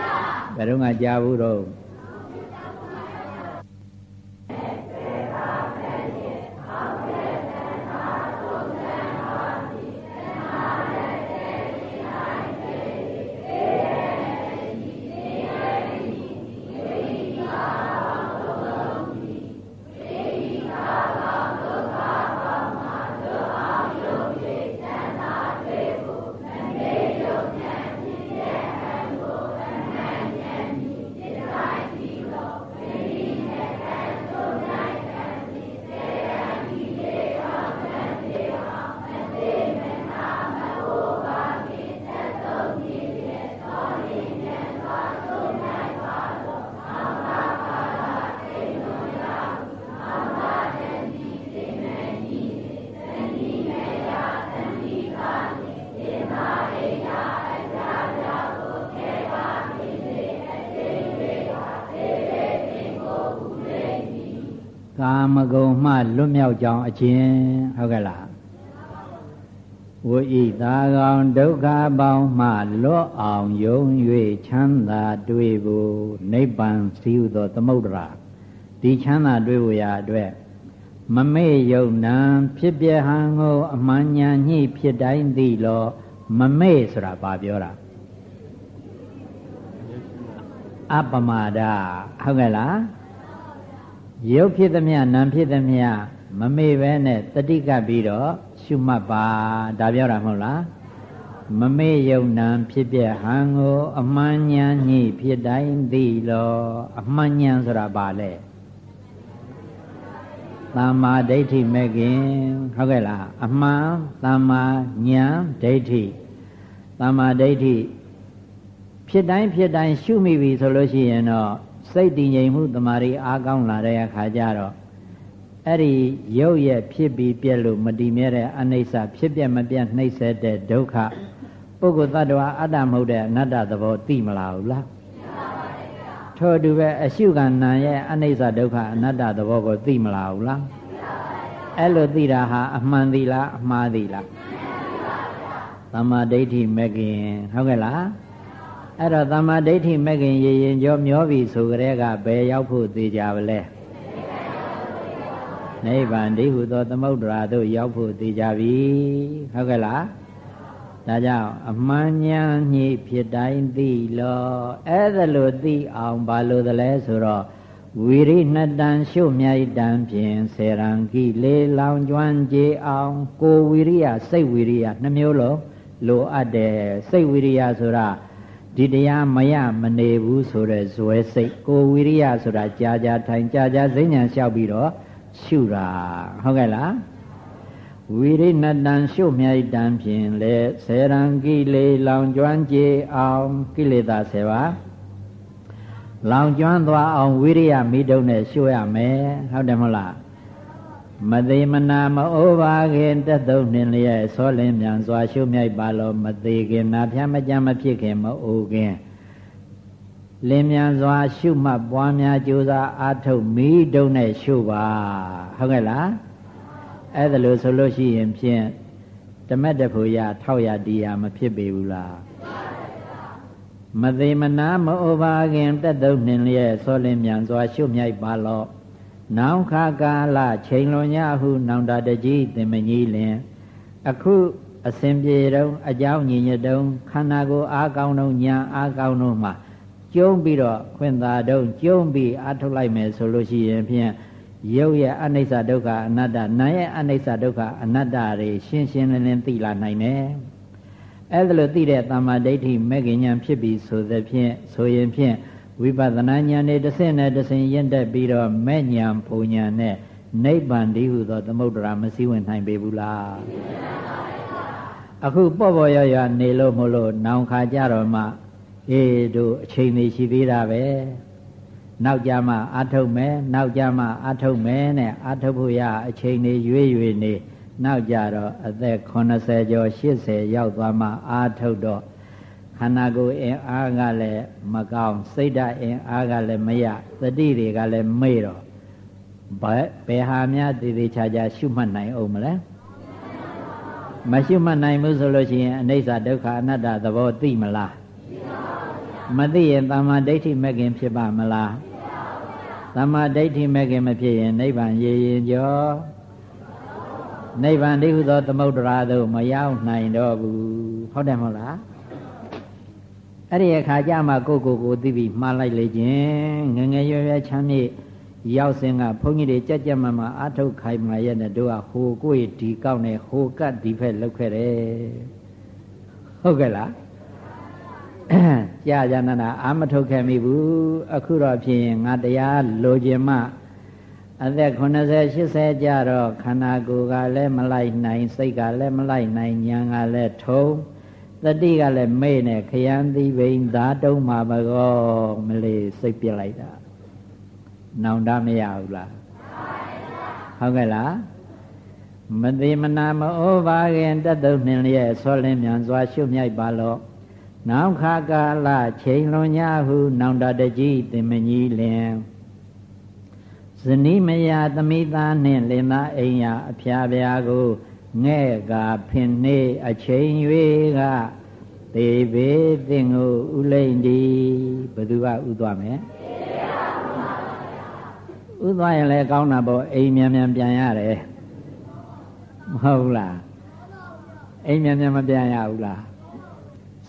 ဘယ်တော့မှကြားဘူးတော့ က်ကြောင်းအခြင်းဟုတ်ကဲ့လားဝိဣသာကောင်ဒုက္ခပေါင်းမှလွတ်အောင်ယုံ၍ချမ်းသာတွေ့ဖို့နိဗ္ဗာန်စီဟုသောသမုဒ္ဒရာဒီချမ်းသာတွေ့ဖို့ရာအတွက်မမေ့ယုံနံဖြစ်ပြဟံကိုအမှန်ညာညှိဖြစ်တိုင်းသိလောမမေ့ဆိုတာဘာပြောတာအပမဒဟုတ်ကဲ့လားရုပ်ဖြစ်သမျှနာမ်ဖြစ်သမျှ မမေ့ပဲနဲ့တတိကပ်ပြီးတော့ရှုမှတ်ပါဒါပြောတာမဟုတ်လားမမေ့ယုံနာဖြစ်ပြဟံကိုအမှန်ဉာဏ်ညှိဖြစ်တိုင်းသိလောအမှန်ဉာဏ်ဆိုတာဘာလဲသမ္မာဒိဋ္ဌိမဲ့ခင်ဟုတ်ကဲ့လားအမှန်သမ္မာဉာဏ်ဒိဋ္ဌိသမ္မာဒိဋ္ဌိဖြစ်တိုင်းဖြစ်တိုင်းရှုမိပြီဆိုလို့ရှိရင်တော့စိတ်တည်ငြိမ်မှုတမာရီအားကောင်းလာတဲ့အခါကျတော့ အဲ့ဒီရုပ်ရဲ့ဖြစ်ပြီးပြက်လို့မတည်မြဲတဲ့အနိစ္စဖြစ်ပြက်မပြတ်နှိမ့်ဆက်တဲ့ဒုက္ခပုဂ္ဂိုလ်တ attva အတ္တမဟုတ်တဲ့အနတ္တသဘောသိမလားဘူးလားထို့တူပဲအရှုခံနာရဲ့အနိစ္စဒုက္ခအနတ္တသဘောကိုသိမလားဘူးလားအဲ့လိုသိတာဟာအမှန်သီလားအမှားသီလားသမ္မာဒိဋ္ဌိမဂ်ခင်ဟုတ်ကဲ့လားအဲ့တော့သမ္မာဒိဋ္ဌိမဲ့ခင်ရေရင်ကြောမျောပြီဆိုကြတဲ့ကဘယ်ရောက်ဖို့သေးကြပါလဲ နိဗ္ဗာန်ဒီဟုသောသမုဒ္ဒရာတို့ရောက်ဖို့သေးကြပြီဟုတ်ကဲ့လားဒါကြောင့်အမှန်ဉာဏ်ညှိဖြစ်တိုင်းသိလောအဲ့ဒါလို့သိအောင်ဘာလို့သလဲဆိုတော့ဝီရိနှတံရှုမြိုက်တံဖြင့်ဆေရံကိလေလောင်ကျွမ်းကြအောင် ကိုဝီရိယစိတ်ဝီရိယနှမျိုးလုံးလိုအပ်တယ်စိတ်ဝီရိယဆိုတာဒီတရားမရမနေဘူးဆိုတဲ့ဇွဲစိတ်ကိုဝိရိယဆိုတာကြာကြာထိုင်ကြာကြာစိဉ္ညာလျှောက်ပြီးတော့ ရှုတာဟုတ်ကဲ့လားဝိရိဏတံရှုမြိုက်တံဖြင့်လေဆေရံကိလေလောင်ကျွမ်းကြအောင်ကိလေသာဆေပါလောင်ကျွမ်းသွားအောင်ဝိရိယမိတုံနဲ့ရှုရမယ်ဟုတ်တယ်မဟုတ်လားမသေးမနာမအိုးပါခင်တက်သုံးနှင်လျက်ဆောလင်းမြန်စွာရှုမြိုက်ပါလောမသေးခင်နာဖျားမကြမ်းမဖြစ်ခင်မအိုးခင် လင်းမြန်စွာ ရှုမှတ်ပွားများကြိုးစားအားထုတ်မိတုံနဲ့ရှုပါဟုတ်ကဲ့လားအဲ့ဒါလို့ဆိုလို့ရှိရင်ဖြင့်တမက်တဖို့ရထောက်ရတရားမဖြစ်ပေဘူးလားမသေးမနာမအိုးပါခင်တက်သုံးနှင်လျက်ဆောလင်းမြန်စွာ ရှုမြိုက်ပါလောနောင်ခါကာလချိန်လွန်ညဟု နောင်တတကြီးသင်မကြီးလင် အခုအစဉ်ပြေတုံးအကြောင်းညီညွတ်တုံးခန္ဓာကိုယ်အားကောင်းတုံးညာအားကောင်းတုံးမှာ ကျုံးပြီးတော့ခွင်သာတုံးကျုံးပြီးအထုတ်လိုက်မယ်ဆိုလို့ရှိရင်ဖြင့်ရုပ်ရဲ့အနိစ္စဒုက္ခအနတ္တနာရဲ့အနိစ္စဒုက္ခအနတ္တတွေရှင်းရှင်းလင်းလင်းသိလာနိုင်တယ်အဲ့ဒါလို့သိတဲ့တမ္မာဒိဋ္ဌိမဲ့ခင်ဉာဏ်ဖြစ်ပြီးဆိုသဖြင့်ဆိုရင်ဖြင့်ဝိပဿနာဉာဏ်နဲ့တစ်ဆင့်နဲ့တစ်ဆင့်ရင့်တက်ပြီးတော့မဲ့ဉာဏ်ပုံဉာဏ်နဲ့နိဗ္ဗာန်တည်းဟုသောသမုဒ္ဒရာမစည်းဝင်နိုင်ပေဘူးလားအခုပေါ့ပေါ့ရရနေလို့မလို့နောင်ခါကြတော့မှ အေးတို့အချိန်လေးရှိသေးတာပဲနောက်ကြမှအာထုတ်မယ်နောက်ကြမှအာထုတ်မယ်နဲ့အာထုတ်ဖို့ရအချိန်လေးရွေးရွေးနေနောက်ကြတော့အသက်80ကျော်80ရောက်သွားမှအာထုတ်တော့ခန္ဓာကိုယ်အင်အားကလည်းမကောင်းစိတ်ဓာတ်အင်အားကလည်းမရသတိတွေကလည်းမေ့တော့ဘယ်ဘယ်ဟာများတည်တည်ချာချာရှုမှတ်နိုင်အောင်မလဲမရှုမှတ်နိုင်ဘူးဆိုလို့ရှိရင်အနိစ္စဒုက္ခအနတ္တသဘောသိမလား မသိရင်တမ္မာဒိဋ္ဌိမဲ့ခင်ဖြစ်ပါမလားတမ္မာဒိဋ္ဌိမဲ့ခင်မဖြစ်ရင်နိဗ္ဗာန်ရည်ရင်ကျော်နိဗ္ဗာန်တည်းဟုသောသမုဒ္ဒရာသို့မရောက်နိုင်တော့ဘူးဟုတ်တယ်မဟုတ်လားအဲ့ဒီအခါကျမှကိုကိုကိုသိပြီးမှားလိုက်လေခြင်းငငယ်ရွယ်ရွယ်ချမ်းမြေ့ရောက်စဉ်ကဘုန်းကြီးတွေကြက်ကြက်မမအာထုတ်ခိုင်မာရဲ့နဲ့တို့ကဟိုကိုယ်ဒီကောက်နဲ့ဟိုကတ်ဒီဖက်လောက်ခဲ့တယ်ဟုတ်ကဲ့လား ကြာကြာနာနာအာမထုတ်ခဲ့မိဘူးအခုတော့ဖြစ်ရင်ငါတရားလိုချင်မှအသက်80 80ကြတော့ခန္ဓာကိုယ်ကလည်းမလိုက်နိုင်စိတ်ကလည်းမလိုက်နိုင်ဉာဏ်ကလည်းထုံတတိကလည်းမေ့နေခယံသီဘိန်ဓာတုံးမှာဘကောမလေးစိတ်ပြစ်လိုက်တာနောင်တမရဘူးလားဟုတ်ကဲ့လားမသေးမနာမအိုးပါခင်တတ်တုံနှင်လျက်ဆောလင်းမြန်စွာရှုမြိုက်ပါလော့ နောက်ခါကာလချိန်လွန်ညာဟုနောင်တတကြီးတင်မကြီးလင်ဇနီးမယာသမိသားနှင့်လင်သားအိမ်ယာအဖျားပြားကိုငဲ့ကဖင်နေအချိန်၍ကသေဘေသင်ကိုဥလိမ့်ဒီဘယ်သူကဥသွားမယ်ဥသွားရင်လည်းကောင်းတာပေါ့အိမ်မြန်မြန်ပြန်ရတယ်မဟုတ်လားအိမ်မြန်မြန်မပြန်ရဘူးလား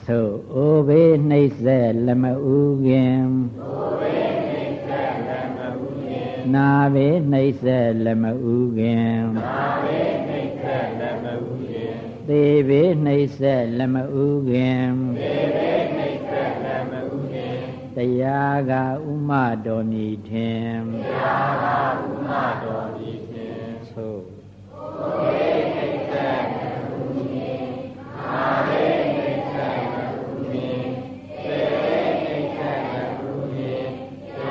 ဆိုအိုဘေးနှိမ့်ဆက်လက်မဥခင်အိုဘေးနှိမ့်ဆက်လက်မဥခင်နာဘေးနှိမ့်ဆက်လက်မဥခင်နာဘေးနှိမ့်ဆက်လက်မဥခင်သေဘေးနှိမ့်ဆက်လက်မဥခင်သေဘေးနှိမ့်ဆက်လက်မဥခင်တရားကဥမတော်မြည်ထင်တရားကဥမတော်မြည်ထင်သို့အိုဘေးနှိမ့်ဆက်လက်မဥခင်နာဘေး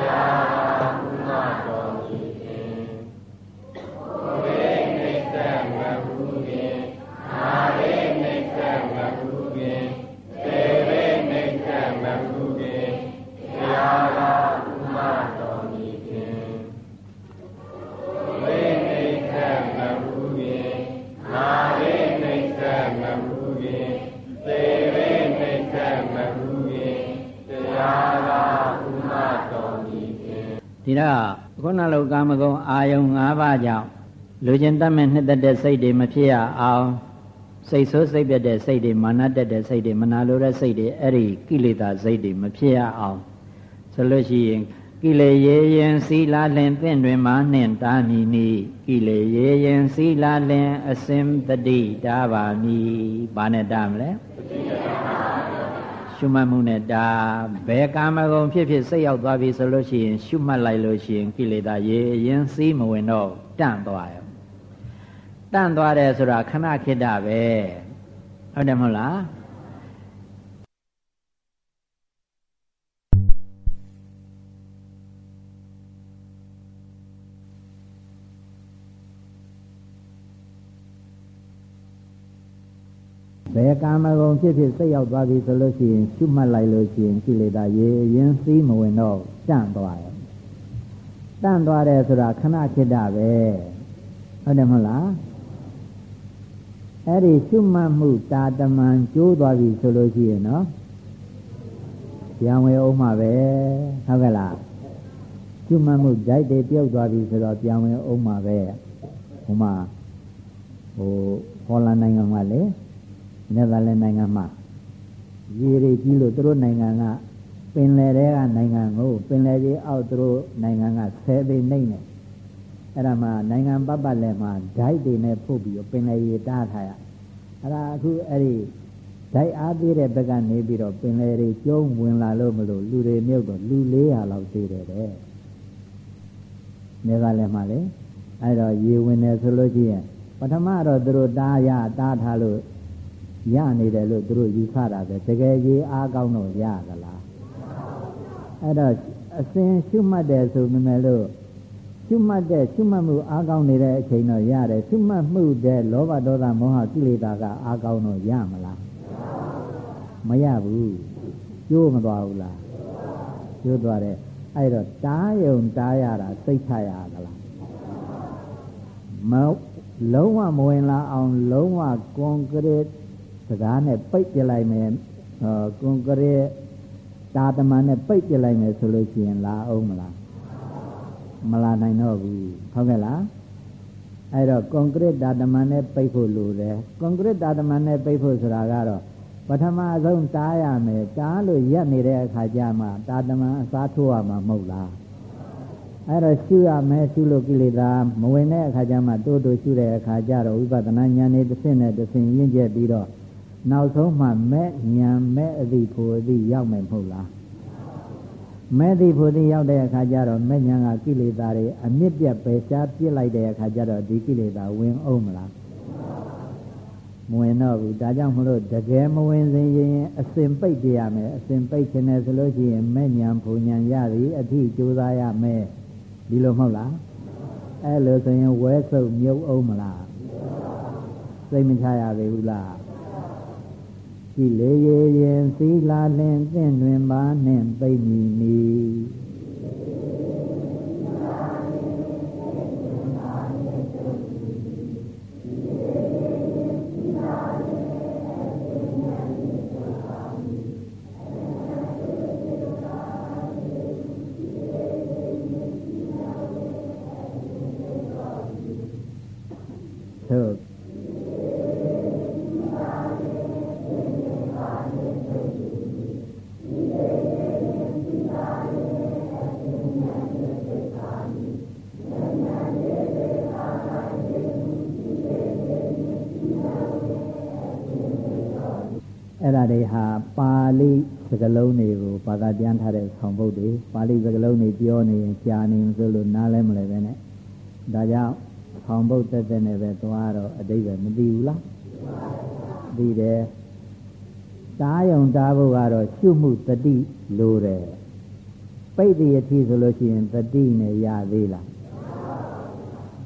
Yeah. ဒီတော့ခုနလိုကာမဂုဏ်အာယုံ၅ပါးကြောင့်လူချင်းတတ်မဲ့နှစ်သက်တဲ့စိတ်တွေမဖြစ်ရအောင်စိတ်ဆိုးစိတ်ပြတ်တဲ့စိတ်တွေမာနတက်တဲ့စိတ်တွေမနာလိုတဲ့စိတ်တွေအဲ့ဒီကိလေသာစိတ်တွေမဖြစ်ရအောင်ဆိုလို့ရှိရင်ကိလေရေရင်စည်းလာလင်တင့်တွင်မာနှင့်တာမီနီကိလေရေရင်စည်းလာလင်အစင်တတိတာပါမီဘာနဲ့တာမလဲ ရှုမှတ်မှုနဲ့ဒါဘယ်ကာမဂုဏ်ဖြစ်ဖြစ်စိတ်ရောက်သွားပြီဆိုလို့ရှိရင်ရှုမှတ်လိုက်လို့ရှိရင်ကိလေသာရေရင်စည်းမဝင်တော့တန့်သွားရောတန့်သွားတယ်ဆိုတာခဏခိတ္တပဲဟုတ်တယ်မဟုတ်လား ဘယ်ကာမဂုဏ်ဖြစ်ဖြစ်စိတ်ရောက်သွားပြီဆိုလို့ရှိရင်ရှုမှတ်လိုက်လို့ရှိရင်ကိလေသာရေရင်စည်းမဝင်တော့တန့်သွားတယ်တန့်သွားတယ်ဆိုတာခဏခိတ္တပဲဟုတ်တယ်မဟုတ်လားအဲ့ဒီရှုမှတ်မှုတာတမန်ကျိုးသွားပြီဆိုလို့ရှိရင်နော်ပြန်ဝဲအောင်မှာပဲဟုတ်ကဲ့လားရှုမှတ်မှုဓာတ်တွေပြုတ်သွားပြီဆိုတော့ပြန်ဝဲအောင်မှာပဲဟိုမှာဟိုဟောလန်နိုင်ငံမှာလေ နယ်သာလန်နိုင်ငံမှာရေတွေကြီးလို့သူတို့နိုင်ငံကပင်လယ်ထဲကနိုင်ငံကိုပင်လယ်ကြီးအောက်သူတို့နိုင်ငံကဆယ်သိနှိမ့်နေအဲ့ဒါမှနိုင်ငံပတ်ပတ်လည်မှာဓာတ်တွေနဲ့ဖုတ်ပြီးပင်လယ်ရေတားထားရအဲ့ဒါအခုအဲ့ဒီပဓာတ်အားသေးတဲ့ဘက်ကနေပြီးတော့ပင်လေတွေကျုံးဝင်လာလို့မလို့လူတွေမြုပ်တော့လူ400လောက်သေးတယ်တဲ့နေကလည်းမှလေအဲ့တော့ရေဝင်တယ်ဆိုလို့ရှိရင်ပထမတော့သူတို့တားရတားထားလို့ ရနေတယ်လို့သူတို့ယူဆတာပဲတကယ်ရေအားကောင်းတော့ရသလားအဲ့တော့အစဉ်ရှုမှတ်တယ်ဆိုပေမဲ့လို့ရှုမှတ်တဲ့ရှုမှတ်မှုအားကောင်းနေတဲ့အချိန်တော့ရတယ်ရှုမှတ်မှုတဲ့လောဘဒေါသမောဟကိလေသာကအားကောင်းတော့ရမလားမရဘူးကျိုးမသွားဘူးလားကျိုးသွားတယ်အဲ့တော့တားယုံတားရတာစိတ်ချရသလားမလုံးဝမဝင်လာအောင်လုံးဝကွန်ကရစ် စကားနဲ့ပိတ်ပြလိုက်မယ်ကွန်ကရစ်တာတမန်နဲ့ပိတ်ပြလိုက်မယ်ဆိုလို့ရှိရင်လာအောင်မလားမလာနိုင်တော့ဘူးဟုတ်ကဲ့လားအဲ့တော့ကွန်ကရစ်တာတမန်နဲ့ပိတ်ဖို့လိုတယ်ကွန်ကရစ်တာတမန်နဲ့ပိတ်ဖို့ဆိုတာကတော့ပထမဆုံးတားရမယ်တားလို့ရက်နေတဲ့အခါကျမှတာတမန်အစားထိုးရမှာမဟုတ်လားအဲ့တော့ရှုရမယ်ရှုလို့ကိလေသာမဝင်တဲ့အခါကျမှတိုးတိုးရှုတဲ့အခါကျတော့ဝိပဿနာဉာဏ်နဲ့တစ်ဆင့်နဲ့တစ်ဆင့်ရင့်ကျက်ပြီးတော့ နောက်ဆုံးမှမဲ့ဉာဏ်မဲ့အသည့်ဖို့အသည့်ရောက်မယ်မဟုတ်လားမဲ့သည့်ဖို့အသည့်ရောက်တဲ့အခါကျတော့မဲ့ဉာဏ်ကကိလေသာတွေအမြင့်ပြတ်ပဲရှားပြစ်လိုက်တဲ့အခါကျတော့ဒီကိလေသာဝင်အောင်မလားမဝင်တော့ဘူးဒါကြောင့်မလို့တကယ်မဝင်စဉ်ရင်အစဉ်ပိတ်ပြရမယ်အစဉ်ပိတ်ခြင်းနဲ့ဆိုလို့ရှိရင်မဲ့ဉာဏ်ဘုံဉာဏ်ရသည်အထိကြိုးစားရမယ်ဒီလိုမဟုတ်လားအဲ့လိုဆိုရင်ဝဲဆုပ်မြုပ်အောင်မလားစိတ်မချရသေးဘူးလား ကြည်လေရေရင်သီလာလင်သင့်တွင်ပါနှင့်သိမ့်မီမီတွေ ပြောနေရင်ကြာနေဆိုလို့နားလဲမလဲပဲနဲ့ဒါကြောင့်ဆောင်ပုဒ်တက်တက်နဲ့ပဲသွားတော့အတိတ်ပဲမသိဘူးလားသိတယ်တားယုံတားဖို့ကတော့ရှုမှုတတိလိုတယ်ပိတ်တဲ့အထိဆိုလို့ရှိရင်တတိနဲ့ရသေးလား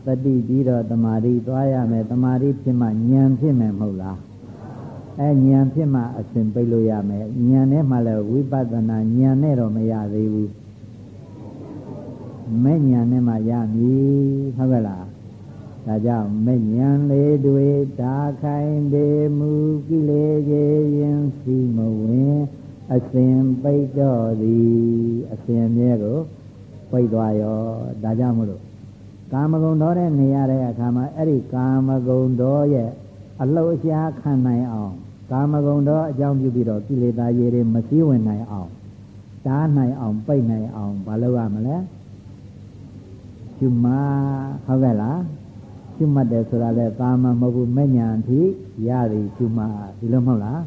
တတိပြီးတော့တမာတိသွားရမယ်တမာတိဖြစ်မှဉာဏ်ဖြစ်မယ်မဟုတ်လားအဲဉာဏ်ဖြစ်မှအစဉ်ပိတ်လို့ရမယ်ဉာဏ်နဲ့မှလည်းဝိပဿနာဉာဏ်နဲ့တော့မရသေးဘူး မဲ့ဉာဏ်နဲ့မှရမည်ဟုတ်ကဲ့လားဒါကြောင့်မဲ့ဉာဏ်လေးတွေဒါခိုင်ပေမူကိလေသာရင်စီမဝင်အစဉ်ပိတ်တော့သည်အစဉ်မြဲကိုပိတ်သွားရောဒါကြောင့်မလို့ကာမဂုဏ်တော်တဲ့နေရတဲ့အခါမှာအဲ့ဒီကာမဂုဏ်တော်ရဲ့အလှုပ်ရှားခံနိုင်အောင်ကာမဂုဏ်တော့အကြောင်းပြုပြီးတော့ကိလေသာရေတွေမစည်းဝင်နိုင်အောင်တားနိုင်အောင်ပိတ်နိုင်အောင်မလုပ်ရမလဲ ရှုမှဟုတ်ကဲ့လားရှုမှတ်တယ်ဆိုတာလေသာမမဟုတ်ဘူးမဲ့ညာအထိရသည်ရှုမှဒီလိုမဟုတ်လား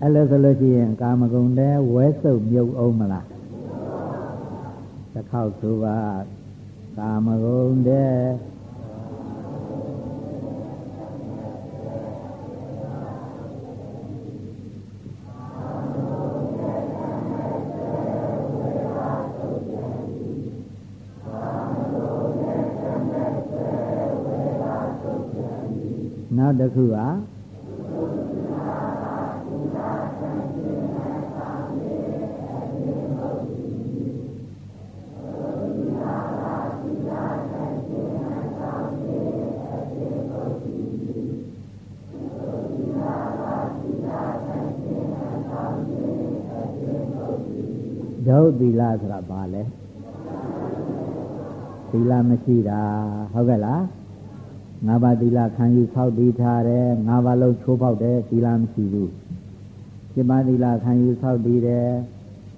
အဲ့လိုဆိုလို့ရှိရင်ကာမဂုဏ်တဲ့ဝဲစုပ်မြုပ်အောင်မလားတစ်ခေါက်ဆိုပါကာမဂုဏ်တဲ့ နောက်တစ်ခုဟာဒုသီလဆိုတာဘာလဲသီလမရှိတာဟုတ်ကဲ့လား ငါးပါးသီလခံယူဆောက်တည်ထားတယ်ငါးပါးလုံးချိုးဖောက်တယ်သီလမရှိဘူး7ပါးသီလခံယူဆောက်တည်တယ်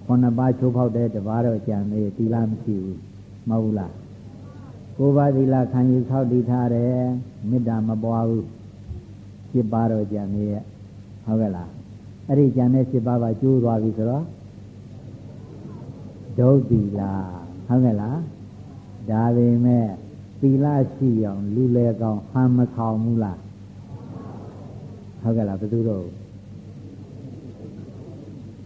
9ပါးချိုးဖောက်တယ်တပါးတော့ကြံနေသီလမရှိဘူးမဟုတ်လား9ပါးသီလခံယူဆောက်တည်ထားတယ်မေတ္တာမပွားဘူး7ပါးတော့ကြံနေရဲ့ဟုတ်ကဲ့လားအဲ့ဒီကြံတဲ့7ပါးပါကျိုးသွားပြီဆိုတော့ဒုတ်တိလားဟုတ်ကဲ့လားဒါပေမဲ့ သီလရှိအောင်လူလေကောင်ဟန်မဆောင်ဘူးလားဟုတ်ကဲ့လားဘယ်သူတော့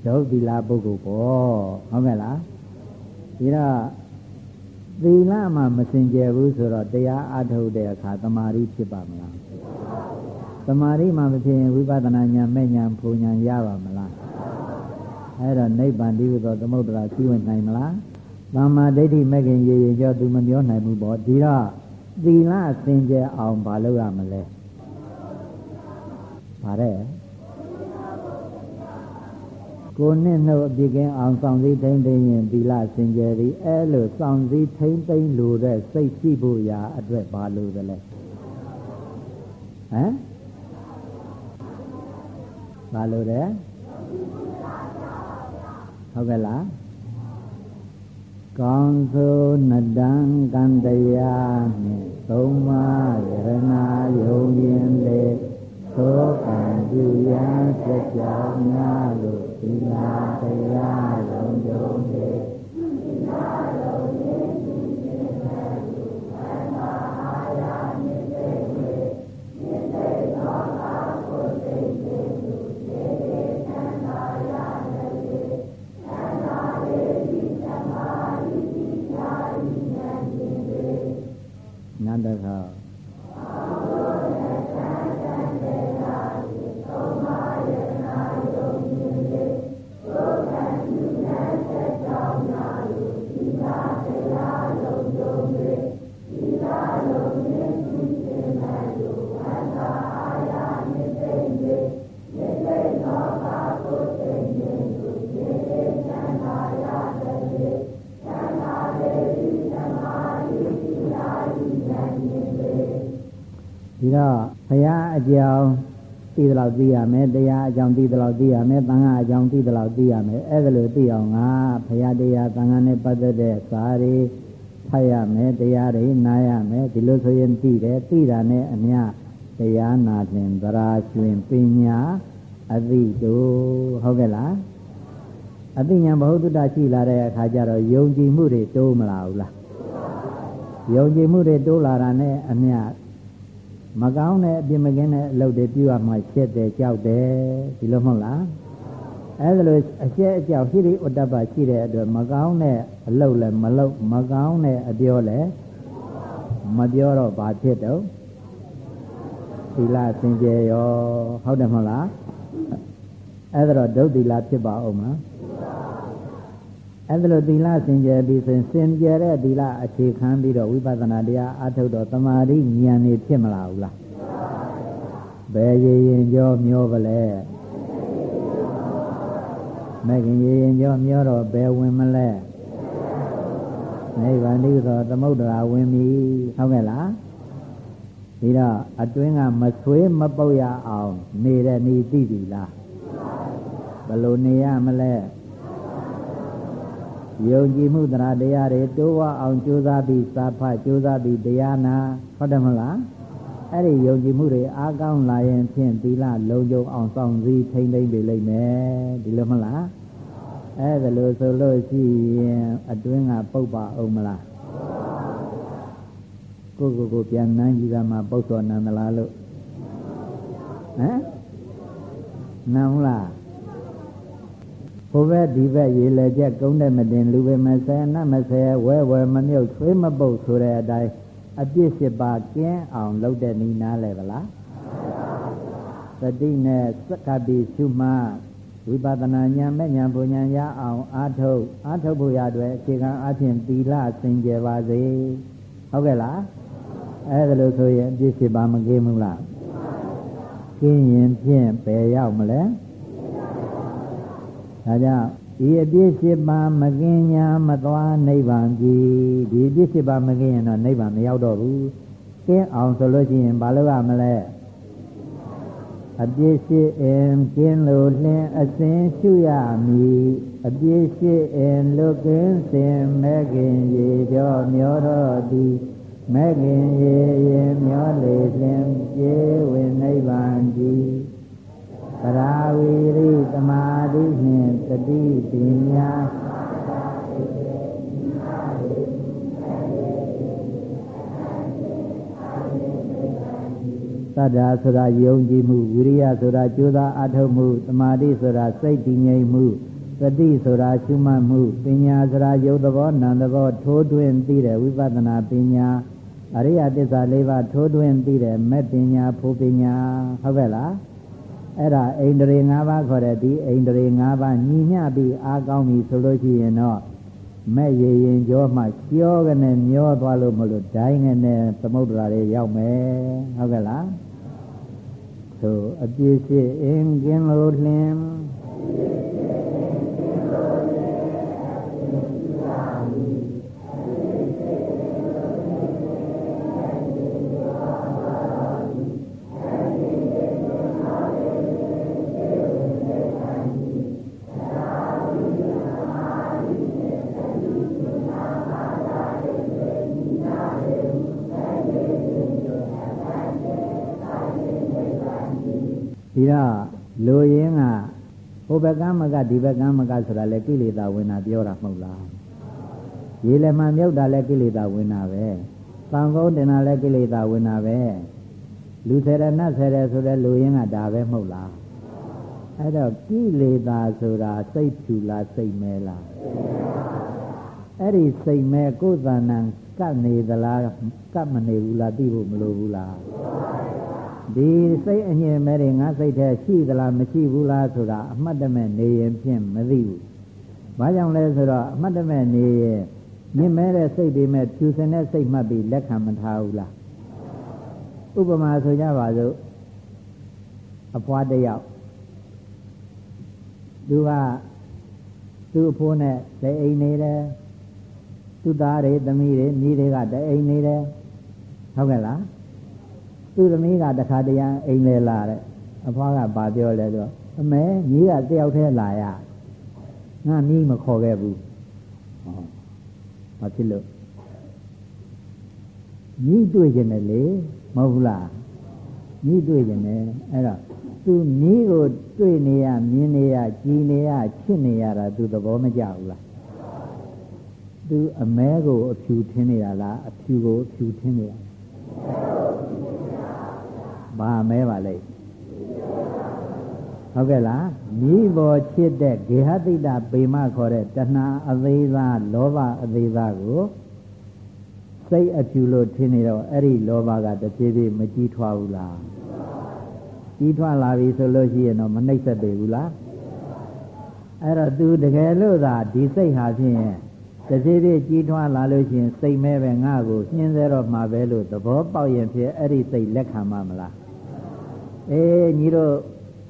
ဒုတ်သီလပုဂ္ဂိုလ်ပေါ့ဟုတ်ကဲ့လားဒီတော့သီလမှမစင်ကြယ်ဘူးဆိုတော့တရားအထုတ်တဲ့အခါတမာရီဖြစ်ပါမလားတမာရီမှမဖြစ်ရင်ဝိပဿနာဉာဏ်မဲ့ဉာဏ်ပူဉာဏ်ရပါမလားအဲ့တော့နိဗ္ဗာန်ဒီဟုသောသမုဒ္ဒရာရှိဝင်နိုင်မလား သမ္မာဒိဋ္ဌိမဲ့ခင်ရေရင်ကြောသူမပြောနိုင်ဘူးပေါ့ဒီတော့သီလစင်ကြယ်အောင်မလုပ်ရမလဲဗါတဲ့ကိုနဲ့နှုတ်အပြစ်ကင်းအောင်ဆောင်စည်းထိမ့်သိရင်သီလစင်ကြယ်သည်အဲလိုဆောင်စည်းထိမ့်သိမ့်လို့တဲ့စိတ်ရှိဖို့ရာအတွက်ဘာလို့သလဲဟမ်ဘာလို့တဲ့ဟုတ်ကဲ့လား ကောင်းဆိုနတံကံတရားနှင့်သုံးပါးရဏယုံရင်လေသောကံပြုရန်စကြောင်းများလို့သီလတရားလုံးကြုံလေသီလ နန္ဒခ ဒီတော့ဘုရားအကြောင်းသိသလောက်သိရမယ်တရားအကြောင်းသိသလောက်သိရမယ်သံဃာအကြောင်းသိသလောက်သိရမယ်အဲ့ဒါလိုသိအောင်ငါဘုရားတရားသံဃာနဲ့ပတ်သက်တဲ့စာရီဖတ်ရမယ်တရားတွေနားရမယ်ဒီလိုဆိုရင်သိတယ်သိတာနဲ့အမျှတရားနာခြင်းသရာကျွင်ပညာအသိတို့ဟုတ်ကဲ့လားအသိဉာဏ်ဘ ਹੁ တုတ္တရှိလာတဲ့အခါကျတော့ယုံကြည်မှုတွေတိုးမလာဘူးလားယုံကြည်မှုတွေတိုးလာတာနဲ့အမျှ မကောင်းတဲ့အပြစ်မကင်းတဲ့အလုပ်တွေပြုရမှရှက်တယ်ကြောက်တယ်ဒီလိုမဟုတ်လားအဲဒါလိုအရှက်အကြောက်ဟိရိဥတ္တပရှိတဲ့အတွက်မကောင်းတဲ့အလုပ်လည်းမလုပ်မကောင်းတဲ့အပြောလည်းမပြောတော့ဘာဖြစ်တော့သီလစင်ကြယ်ရောဟုတ်တယ်မဟုတ်လားအဲဒါတော့ဒုသီလဖြစ်ပါအောင်မလား အဲ့ဒါလိုသီလစင်ကြယ်ပြီးဆိုရင်စင်ကြယ်တဲ့သီလအခြေခံပြီးတော့ဝိပဿနာတရားအထုတ်တော့တမာတိဉာဏ်နေဖြစ်မလာဘူးလားဘယ်ရရင်ကြောမျောပါလဲမဂ်ခင်ရရင်ကြောမျောတော့ဘယ်ဝင်မလဲနိဗ္ဗာန်တိသောသမုဒ္ဒရာဝင်ပြီဟုတ်ကဲ့လားဒီတော့အတွင်းကမဆွေးမပုတ်ရအောင် နေတဲ့နေသိပြီလားဘယ်လိုနေရမလဲ ယုံကြည်မှုတရားတရားတွေတိုးဝအောင်ကြိုးစားပြီးစာဖတ်ကြိုးစားပြီးတရားနာဟုတ်တယ်မလားအဲ့ဒီယုံကြည်မှုတွေအားကောင်းလာရင်ဖြင့်သီလလုံခြုံအောင်ဆောင်စည်းထိမ့်သိမ့်ပြီလိမ့်မယ်ဒီလိုမလားအဲ့ဒါလို့ဆိုလို့ရှိရင်အတွင်းကပုတ်ပါအောင်မလားကိုကိုကိုပြန်နန်းကြီးကမှပုတ်တော်နန္ဒလားလို့ဟမ်နန်းလားဟို ဘက်ဒီဘက်ရေလေချက်ကုန်းတဲ့မတင်လူပဲမဆယ်နတ်မဆယ်ဝဲဝဲမမြုပ်ချွေးမပုတ်ဆိုတဲ့အတိုင်းအပြစ်ရှိပါကင်းအောင်လုပ်တဲ့နီးနားလဲဗလားသတိနဲ့စက္ကပိရှုမှဝိပဿနာဉာဏ်မဲ့ဉာဏ်ပူဉာဏ်ရအောင်အာထုတ်အာထုတ်ဖို့ရတဲ့အခြေခံအချင်းသီလစင်ကြယ်ပါစေဟုတ်ကဲ့လားအဲဒါလို့ဆိုရင်အပြစ်ရှိပါမကင်းဘူးလားကင်းရင်ဖြင့်ပယ်ရောက်မလဲ ဒါကြောင့်ဒီအပြစ်ရှိပါမကင်းညာမသွားနိဗ္ဗာန်ကြည်ဒီအပြစ်ရှိပါမကင်းရင်တော့နိဗ္ဗာန်မရောက်တော့ဘူးကင်းအောင်ဆိုလို့ရှိရင်ဘာလုပ်ရမလဲအပြစ်ရှိအင်ကင်းလို့လင်းအစဉ်ရှုရမည်အပြစ်ရှိအင်လွတ်ကင်းစင်မဲ့ခင်ရေကြောမျောတော်သည်မဲ့ခင်ရေရင်မျောလေလင်းပြေဝင်နိဗ္ဗာန်ကြည်သ ရာဝီရိတမာတိနှင့်တတိပညာသတ္တာဆိုတာယုံကြည်မှုဝိရိယဆိုတာကြိုးစားအထောက်မှုတမာတိဆိုတာစိတ်တည်ငြိမ်မှုသတိဆိုတာရှုမှတ်မှုပညာဆိုတာယုတ်သဘောနံသဘောထိုးထွင်းသိတဲ့ဝိပဿနာပညာအရိယသစ္စာ၄ပါးထိုးထွင်းသိတဲ့မဲ့ပညာဖို့ပညာဟုတ်ကဲ့လား အဲ့ဒါအိန္ဒြေ၅ပါးခေါ်တဲ့ဒီအိန္ဒြေ၅ပါးညီမျှပြီးအားကောင်းပြီဆိုလို့ရှိရင်တော့မဲ့ရရင်ကြောမှကြောကနေမျောသွားလို့မလို့ဒိုင်းငနဲ့သမုဒ္ဒရာတွေရောက်မယ်ဟုတ်ကဲ့လားသို့အပြည့်ရှိအင်းကင်းလို့လင်း ဒီတော့လူရင်းကဟိုဘက်ကမကဒီဘက်ကမကဆိုတာလေကိလေသာဝင်တာပြောတာမဟုတ်လားရေလည်းမှမြုပ်တာလည်းကိလေသာဝင်တာပဲသံကုန်းတင်တာလည်းကိလေသာဝင်တာပဲလူဆယ်ရနတ်ဆယ်ရဆိုတဲ့လူရင်းကဒါပဲမဟုတ်လားအဲ့တော့ကိလေသာဆိုတာစိတ်ဖြူလားစိတ်မဲလားအဲ့ဒီစိတ်မဲကိုယ်သဏ္ဍာန်ကပ်နေသလားကပ်မနေဘူးလားသိဖို့မလိုဘူးလား ဒီစိတ်အငြင်းမဲ့တွေငါစိတ်ထဲရှိသလားမရှိဘူးလားဆိုတာအမှတ်တမဲ့နေရင်ဖြင့်မသိဘူး။ဘာကြောင့်လဲဆိုတော့အမှတ်တမဲ့နေရင်မြင်မဲ့တဲ့စိတ်တွေမဲ့ဖြူစင်တဲ့စိတ်မှတ်ပြီးလက်ခံမထားဘူးလား။ဥပမာဆိုကြပါစို့အဖွားတယောက်သူကသူ့အဖိုးနဲ့တအိမ်နေတယ်သူ့သားတွေသမီးတွေမိတွေကတအိမ်နေတယ်ဟုတ်ကဲ့လား သူ့သမီးကတခါတရံအိမ်လေလာတဲ့အဖွားကဘာပြောလဲဆိုအမေညီကတယောက်တည်းလာရငါမိမခေါ်ခဲ့ဘူးဟောဘာဖြစ်လို့ညီတွေ့ကျင်တယ်လေမဟုတ်ဘူးလားညီတွေ့ကျင်တယ်အဲ့တော့သူနီးကိုတွေ့နေရမြင်နေရကြည်နေရချစ်နေရတာသူသဘောမကျဘူးလားသူအမဲကိုအဖြူထင်းနေတာလားအဖြူကိုအဖြူထင်းနေတာ ဘာမဲပါလဲဟုတ်ကဲ့လားမိဘောချစ်တဲ့ဂေဟတိတပေမခေါ်တဲ့တဏှာအသေးသားလောဘအသေးသားကိုစိတ်အဖြူလို့ထင်နေတော့အဲ့ဒီလောဘကတဖြည်းဖြည်းမကြီးထွားဘူးလားကြီးထွားလာပြီဆိုလို့ရှိရင်တော့မနှိမ့်ဆက်ပေဘူးလားအဲ့တော့ तू တကယ်လို့သာဒီစိတ်ဟာဖြင့်တဖြည်းဖြည်းကြီးထွားလာလို့ရှိရင်စိတ်မဲပဲငါ့ကိုညှင်းစေတော့မှာပဲလို့သဘောပေါက်ရင်ဖြစ်အဲ့ဒီစိတ်လက်ခံမှာမလား အေးညီတို့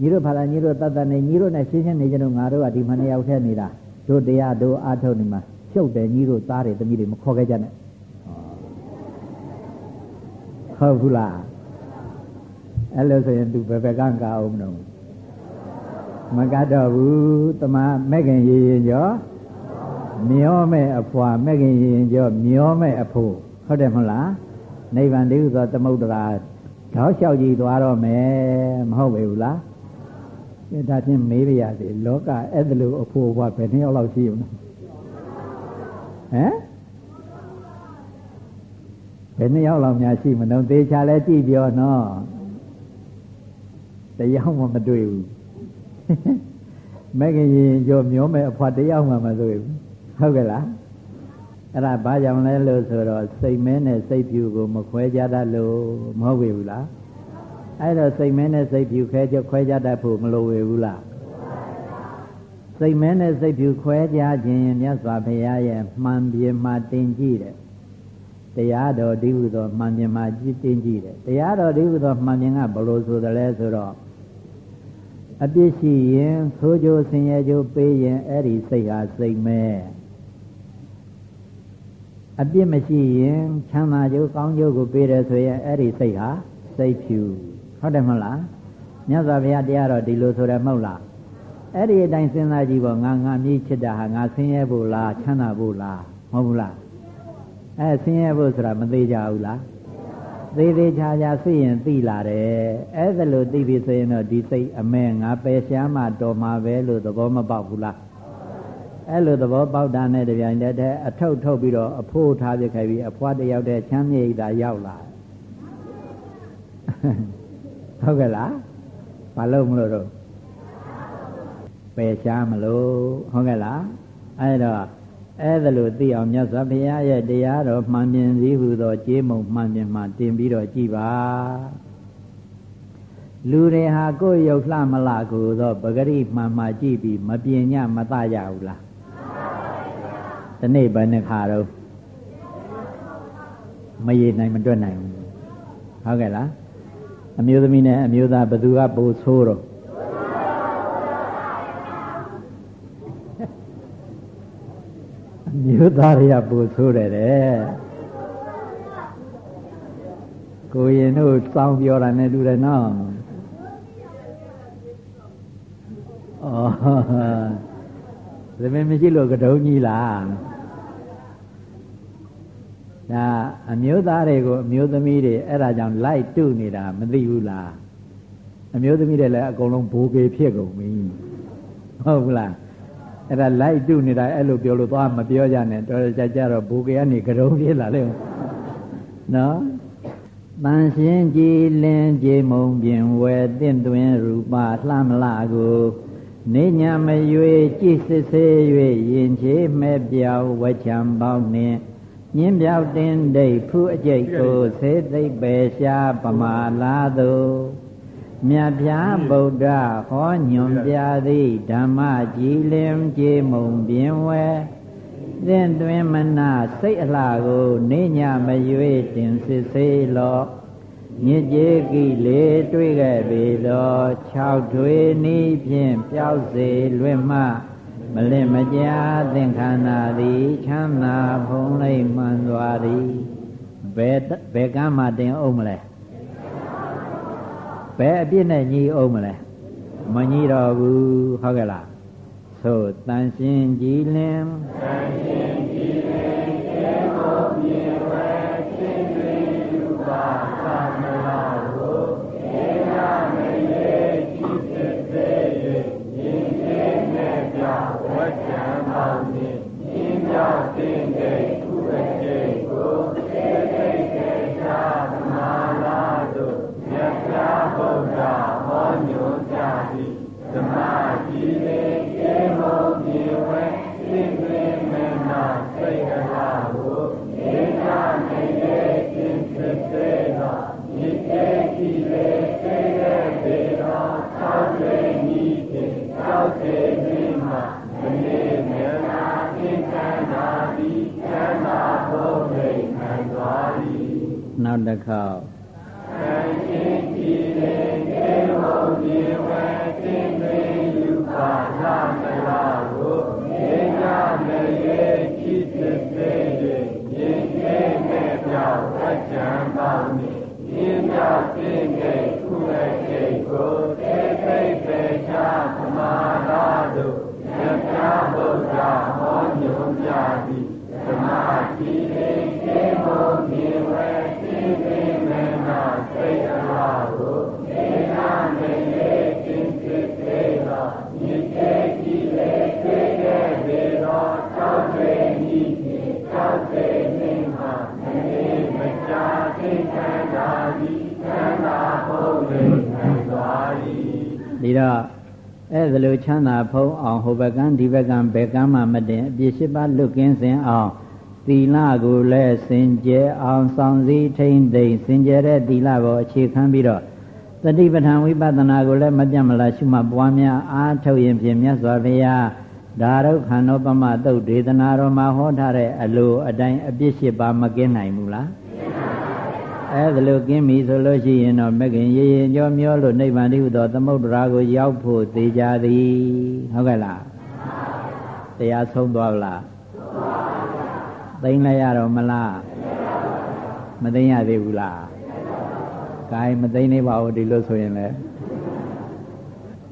ညီတို့ဖလာညီတို့တတ်တတ်နေညီတို့နဲ့ရှင်းရှင်းနေကြတော့ငါတို့ကဒီမနှစ်ယောက်ထဲနေတာတို့တရားတို့အာထုတ်နေမှာရှုပ်တယ်ညီတို့သားတွေသမီးတွေမခေါ်ခဲ့ကြနဲ့ဟုတ်ဘူးလားအဲ့လိုဆိုရင်သူဘယ်ဘက်ကကအောင်မလို့မကတော့ဘူးတမမဲ့ခင်ရည်ရင်ကျော်မျောမဲ့အဖွာမဲ့ခင်ရည်ရင်ကျော်မျောမဲ့အဖို့ဟုတ်တယ်မဟုတ်လားနိဗ္ဗာန်တည်းဟူသောသမုဒ္ဒရာ တောက်လျှောက်ကြည့်သွားတော့မယ်မဟုတ်ပေဘူးလားဒါချင်းမေးပြရစီလောကအဲ့ဒါလိုအဖို့ဘွားဘယ်နှစ်ယောက်လောက်ရှိဦးနော်ဟမ်ဘယ်နှစ်ယောက်လောက်များရှိမလို့သေချာလဲကြည့်ပြောနော်တယောက်မှမတွေ့ဘူးမဂ္ဂင်ရင်ကြောမျောမဲ့အဖွာတယောက်မှမတွေ့ဘူးဟုတ်ကဲ့လား အဲ့ဒါဘာကြောင့်လဲလို့ဆိုတော့စိတ်မဲနဲ့စိတ်ဖြူကိုမခွဲကြတတ်လို့မဟုတ်ပေဘူးလားအဲ့တော့စိတ်မဲနဲ့စိတ်ဖြူခွဲကြခွဲကြတတ်ဖို့မလိုဝေဘူးလားစိတ်မဲနဲ့စိတ်ဖြူခွဲကြခြင်းမြတ်စွာဘုရားရဲ့မှန်ပြေမှတင်ကြည့်တယ်တရားတော်ဒီဟုသောမှန်မြင်မှကြည်တင်ကြည့်တယ်တရားတော်ဒီဟုသောမှန်မြင်ကဘလို့ဆိုတယ်လဲဆိုတော့အပြစ်ရှိရင်သိုးကြိုးဆင်းရဲကြိုးပေးရင်အဲ့ဒီစိတ်ဟာစိတ်မဲ အပြစ်မရှိရင်ချမ်းသာကြိုးကောင်းကြိုးကိုပေးတယ်ဆိုရင်အဲ့ဒီစိတ်ဟာစိတ်ဖြူဟုတ်တယ်မဟုတ်လားမြတ်စွာဘုရားတရားတော်ဒီလိုဆိုတယ်မဟုတ်လားအဲ့ဒီအတိုင်းစဉ်းစားကြည့်ပေါ့ငါငါမြည်ချစ်တာဟာငါဆင်းရဲဖို့လားချမ်းသာဖို့လားမဟုတ်ဘူးလားအဲဆင်းရဲဖို့ဆိုတာမသေးကြဘူးလားသေးသေးချာချာသိရင်သိလာတယ်အဲ့ဒါလို့သိပြီဆိုရင်တော့ဒီစိတ်အမဲငါပယ်ရှားမှတော်မှာပဲလို့သဘောမပေါက်ဘူးလား အဲ့လိုသဘောပေါက်တာနဲ့တပြိုင်တည်းတည်းအထုတ်ထုတ်ပြီးတော့အဖိုးထားပြခဲ့ပြီးအဖွားတယောက်တည်းချမ်းမြေ့တာရောက်လာဟုတ်ကဲ့လားဘာလို့မလို့တော့ပယ်ရှားမလို့ဟုတ်ကဲ့လားအဲ့တော့အဲ့ဒါလို့သိအောင်မြတ်စွာဘုရားရဲ့တရားတော်မှန်ပြင်စည်းဟုသောကြေးမုံမှန်ပြင်မှတင်ပြီးတော့ကြည်ပါလူတွေဟာကိုယ်ရုပ်လှမလှကိုသောပဂရိမှန်မှကြည့်ပြီးမပြင်းညမတရဘူးလား ဒီနေ့ဘယ်နှခါတော့မရေနိုင်မတွက်နိုင်ဘူးဟုတ်ကဲ့လားအမျိုးသမီးနဲ့အမျိုးသားဘယ်သူကပိုဆိုးတော့မျိုးသားတွေကပူဆိုးတယ်တဲ့ကိုရင်တို့စောင်းပြောတာနဲ့တူတယ်နော်ဩ သမင်းမရှိလို့ကတုံးကြီးလားဒါအမျိုးသားတွေကိုအမျိုးသမီးတွေအဲ့ဒါကြောင့်လိုက်တုနေတာမသိဘူးလားအမျိုးသမီးတွေလည်းအကုန်လုံးဘိုးကေဖြစ်ကုန်ပြီဟုတ်ဘူးလားအဲ့ဒါလိုက်တုနေတာအဲ့လိုပြောလို့သွားမပြောကြနဲ့တော်ကြကြတော့ဘူကေကနေကရုံးပြေးလာလေနော်တန်ရှင်းကြည်လင်းကြည်မုံပြင်ဝဲတင့်တွင်ရူပလှမလာကို နေညာမရွေကြည်စစ်ဆေး၍ရင်ချေမဲ့ပြောင်းဝချံပေါင်းနှင့်ညင်းပြောက်တင်ဒိတ်ဖူးအကျိတ်ကိုသေသိပ်ပဲရှားပမာလာသောမြတ်ပြားဗုဒ္ဓဟောညွန်ပြသည်ဓမ္မကြည်လင်ကြေမုံပြင်းဝဲသင်တွင်မနာစိတ်အလှကို နေညမရွေတင်စစ်စေးလော့ ညစ်ကြေးကိလေတွေ့ခဲ့ပေသော၆ထွေနီးဖြင့်ပျောက်စေလွင့်မှမလင့်မကြာသင်္ခန္ဓာသည်ချမ်းသာဖုံးလိမ့်မှန်သွားသည်ဘယ်ဘယ်ကမ်းမှတင်အောင်မလဲဘယ်အပြစ်နဲ့ညီအောင်မလဲမညီတော့ဘူးဟုတ်ကဲ့လားသို့တန်ရှင်ကြည်လင်တန်ရှင်ကြည်လင် တစ်ခေါက် အဲ့ဒါလိုချမ်းသာဖုံးအောင်ဟိုဘက်ကန်းဒီဘက်ကန်းဘက်ကန်းမှမတင်အပြစ်ရှိပါလွတ်ကင်းစင်အောင်သီလကိုလည်းစင်ကြဲအောင်ဆောင်စည်းထိမ့်သိမ့်စင်ကြဲတဲ့သီလကိုအခြေခံပြီးတော့တတိပဋ္ဌာန်ဝိပဿနာကိုလည်းမပြတ်မလားရှုမှတ်ပွားများအားထုတ်ရင်ဖြင့်မြတ်စွာဘုရားဒါရုခန္ဓောပမသုတ်ဒေသနာတော်မှာဟောထားတဲ့အလိုအတိုင်းအပြစ်ရှိပါမကင်းနိုင်ဘူးလား အဲဒါလိုကင်းပြီဆိုလို့ရှိရင်တော့မကင်ရေရင်ကြောမျောလို့နိဗ္ဗာန်တည်းဟူသောသမုဒ္ဒရာကိုရောက်ဖို့သေကြသည်ဟုတ်ကဲ့လားတရားဆုံးသွားလားသိမ့်လိုက်ရတော့မလားမသိမ့်ရသေးဘူးလားဂိုင်းမသိမ့်နေပါဘူးဒီလိုဆိုရင်လေ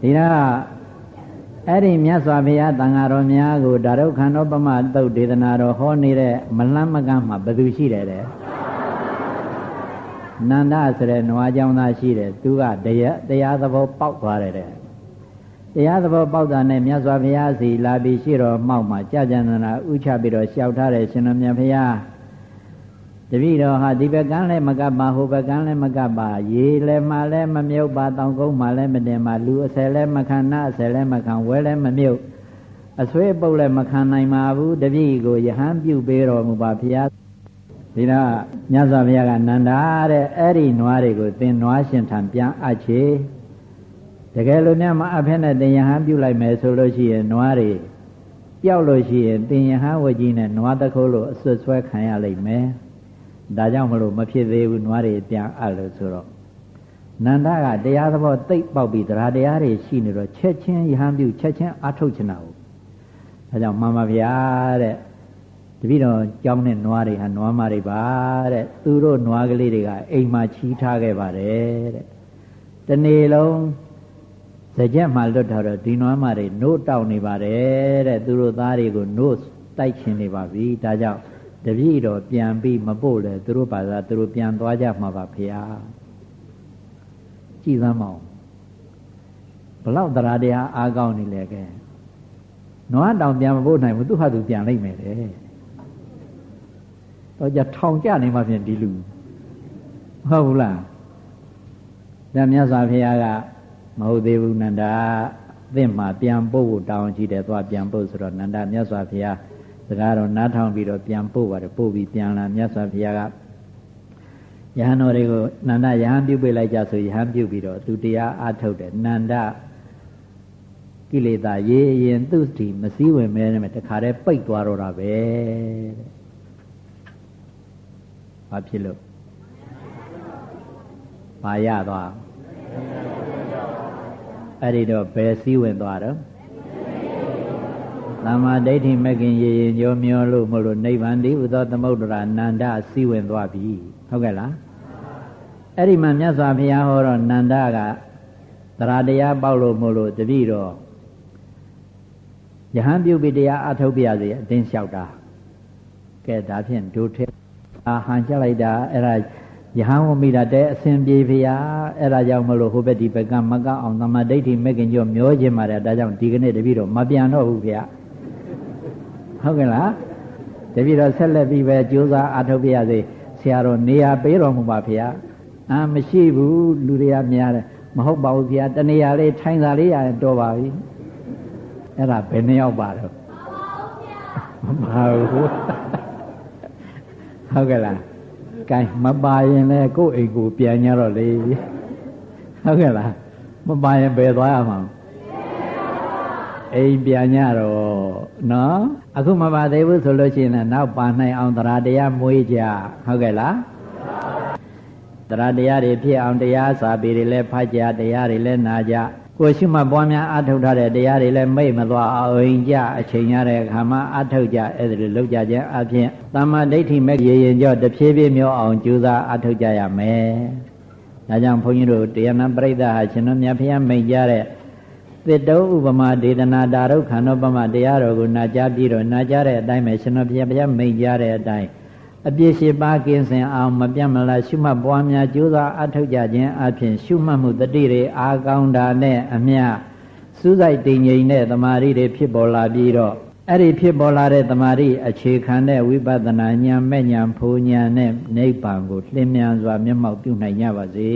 ဒီတော့အဲ့ဒီမြတ်စွာဘုရားတန်ဃာတော်များကိုဒါရုခန္ဓောပမသုတ်ဒေသနာတော်ဟောနေတဲ့မလန်းမကန်းမှာဘယ်သူရှိတယ်တဲ့ နန္ဒဆိုတဲ့နွားเจ้าသားရှိတယ်သူကတရားတရားသဘောပေါက်သွားတယ်တဲ့တရားသဘောပေါက်တာနဲ့မြတ်စွာဘုရားစီလာပြီးရှိတော်မှောက်မှာကြာကြံနာဥချပြီးတော့လျှောက်ထားတယ်ရှင်တော်မြတ်ဘုရားတပည့်တော်ဟာဒီဘက်ကန်းလည်းမကပ်ပါဟိုဘက်ကန်းလည်းမကပ်ပါရေလည်းမှလည်းမမြုပ်ပါတောင်ကုန်းမှလည်းမတင်ပါလူအဆယ်လည်းမခံနာအဆယ်လည်းမခံဝဲလည်းမမြုပ်အဆွေးပုတ်လည်းမခံနိုင်ပါဘူးတပည့်ကိုယဟန်ပြုပေးတော်မူပါဘုရား ဒီတော့မြတ်စွာဘုရားကနန္ဒာတဲ့အဲ့ဒီနွားတွေကိုသင်နွားရှင်ထံပြန်အပ်ချေတကယ်လို့များမအဖက်နဲ့တင်ယဟန်ပြုလိုက်မယ်ဆိုလို့ရှိရင်နွားတွေပျောက်လို့ရှိရင်တင်ယဟန်ဝကြီးနဲ့နွားတခိုးလို့အဆွတ်ဆွဲခံရလိမ့်မယ်ဒါကြောင့်မလို့မဖြစ်သေးဘူးနွားတွေပြန်အပ်လို့ဆိုတော့နန္ဒကတရားသဘောသိပ်ပေါက်ပြီးတရားတရားတွေရှိနေတော့ချက်ချင်းယဟန်ပြုချက်ချင်းအထုတ်ချင်တာဟုတ်ဒါကြောင့်မှန်ပါဗျာတဲ့ တပည့်တော်ကြောင်းနဲ့နွားတွေဟာနွားမတွေပါတဲ့သူတို့နွားကလေးတွေကအိမ်မှာချီးထားခဲ့ပါတယ်တဲ့တနေ့လုံးစကြက်မှလွတ်ထားတော့ဒီနွားမတွေနို့တောက်နေပါတယ်တဲ့သူတို့သားတွေကိုနို့တိုက်ချင်နေပါပြီဒါကြောင့်တပည့်တော်ပြန်ပြီးမပို့လဲသူတို့ဘာသာသူတို့ပြန်သွားကြမှာပါဖေဟာကြည်သမ်းမအောင်ဘလောက်တရားတရားအားကောင်းနေလဲကဲနွားတောင်ပြန်မပို့နိုင်ဘူးသူဟာသူပြန်လိုက်မယ်တဲ့ တော့ကြထောင်ကြနေမှဖြင့်ဒီလူဟုတ်ဘူးလားဒါမြတ်စွာဘုရားကမဟုတ်သေးဘူးနန္ဒာသင့်မှာပြန်ပို့ဖို့တောင်းကြည့်တယ်သွားပြန်ပို့ဆိုတော့နန္ဒာမြတ်စွာဘုရားစကားတော့နားထောင်ပြီးတော့ပြန်ပို့ပါတယ်ပို့ပြီးပြန်လာမြတ်စွာဘုရားကယဟန်တော်တွေကိုနန္ဒယဟန်ပြုတ်ပေးလိုက်ကြဆိုယဟန်ပြုတ်ပြီးတော့သူတရားအားထုတ်တယ်နန္ဒကိလေသာရေးရင်သူ့စီမစည်းဝင်မဲနဲ့တခါတည်းပိတ်သွားတော့တာပဲတဲ့ ဘာဖြစ်လို့ဘာရသွားအဲ့ဒီတော့ဘယ်စည်းဝင်သွားတော့သမ္မာဒိဋ္ဌိမကင်ရေရင်ညောမျောလို့မလို့နိဗ္ဗာန်ဒီဥသောသမုဒ္ဒရာနန္ဒစည်းဝင်သွားပြီဟုတ်ကဲ့လားအဲ့ဒီမှာမြတ်စွာဘုရားဟောတော့နန္ဒကသရတရားပေါက်လို့မလို့တပည့်တော်ယဟန်ပြုတ်ပြီးတရားအထုတ်ပြရစေအတင်းလျှောက်တာကဲဒါဖြင့်ဒုထဲ အာဟန်ကြလိုက်တာအဲ့ဒါယဟန်ဝမိတာတဲ့အစဉ်ပြေဖရာအဲ့ဒါကြောင့်မလို့ဟိုဘက်ဒီဘက်ကမကအောင်သမာဓိဋ္ဌိမကင်ကျော်မျောခြင်းပါတယ်ဒါကြောင့်ဒီကနေ့တပည့်တော်မပြန်တော့ဘူးဖရာဟုတ်ကဲ့လားတပည့်တော်ဆက်လက်ပြီးပဲကြိုးစားအထုတ်ပြရစေဆရာတော်နေရာပေးတော်မူပါဖရာအာမရှိဘူးလူတွေကများတယ်မဟုတ်ပါဘူးဖရာတနေရာလေးထိုင်စာလေးရရင်တော်ပါပြီအဲ့ဒါဘယ်နှယောက်ပါတော့မပါဘူး ဟုတ်ကဲ့လားကဲမပါရင်လည်းကိုယ့်အိမ်ကိုပြန်ကြတော့လေဟုတ်ကဲ့လားမပါရင်ဘယ်သွားရမှာအိမ်ပြန်ကြတော့နော်အခုမပါသေးဘူးဆိုလို့ရှိရင်နောက်ပါနိုင်အောင်တရားတရားမွေးကြဟုတ်ကဲ့လားတရားတရားတွေဖြစ်အောင်တရားစာပေတွေလည်းဖတ်ကြတရားတွေလည်းနာကြ ကိုရှိမှပွားများအထုတ်ထားတဲ့တရားတွေလည်းမိတ်မသွားအောင်ကြအချိန်ရတဲ့အခါမှာအထုတ်ကြအဲ့ဒါလိုလုပ်ကြခြင်းအပြင်တမ္မာဒိဋ္ဌိမဲ့ရေရင်ကြောတဖြည်းဖြည်းမျိုးအောင်ကြိုးစားအထုတ်ကြရမယ်။ဒါကြောင့်ဘုန်းကြီးတို့တရားနာပရိသတ်ဟာရှင်တော်မြတ်ဖျားမိတ်ကြတဲ့သစ်တုံးဥပမာဒေသနာဒါရုခန္ဓောပမတရားတော်ကိုနာကြားပြီးတော့နာကြားတဲ့အတိုင်းပဲရှင်တော်ဘုရားဘုရားမိတ်ကြတဲ့အတိုင်း အပြည့်ရှိပါကင်းစင်အောင်မပြတ်မလားရှုမှတ်ပွားများကြိုးစားအထောက်ကြခြင်းအပြင်ရှုမှတ်မှုတတိတွေအာကောင်းတာနဲ့အမျှစူးစိုက်တည်ငြိမ်တဲ့တမာရီတွေဖြစ်ပေါ်လာပြီးတော့အဲ့ဒီဖြစ်ပေါ်လာတဲ့တမာရီအခြေခံတဲ့ဝိပဿနာဉာဏ်မဲ့ဉာဏ်ဖူဉာဏ်နဲ့နိဗ္ဗာန်ကိုလင်းမြန်စွာမျက်မှောက်ပြုနိုင်ကြပါစေ